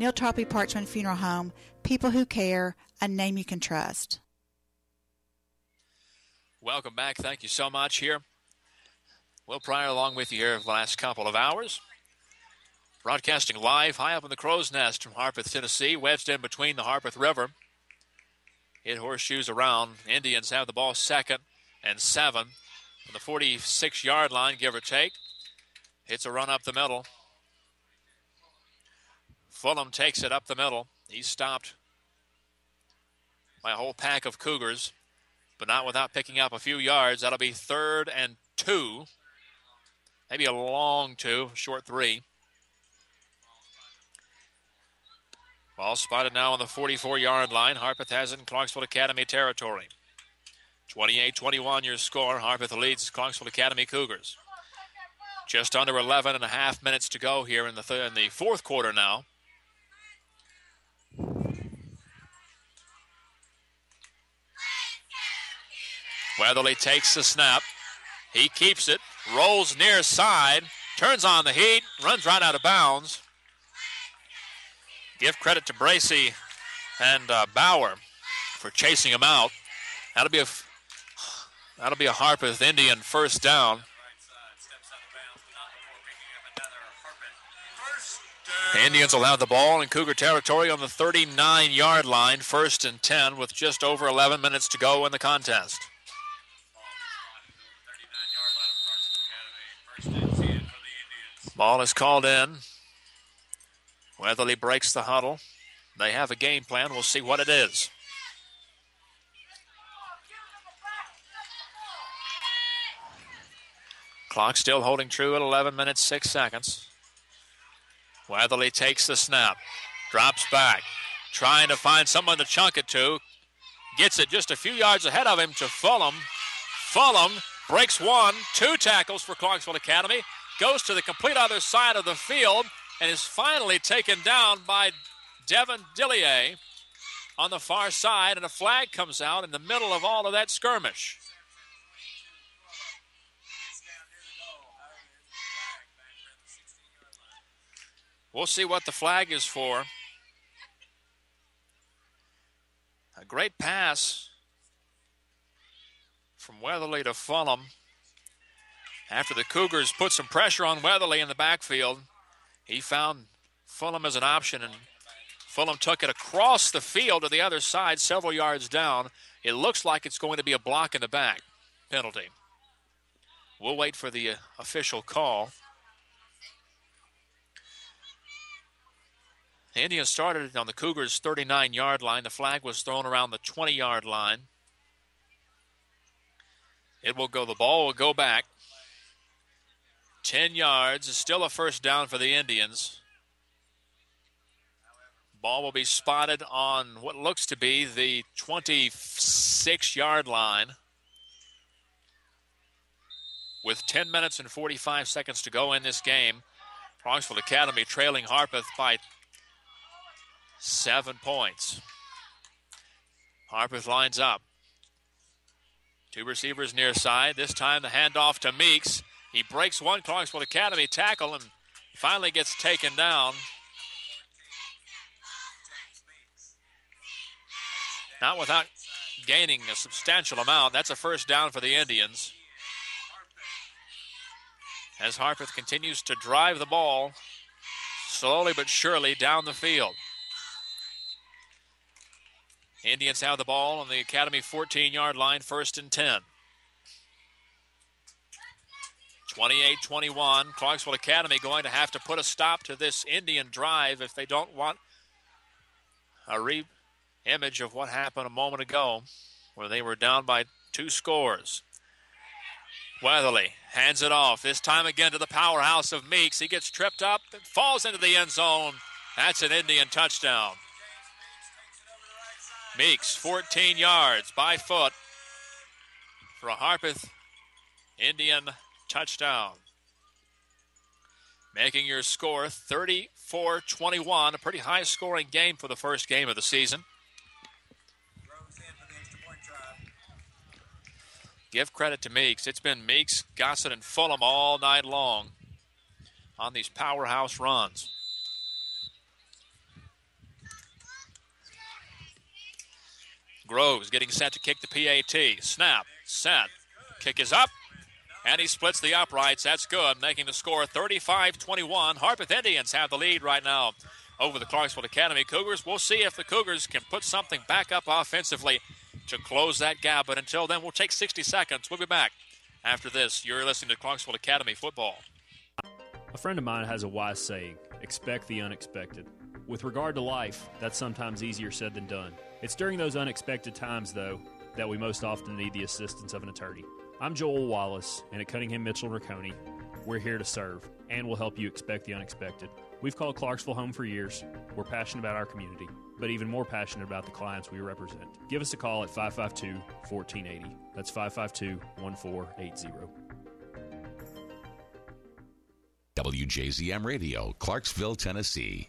Neal Tarpley Parchman Funeral Home, people who care, a name you can trust. Welcome back. Thank you so much here. Will Pryor along with you here the last couple of hours. Broadcasting live high up in the crow's nest from Harpeth, Tennessee, wedged in between the Harpeth River. Hit horseshoes around. Indians have the ball second and seven from the 46 yard line, give or take. Hits a run up the middle. Fulham takes it up the middle. He's stopped by a whole pack of Cougars, but not without picking up a few yards. That'll be third and two. Maybe a long two, short three. Ball spotted now on the 44 yard line. Harpeth has it in Clarksville Academy territory. 28 21 your score. Harpeth leads Clarksville Academy Cougars. Just under 11 and a half minutes to go here in the, th- in the fourth quarter now. Weatherly takes the snap. He keeps it, rolls near side, turns on the heat, runs right out of bounds. Give credit to Bracy and uh, Bauer for chasing him out. That'll be a that'll be a Harpeth Indian first down. Indians will have the ball in Cougar territory on the 39 yard line, first and 10, with just over 11 minutes to go in the contest. Ball is called in. Weatherly breaks the huddle. They have a game plan. We'll see what it is. Clock still holding true at 11 minutes, 6 seconds. Weatherly takes the snap, drops back, trying to find someone to chunk it to. Gets it just a few yards ahead of him to Fulham. Fulham breaks one, two tackles for Clarksville Academy, goes to the complete other side of the field, and is finally taken down by Devin Dillier on the far side, and a flag comes out in the middle of all of that skirmish. We'll see what the flag is for. A great pass from Weatherly to Fulham. After the Cougars put some pressure on Weatherly in the backfield, he found Fulham as an option, and Fulham took it across the field to the other side, several yards down. It looks like it's going to be a block in the back penalty. We'll wait for the uh, official call. The Indians started on the Cougars' 39 yard line. The flag was thrown around the 20 yard line. It will go, the ball will go back. 10 yards is still a first down for the Indians. Ball will be spotted on what looks to be the 26 yard line. With 10 minutes and 45 seconds to go in this game, Clarksville Academy trailing Harpeth by seven points. Harpeth lines up. Two receivers near side. This time the handoff to Meeks. He breaks one Clarksville Academy tackle and finally gets taken down. Not without gaining a substantial amount. That's a first down for the Indians. As Harpeth continues to drive the ball slowly but surely down the field. Indians have the ball on the Academy 14 yard line, first and 10. 28 21. Clarksville Academy going to have to put a stop to this Indian drive if they don't want a re image of what happened a moment ago where they were down by two scores. Weatherly hands it off. This time again to the powerhouse of Meeks. He gets tripped up and falls into the end zone. That's an Indian touchdown. Meeks, 14 yards by foot for a Harpeth Indian touchdown. Making your score 34 21, a pretty high scoring game for the first game of the season. Give credit to Meeks. It's been Meeks, Gossett, and Fulham all night long on these powerhouse runs. Groves getting set to kick the PAT. Snap, set, kick is up, and he splits the uprights. That's good, making the score 35 21. Harpeth Indians have the lead right now over the Clarksville Academy Cougars. We'll see if the Cougars can put something back up offensively to close that gap. But until then, we'll take 60 seconds. We'll be back after this. You're listening to Clarksville Academy Football. A friend of mine has a wise saying expect the unexpected. With regard to life, that's sometimes easier said than done. It's during those unexpected times, though, that we most often need the assistance of an attorney. I'm Joel Wallace, and at Cunningham Mitchell and Rocconi, we're here to serve and we'll help you expect the unexpected. We've called Clarksville home for years. We're passionate about our community, but even more passionate about the clients we represent. Give us a call at 552 1480. That's 552 1480. WJZM Radio, Clarksville, Tennessee.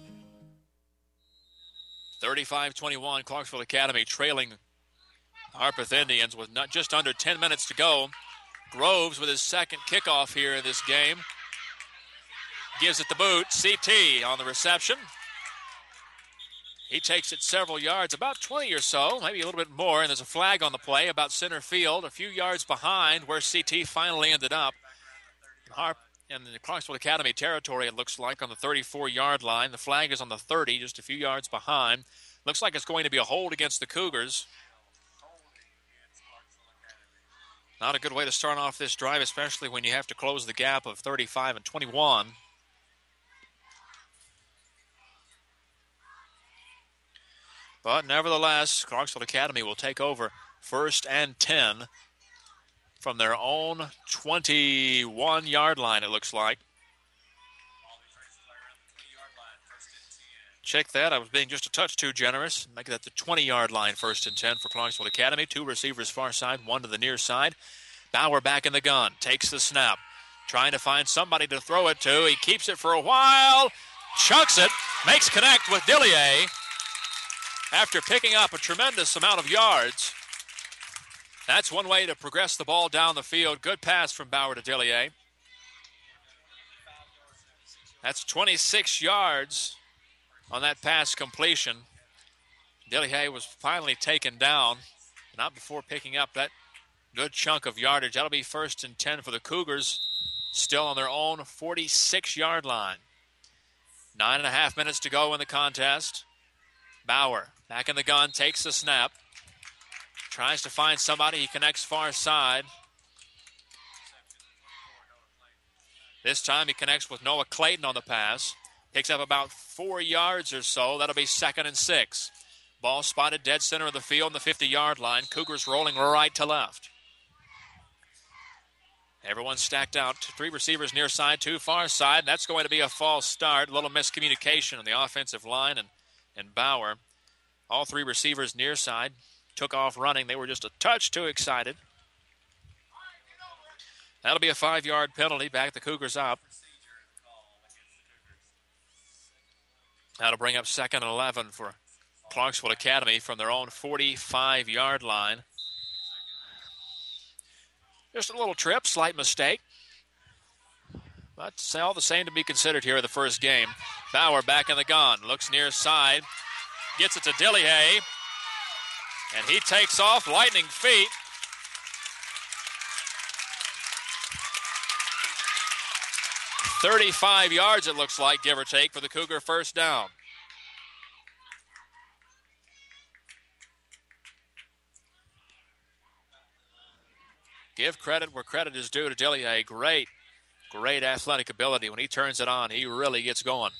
35 21, Clarksville Academy trailing Harpeth Indians with not just under 10 minutes to go. Groves with his second kickoff here in this game. Gives it the boot. CT on the reception. He takes it several yards, about 20 or so, maybe a little bit more, and there's a flag on the play about center field, a few yards behind where CT finally ended up. In the Clarksville Academy territory, it looks like, on the 34 yard line. The flag is on the 30, just a few yards behind. Looks like it's going to be a hold against the Cougars. Not a good way to start off this drive, especially when you have to close the gap of 35 and 21. But nevertheless, Clarksville Academy will take over first and 10 from their own 21 yard line, it looks like. Check that. I was being just a touch too generous. Make that the 20 yard line, first and 10 for Clarksville Academy. Two receivers far side, one to the near side. Bauer back in the gun, takes the snap, trying to find somebody to throw it to. He keeps it for a while, chucks it, makes connect with Dillier after picking up a tremendous amount of yards. That's one way to progress the ball down the field. Good pass from Bauer to Dillier. That's 26 yards on that pass completion. Dillier was finally taken down, not before picking up that good chunk of yardage. That'll be first and 10 for the Cougars, still on their own 46 yard line. Nine and a half minutes to go in the contest. Bauer back in the gun, takes the snap. Tries to find somebody. He connects far side. This time he connects with Noah Clayton on the pass. Picks up about four yards or so. That'll be second and six. Ball spotted dead center of the field on the 50 yard line. Cougars rolling right to left. Everyone stacked out. Three receivers near side, two far side. That's going to be a false start. A little miscommunication on the offensive line and, and Bauer. All three receivers near side took off running. They were just a touch too excited. That'll be a five yard penalty. Back the Cougars up. That'll bring up second and 11 for Clarksville Academy from their own 45 yard line. Just a little trip, slight mistake. But all the same to be considered here in the first game. Bauer back in the gun, looks near side, gets it to Dillier, and he takes off lightning feet. Thirty-five yards, it looks like, give or take, for the Cougar first down. Give credit where credit is due to Dillier. Great, great athletic ability. When he turns it on, he really gets going.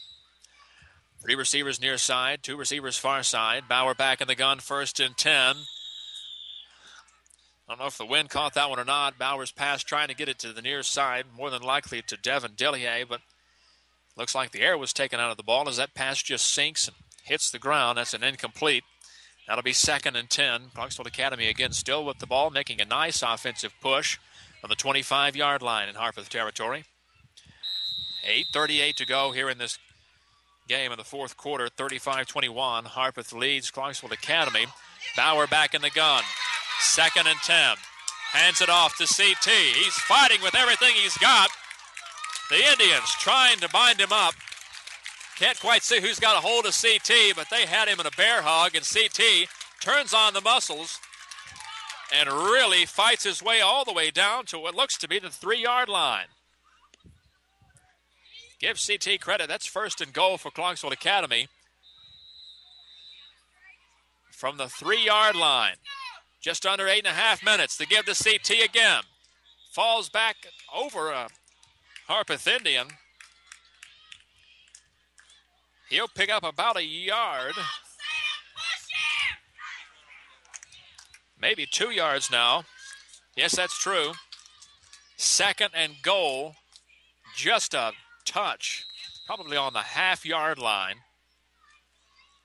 Three receivers near side, two receivers far side. Bauer back in the gun, first and 10. I don't know if the wind caught that one or not. Bauer's pass trying to get it to the near side, more than likely to Devin Dillier, but looks like the air was taken out of the ball as that pass just sinks and hits the ground. That's an incomplete. That'll be second and 10. Clarksville Academy again still with the ball, making a nice offensive push on the 25 yard line in Harpeth territory. 8.38 to go here in this game in the fourth quarter. 35 21. Harpeth leads Clarksville Academy. Bauer back in the gun. Second and 10. Hands it off to CT. He's fighting with everything he's got. The Indians trying to bind him up. Can't quite see who's got a hold of CT, but they had him in a bear hug, and CT turns on the muscles and really fights his way all the way down to what looks to be the three yard line. Give CT credit. That's first and goal for Clarksville Academy. From the three yard line. Just under eight and a half minutes to give to CT again. Falls back over a Harpeth Indian. He'll pick up about a yard. Maybe two yards now. Yes, that's true. Second and goal. Just a touch. Probably on the half yard line.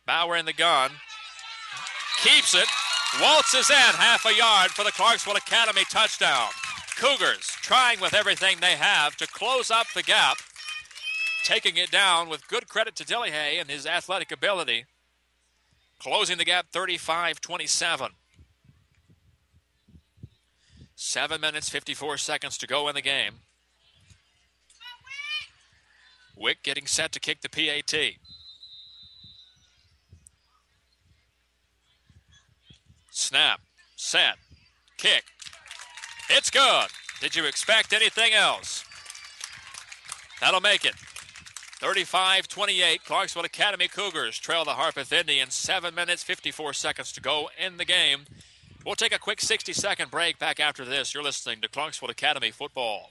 Bauer in the gun. Keeps it. Waltzes in half a yard for the Clarksville Academy touchdown. Cougars trying with everything they have to close up the gap taking it down with good credit to Dillihay and his athletic ability. Closing the gap 35 27. Seven minutes, 54 seconds to go in the game. Wick getting set to kick the PAT. Snap, set, kick. It's good. Did you expect anything else? That'll make it 35 28. Clarksville Academy Cougars trail the Harpeth Indians. Seven minutes, 54 seconds to go in the game. We'll take a quick 60 second break back after this. You're listening to Clarksville Academy Football.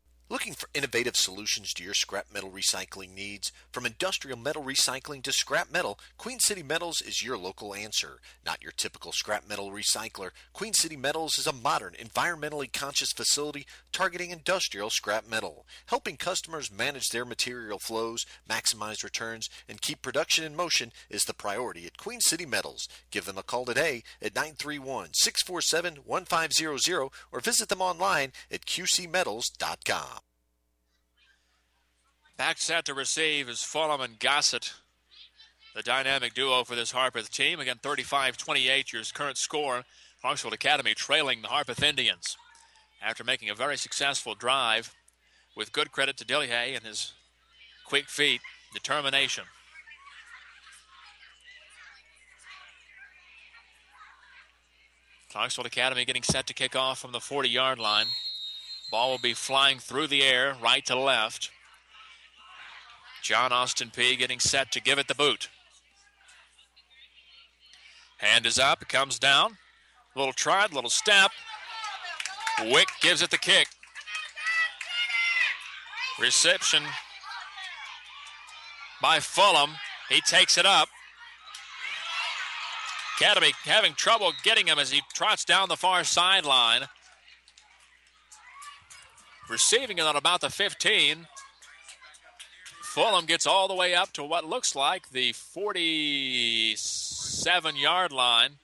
Looking for innovative solutions to your scrap metal recycling needs? From industrial metal recycling to scrap metal, Queen City Metals is your local answer. Not your typical scrap metal recycler, Queen City Metals is a modern, environmentally conscious facility targeting industrial scrap metal, helping customers manage their material flows, maximize returns, and keep production in motion is the priority at Queen City Metals. Give them a call today at 931 647 1500 or visit them online at qcmetals.com. Back set to receive is Fulham and Gossett. The dynamic duo for this Harpeth team. Again, 35 28, your current score. Clarksville Academy trailing the Harpeth Indians after making a very successful drive with good credit to Dillihay and his quick feet, determination. Clarksville Academy getting set to kick off from the 40 yard line. Ball will be flying through the air, right to left. John Austin Peay getting set to give it the boot. Hand is up, comes down. Little trot, little step. Wick gives it the kick. Reception by Fulham. He takes it up. Academy having trouble getting him as he trots down the far sideline. Receiving it on about the 15. Fulham gets all the way up to what looks like the 47 yard line.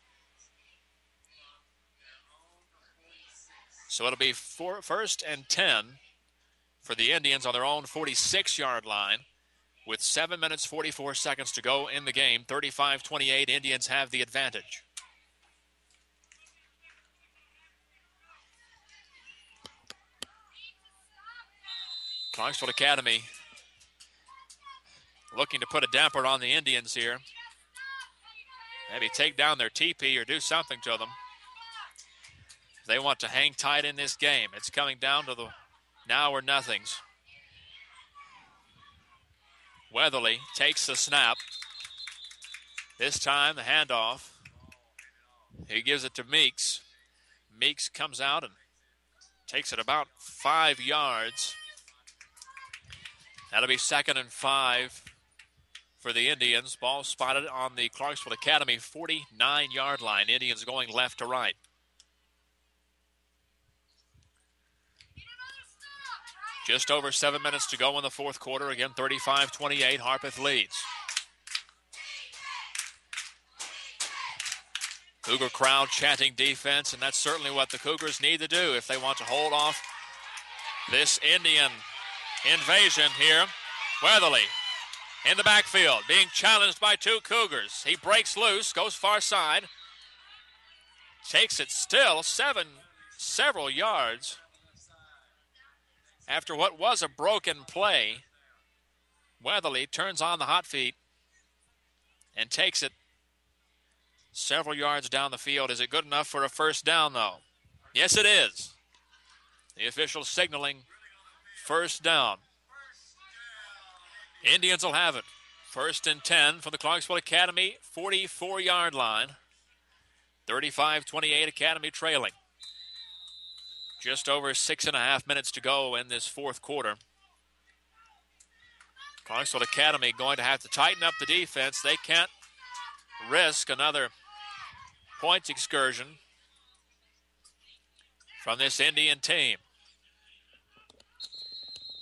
So it'll be four, first and 10 for the Indians on their own 46 yard line with 7 minutes 44 seconds to go in the game. 35 28, Indians have the advantage. Clarksville Academy looking to put a damper on the Indians here. Maybe take down their teepee or do something to them. They want to hang tight in this game. It's coming down to the now or nothings. Weatherly takes the snap. This time the handoff. He gives it to Meeks. Meeks comes out and takes it about five yards. That'll be second and five for the Indians. Ball spotted on the Clarksville Academy 49 yard line. Indians going left to right. Just over seven minutes to go in the fourth quarter. Again, 35 28. Harpeth leads. Cougar crowd chanting defense, and that's certainly what the Cougars need to do if they want to hold off this Indian invasion here. Weatherly in the backfield, being challenged by two Cougars. He breaks loose, goes far side, takes it still seven, several yards after what was a broken play. Weatherly turns on the hot feet and takes it several yards down the field. Is it good enough for a first down, though? Yes, it is. The official signaling first down. Indians will have it. First and 10 from the Clarksville Academy 44 yard line. 35 28 Academy trailing. Just over six and a half minutes to go in this fourth quarter. Clarksville Academy going to have to tighten up the defense. They can't risk another points excursion from this Indian team.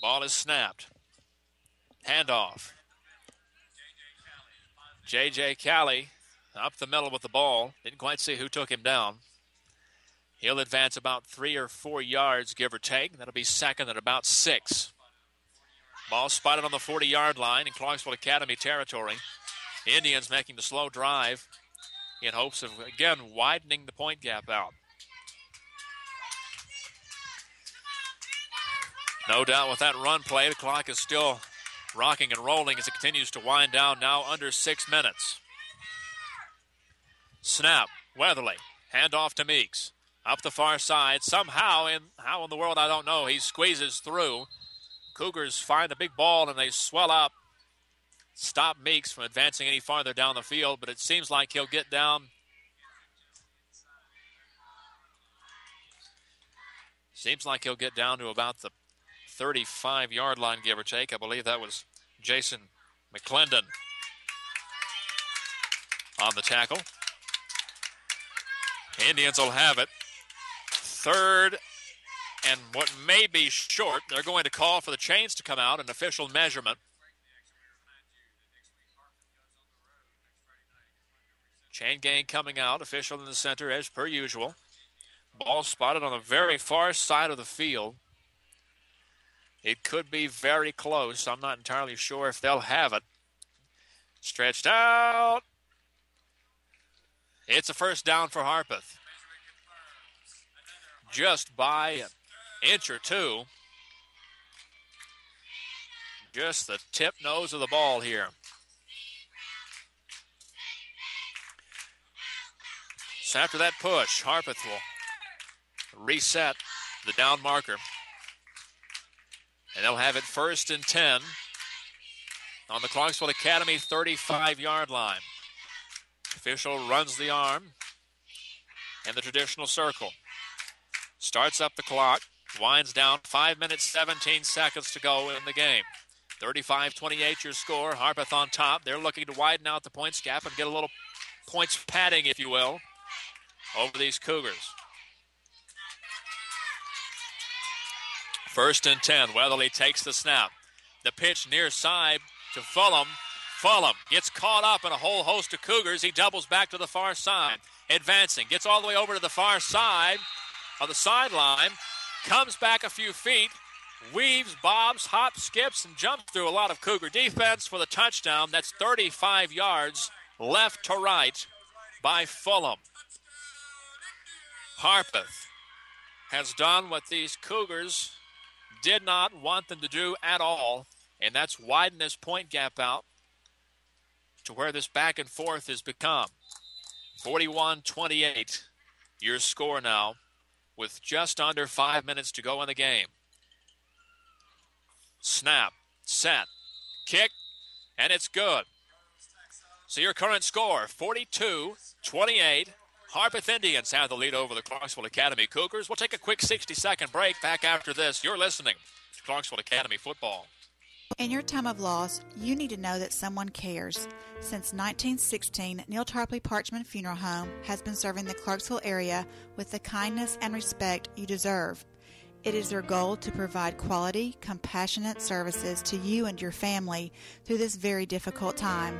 Ball is snapped. Handoff. J.J. Callie up the middle with the ball. Didn't quite see who took him down. He'll advance about three or four yards, give or take. That'll be second at about six. Ball spotted on the 40 yard line in Clarksville Academy territory. Indians making the slow drive in hopes of, again, widening the point gap out. No doubt with that run play, the clock is still rocking and rolling as it continues to wind down now under six minutes. Snap, Weatherly, handoff to Meeks. Up the far side, somehow, in how in the world I don't know, he squeezes through. Cougars find a big ball and they swell up, stop Meeks from advancing any farther down the field, but it seems like he'll get down. Seems like he'll get down to about the 35 yard line, give or take. I believe that was Jason McClendon on the tackle. Indians will have it. Third and what may be short. They're going to call for the chains to come out, an official measurement. Chain gang coming out, official in the center as per usual. Ball spotted on the very far side of the field. It could be very close. I'm not entirely sure if they'll have it. Stretched out. It's a first down for Harpeth. Just by an inch or two. Just the tip nose of the ball here. So after that push, Harpeth will reset the down marker. And they'll have it first and 10 on the Clarksville Academy 35 yard line. Official runs the arm in the traditional circle. Starts up the clock, winds down, 5 minutes 17 seconds to go in the game. 35 28 your score. Harpeth on top. They're looking to widen out the points gap and get a little points padding, if you will, over these Cougars. First and 10. Weatherly takes the snap. The pitch near side to Fulham. Fulham gets caught up in a whole host of Cougars. He doubles back to the far side. Advancing. Gets all the way over to the far side of the sideline. Comes back a few feet weaves, bobs, hops, skips, and jumps through a lot of Cougar defense for the touchdown. That's 35 yards left to right by Fulham. Harpeth has done what these Cougars did not want them to do at all, and that's widen this point gap out to where this back and forth has become. 41 28, your score now, with just under five minutes to go in the game. Snap, set, kick, and it's good. So your current score 42 28. Harpeth Indians have the lead over the Clarksville Academy Cougars. We'll take a quick 60 second break. Back after this, you're listening to Clarksville Academy Football. In your time of loss, you need to know that someone cares. Since 1916, Neal Tarpley Parchman Funeral Home has been serving the Clarksville area with the kindness and respect you deserve. It is their goal to provide quality, compassionate services to you and your family through this very difficult time.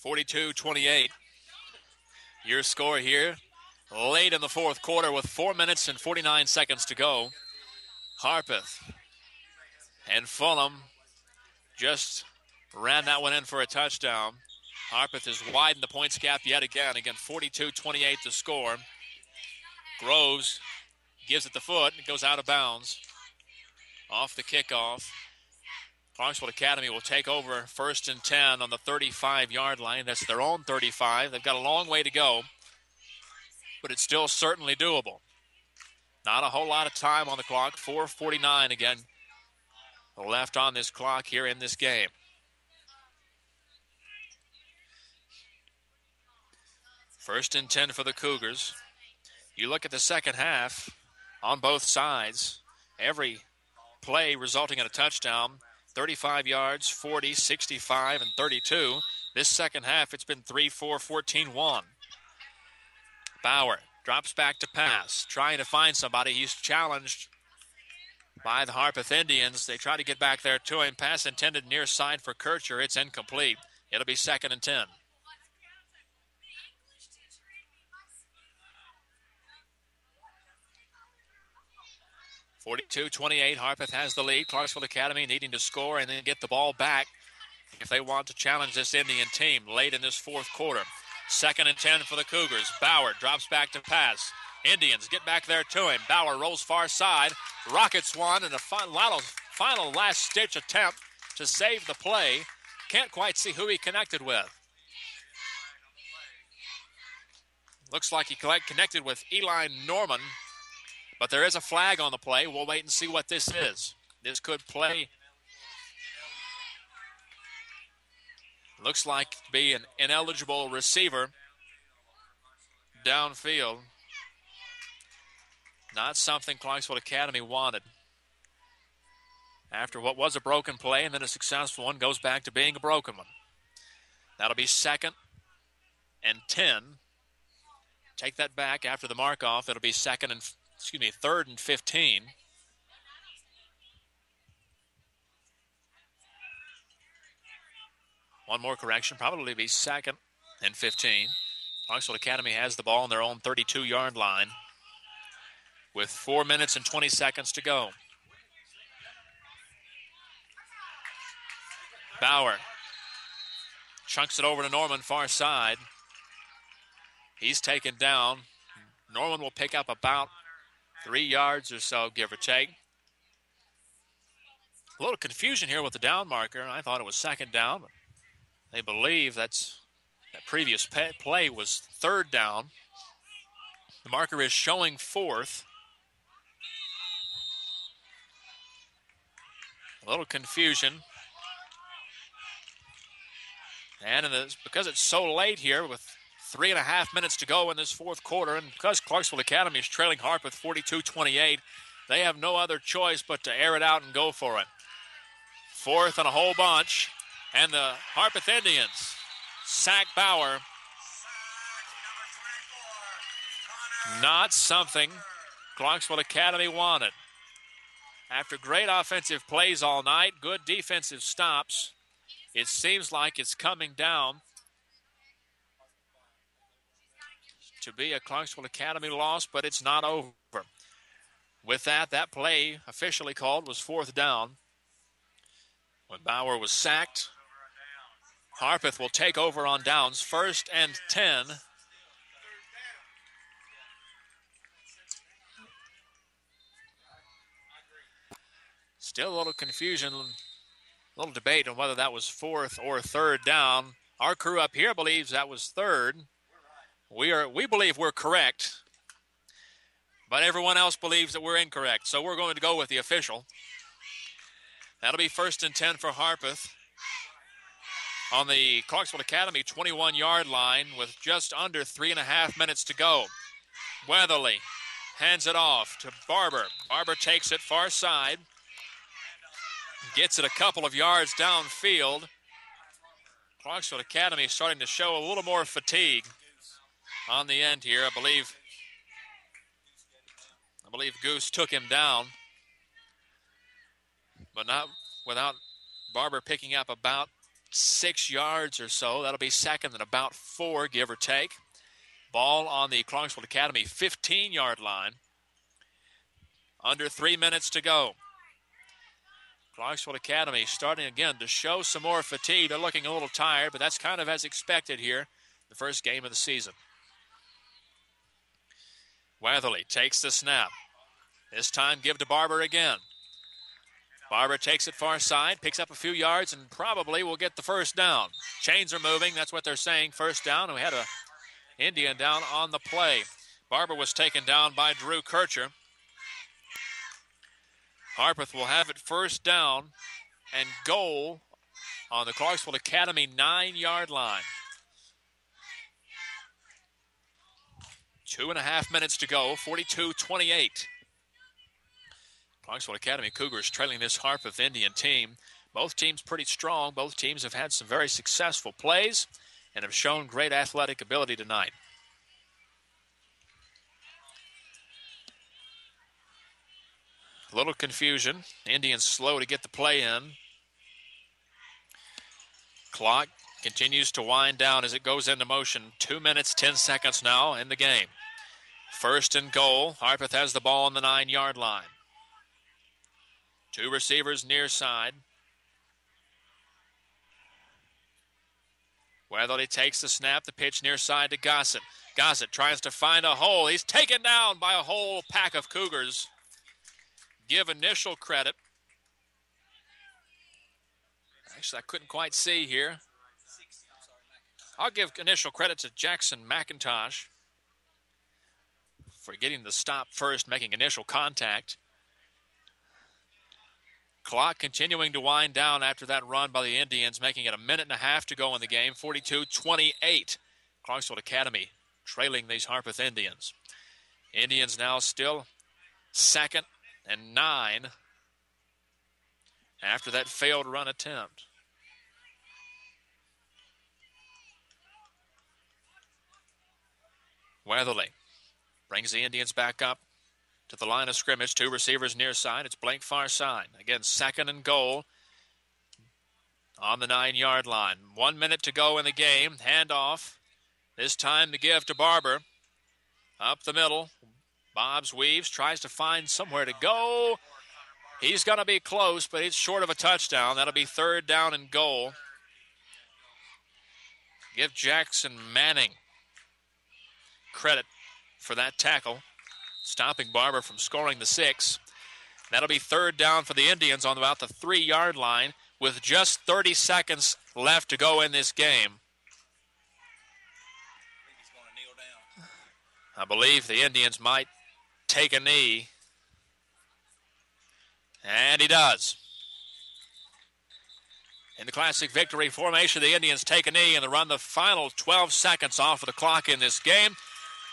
42 28. Your score here late in the fourth quarter with 4 minutes and 49 seconds to go. Harpeth and Fulham just ran that one in for a touchdown. Harpeth has widened the points gap yet again. Again, 42 28 to score. Groves gives it the foot and goes out of bounds. Off the kickoff. Clarksville Academy will take over first and 10 on the 35 yard line. That's their own 35. They've got a long way to go, but it's still certainly doable. Not a whole lot of time on the clock. 4.49 again left on this clock here in this game. First and 10 for the Cougars. You look at the second half on both sides, every play resulting in a touchdown 35 yards, 40, 65, and 32. This second half, it's been 3 4 14 1. Bauer drops back to pass, trying to find somebody. He's challenged by the Harpeth Indians. They try to get back there to him. Pass intended near side for Kircher. It's incomplete. It'll be second and 10. Forty-two, twenty-eight. Harpeth has the lead. Clarksville Academy needing to score and then get the ball back if they want to challenge this Indian team late in this fourth quarter. Second and 10 for the Cougars. Bauer drops back to pass. Indians get back there to him. Bauer rolls far side. Rockets one in a final, final last stitch attempt to save the play. Can't quite see who he connected with. Looks like he connected with Eli Norman, but there is a flag on the play. We'll wait and see what this is. This could play. Looks like be an ineligible receiver downfield. Not something Clarksville Academy wanted. After what was a broken play and then a successful one goes back to being a broken one. That'll be second and 10. Take that back after the mark off. It'll be second and, excuse me, third and 15. One more correction, probably be second and 15. Clarksville Academy has the ball on their own 32 yard line with four minutes and 20 seconds to go. Bauer chunks it over to Norman, far side. He's taken down. Norman will pick up about three yards or so, give or take. A little confusion here with the down marker. I thought it was second down. but They believe that's that previous play was third down. The marker is showing fourth. A little confusion. And the, because it's so late here with three and a half minutes to go in this fourth quarter, and because Clarksville Academy is trailing Harpeth 42 28, they have no other choice but to air it out and go for it. Fourth and a whole bunch, and the Harpeth Indians sack Bauer. Not something Clarksville Academy wanted. After great offensive plays all night, good defensive stops, it seems like it's coming down to be a Clarksville Academy loss, but it's not over. With that, that play officially called was fourth down. When Bauer was sacked, Harpeth will take over on downs, first and 10. Still a little confusion, a little debate on whether that was fourth or third down. Our crew up here believes that was third. We are we believe we're correct, but everyone else believes that we're incorrect. So we're going to go with the official. That'll be first and ten for Harpeth on the Clarksville Academy 21 yard line with just under three and a half minutes to go. Weatherly hands it off to Barber. Barber takes it far side, gets it a couple of yards downfield. Clarksville Academy starting to show a little more fatigue on the end here. I believe I believe Goose took him down, but not without Barber picking up about six yards or so. That'll be second and about four, give or take. Ball on the Clarksville Academy 15 yard line. Under three minutes to go. Clarksville Academy starting again to show some more fatigue. They're looking a little tired, but that's kind of as expected here, the first game of the season. Weatherly takes the snap. This time give to Barber again. Barber takes it far side, picks up a few yards, and probably will get the first down. Chains are moving. That's what they're saying. First down. And we had a Indian down on the play. Barber was taken down by Drew Kircher. Harpeth will have it first down and goal on the Clarksville Academy nine yard line. Two and a half minutes to go, 42 28. Clarksville Academy Cougars trailing this Harpeth Indian team. Both teams pretty strong. Both teams have had some very successful plays and have shown great athletic ability tonight. A little confusion. Indians slow to get the play in. Clock continues to wind down as it goes into motion. Two minutes, 10 seconds now in the game. First and goal. Harpeth has the ball on the nine yard line. Two receivers near side. Weatherly takes the snap, the pitch near side to Gossett. Gossett tries to find a hole. He's taken down by a whole pack of Cougars. Give initial credit. Actually, I couldn't quite see here. I'll give initial credit to Jackson McIntosh for getting the stop first, making initial contact. Clock continuing to wind down after that run by the Indians, making it a minute and a half to go in the game. 42 28. Clarksville Academy trailing these Harpeth Indians. Indians now still second and nine after that failed run attempt. Weatherly brings the Indians back up to the line of scrimmage. Two receivers near side. It's blank far side. Again, second and goal on the nine yard line. One minute to go in the game. Handoff. This time to give to Barber. Up the middle. Bobs weaves, tries to find somewhere to go. He's going to be close, but he's short of a touchdown. That'll be third down and goal. Give Jackson Manning credit for that tackle, stopping Barber from scoring the six. That'll be third down for the Indians on about the three yard line with just 30 seconds left to go in this game. I believe the Indians might take a knee. And he does. In the classic victory formation, the Indians take a knee and they run the final 12 seconds off of the clock in this game.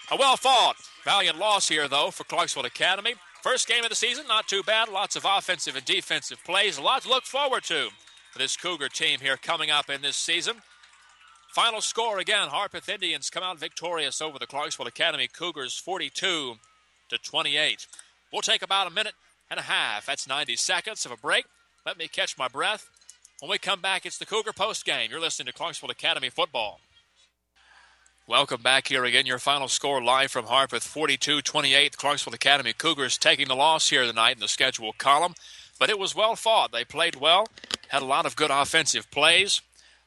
A well fought, valiant loss here, though, for Clarksville Academy. First game of the season, not too bad. Lots of offensive and defensive plays. A lot to look forward to for this Cougar team here coming up in this season. Final score again Harpeth Indians come out victorious over the Clarksville Academy Cougars 42 to 28. We'll take about a minute and a half. That's 90 seconds of a break. Let me catch my breath. When we come back, it's the Cougar post game. You're listening to Clarksville Academy football. Welcome back here again. Your final score live from Harpeth 42 28. Clarksville Academy Cougars taking the loss here tonight in the schedule column. But it was well fought. They played well, had a lot of good offensive plays,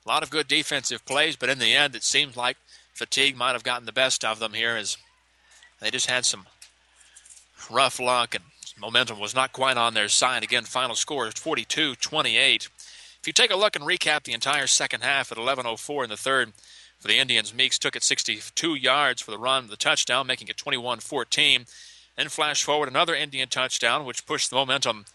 a lot of good defensive plays, but in the end, it seems like fatigue might have gotten the best of them here as they just had some rough luck and momentum was not quite on their side. Again, final score is 42 28. If you take a look and recap the entire second half at 11.04 in the third, for the Indians. Meeks took it 62 yards for the run, the touchdown, making it 21 14. Then flash forward another Indian touchdown, which pushed the momentum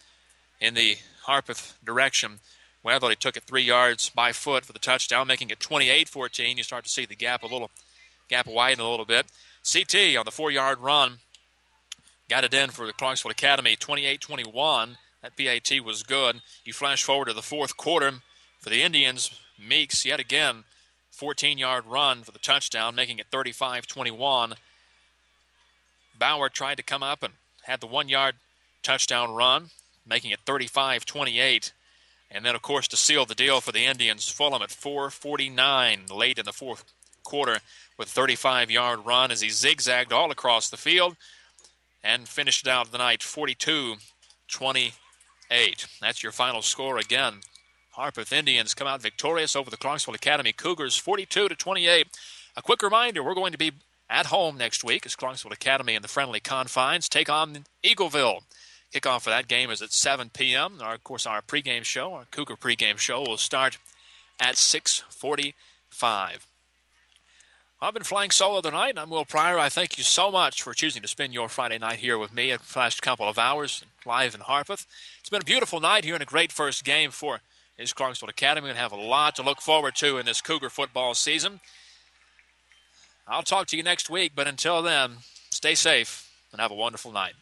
in the Harpeth direction. Weatherly took it three yards by foot for the touchdown, making it 28 14. You start to see the gap a little gap widen a little bit. CT on the four yard run got it in for the Clarksville Academy 28 21. That PAT was good. You flash forward to the fourth quarter for the Indians. Meeks yet again 14 yard run for the touchdown, making it 35 21. Bauer tried to come up and had the one yard touchdown run, making it 35 28. And then, of course, to seal the deal for the Indians, Fulham at 449 late in the fourth quarter with 35 yard run as he zigzagged all across the field and finished out the night 42 28. That's your final score again Harpeth Indians come out victorious over the Clarksville Academy Cougars 42 to 28. A quick reminder, we're going to be at home next week as Clarksville Academy in the friendly confines take on Eagleville. Kickoff for that game is at 7 p.m. Our, of course, our pregame show, our Cougar pregame show, will start at 6:45. I've been flying solo tonight, and I'm Will Pryor. I thank you so much for choosing to spend your Friday night here with me at the last couple of hours live in Harpeth. It's been a beautiful night here and a great first game for is Clarksville Academy and have a lot to look forward to in this Cougar football season. I'll talk to you next week, but until then, stay safe and have a wonderful night.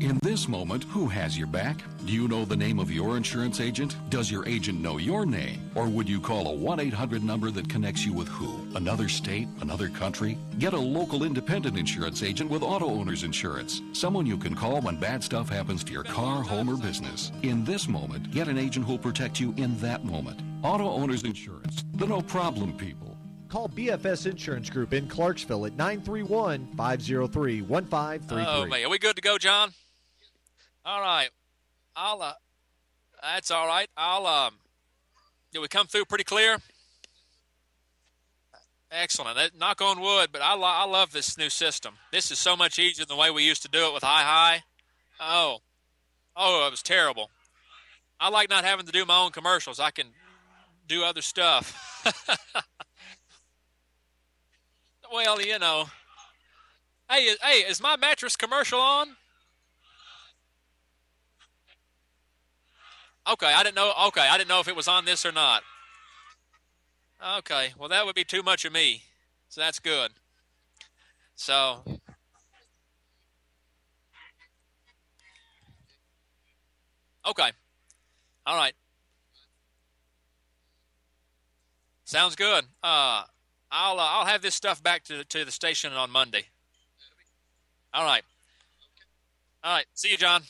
In this moment, who has your back? Do you know the name of your insurance agent? Does your agent know your name? Or would you call a 1 800 number that connects you with who? Another state? Another country? Get a local independent insurance agent with Auto Owners Insurance. Someone you can call when bad stuff happens to your car, home, or business. In this moment, get an agent who'll protect you in that moment. Auto Owners Insurance, the no problem people. Call BFS Insurance Group in Clarksville at 931 503 1533. Oh, man. Are we good to go, John? All right. I'll, uh, that's all right. I'll, um, did we come through pretty clear? Excellent. That, knock on wood, but I, lo- I love this new system. This is so much easier than the way we used to do it with High High. Oh, oh, it was terrible. I like not having to do my own commercials. I can do other stuff. well, you know. Hey, hey, is my mattress commercial on? Okay, I didn't know. Okay, I didn't know if it was on this or not. Okay, well, that would be too much of me. So that's good. So. Okay. All right. Sounds good. Uh, I'll uh, I'll have this stuff back to to the station on Monday. All right. All right. See you, John.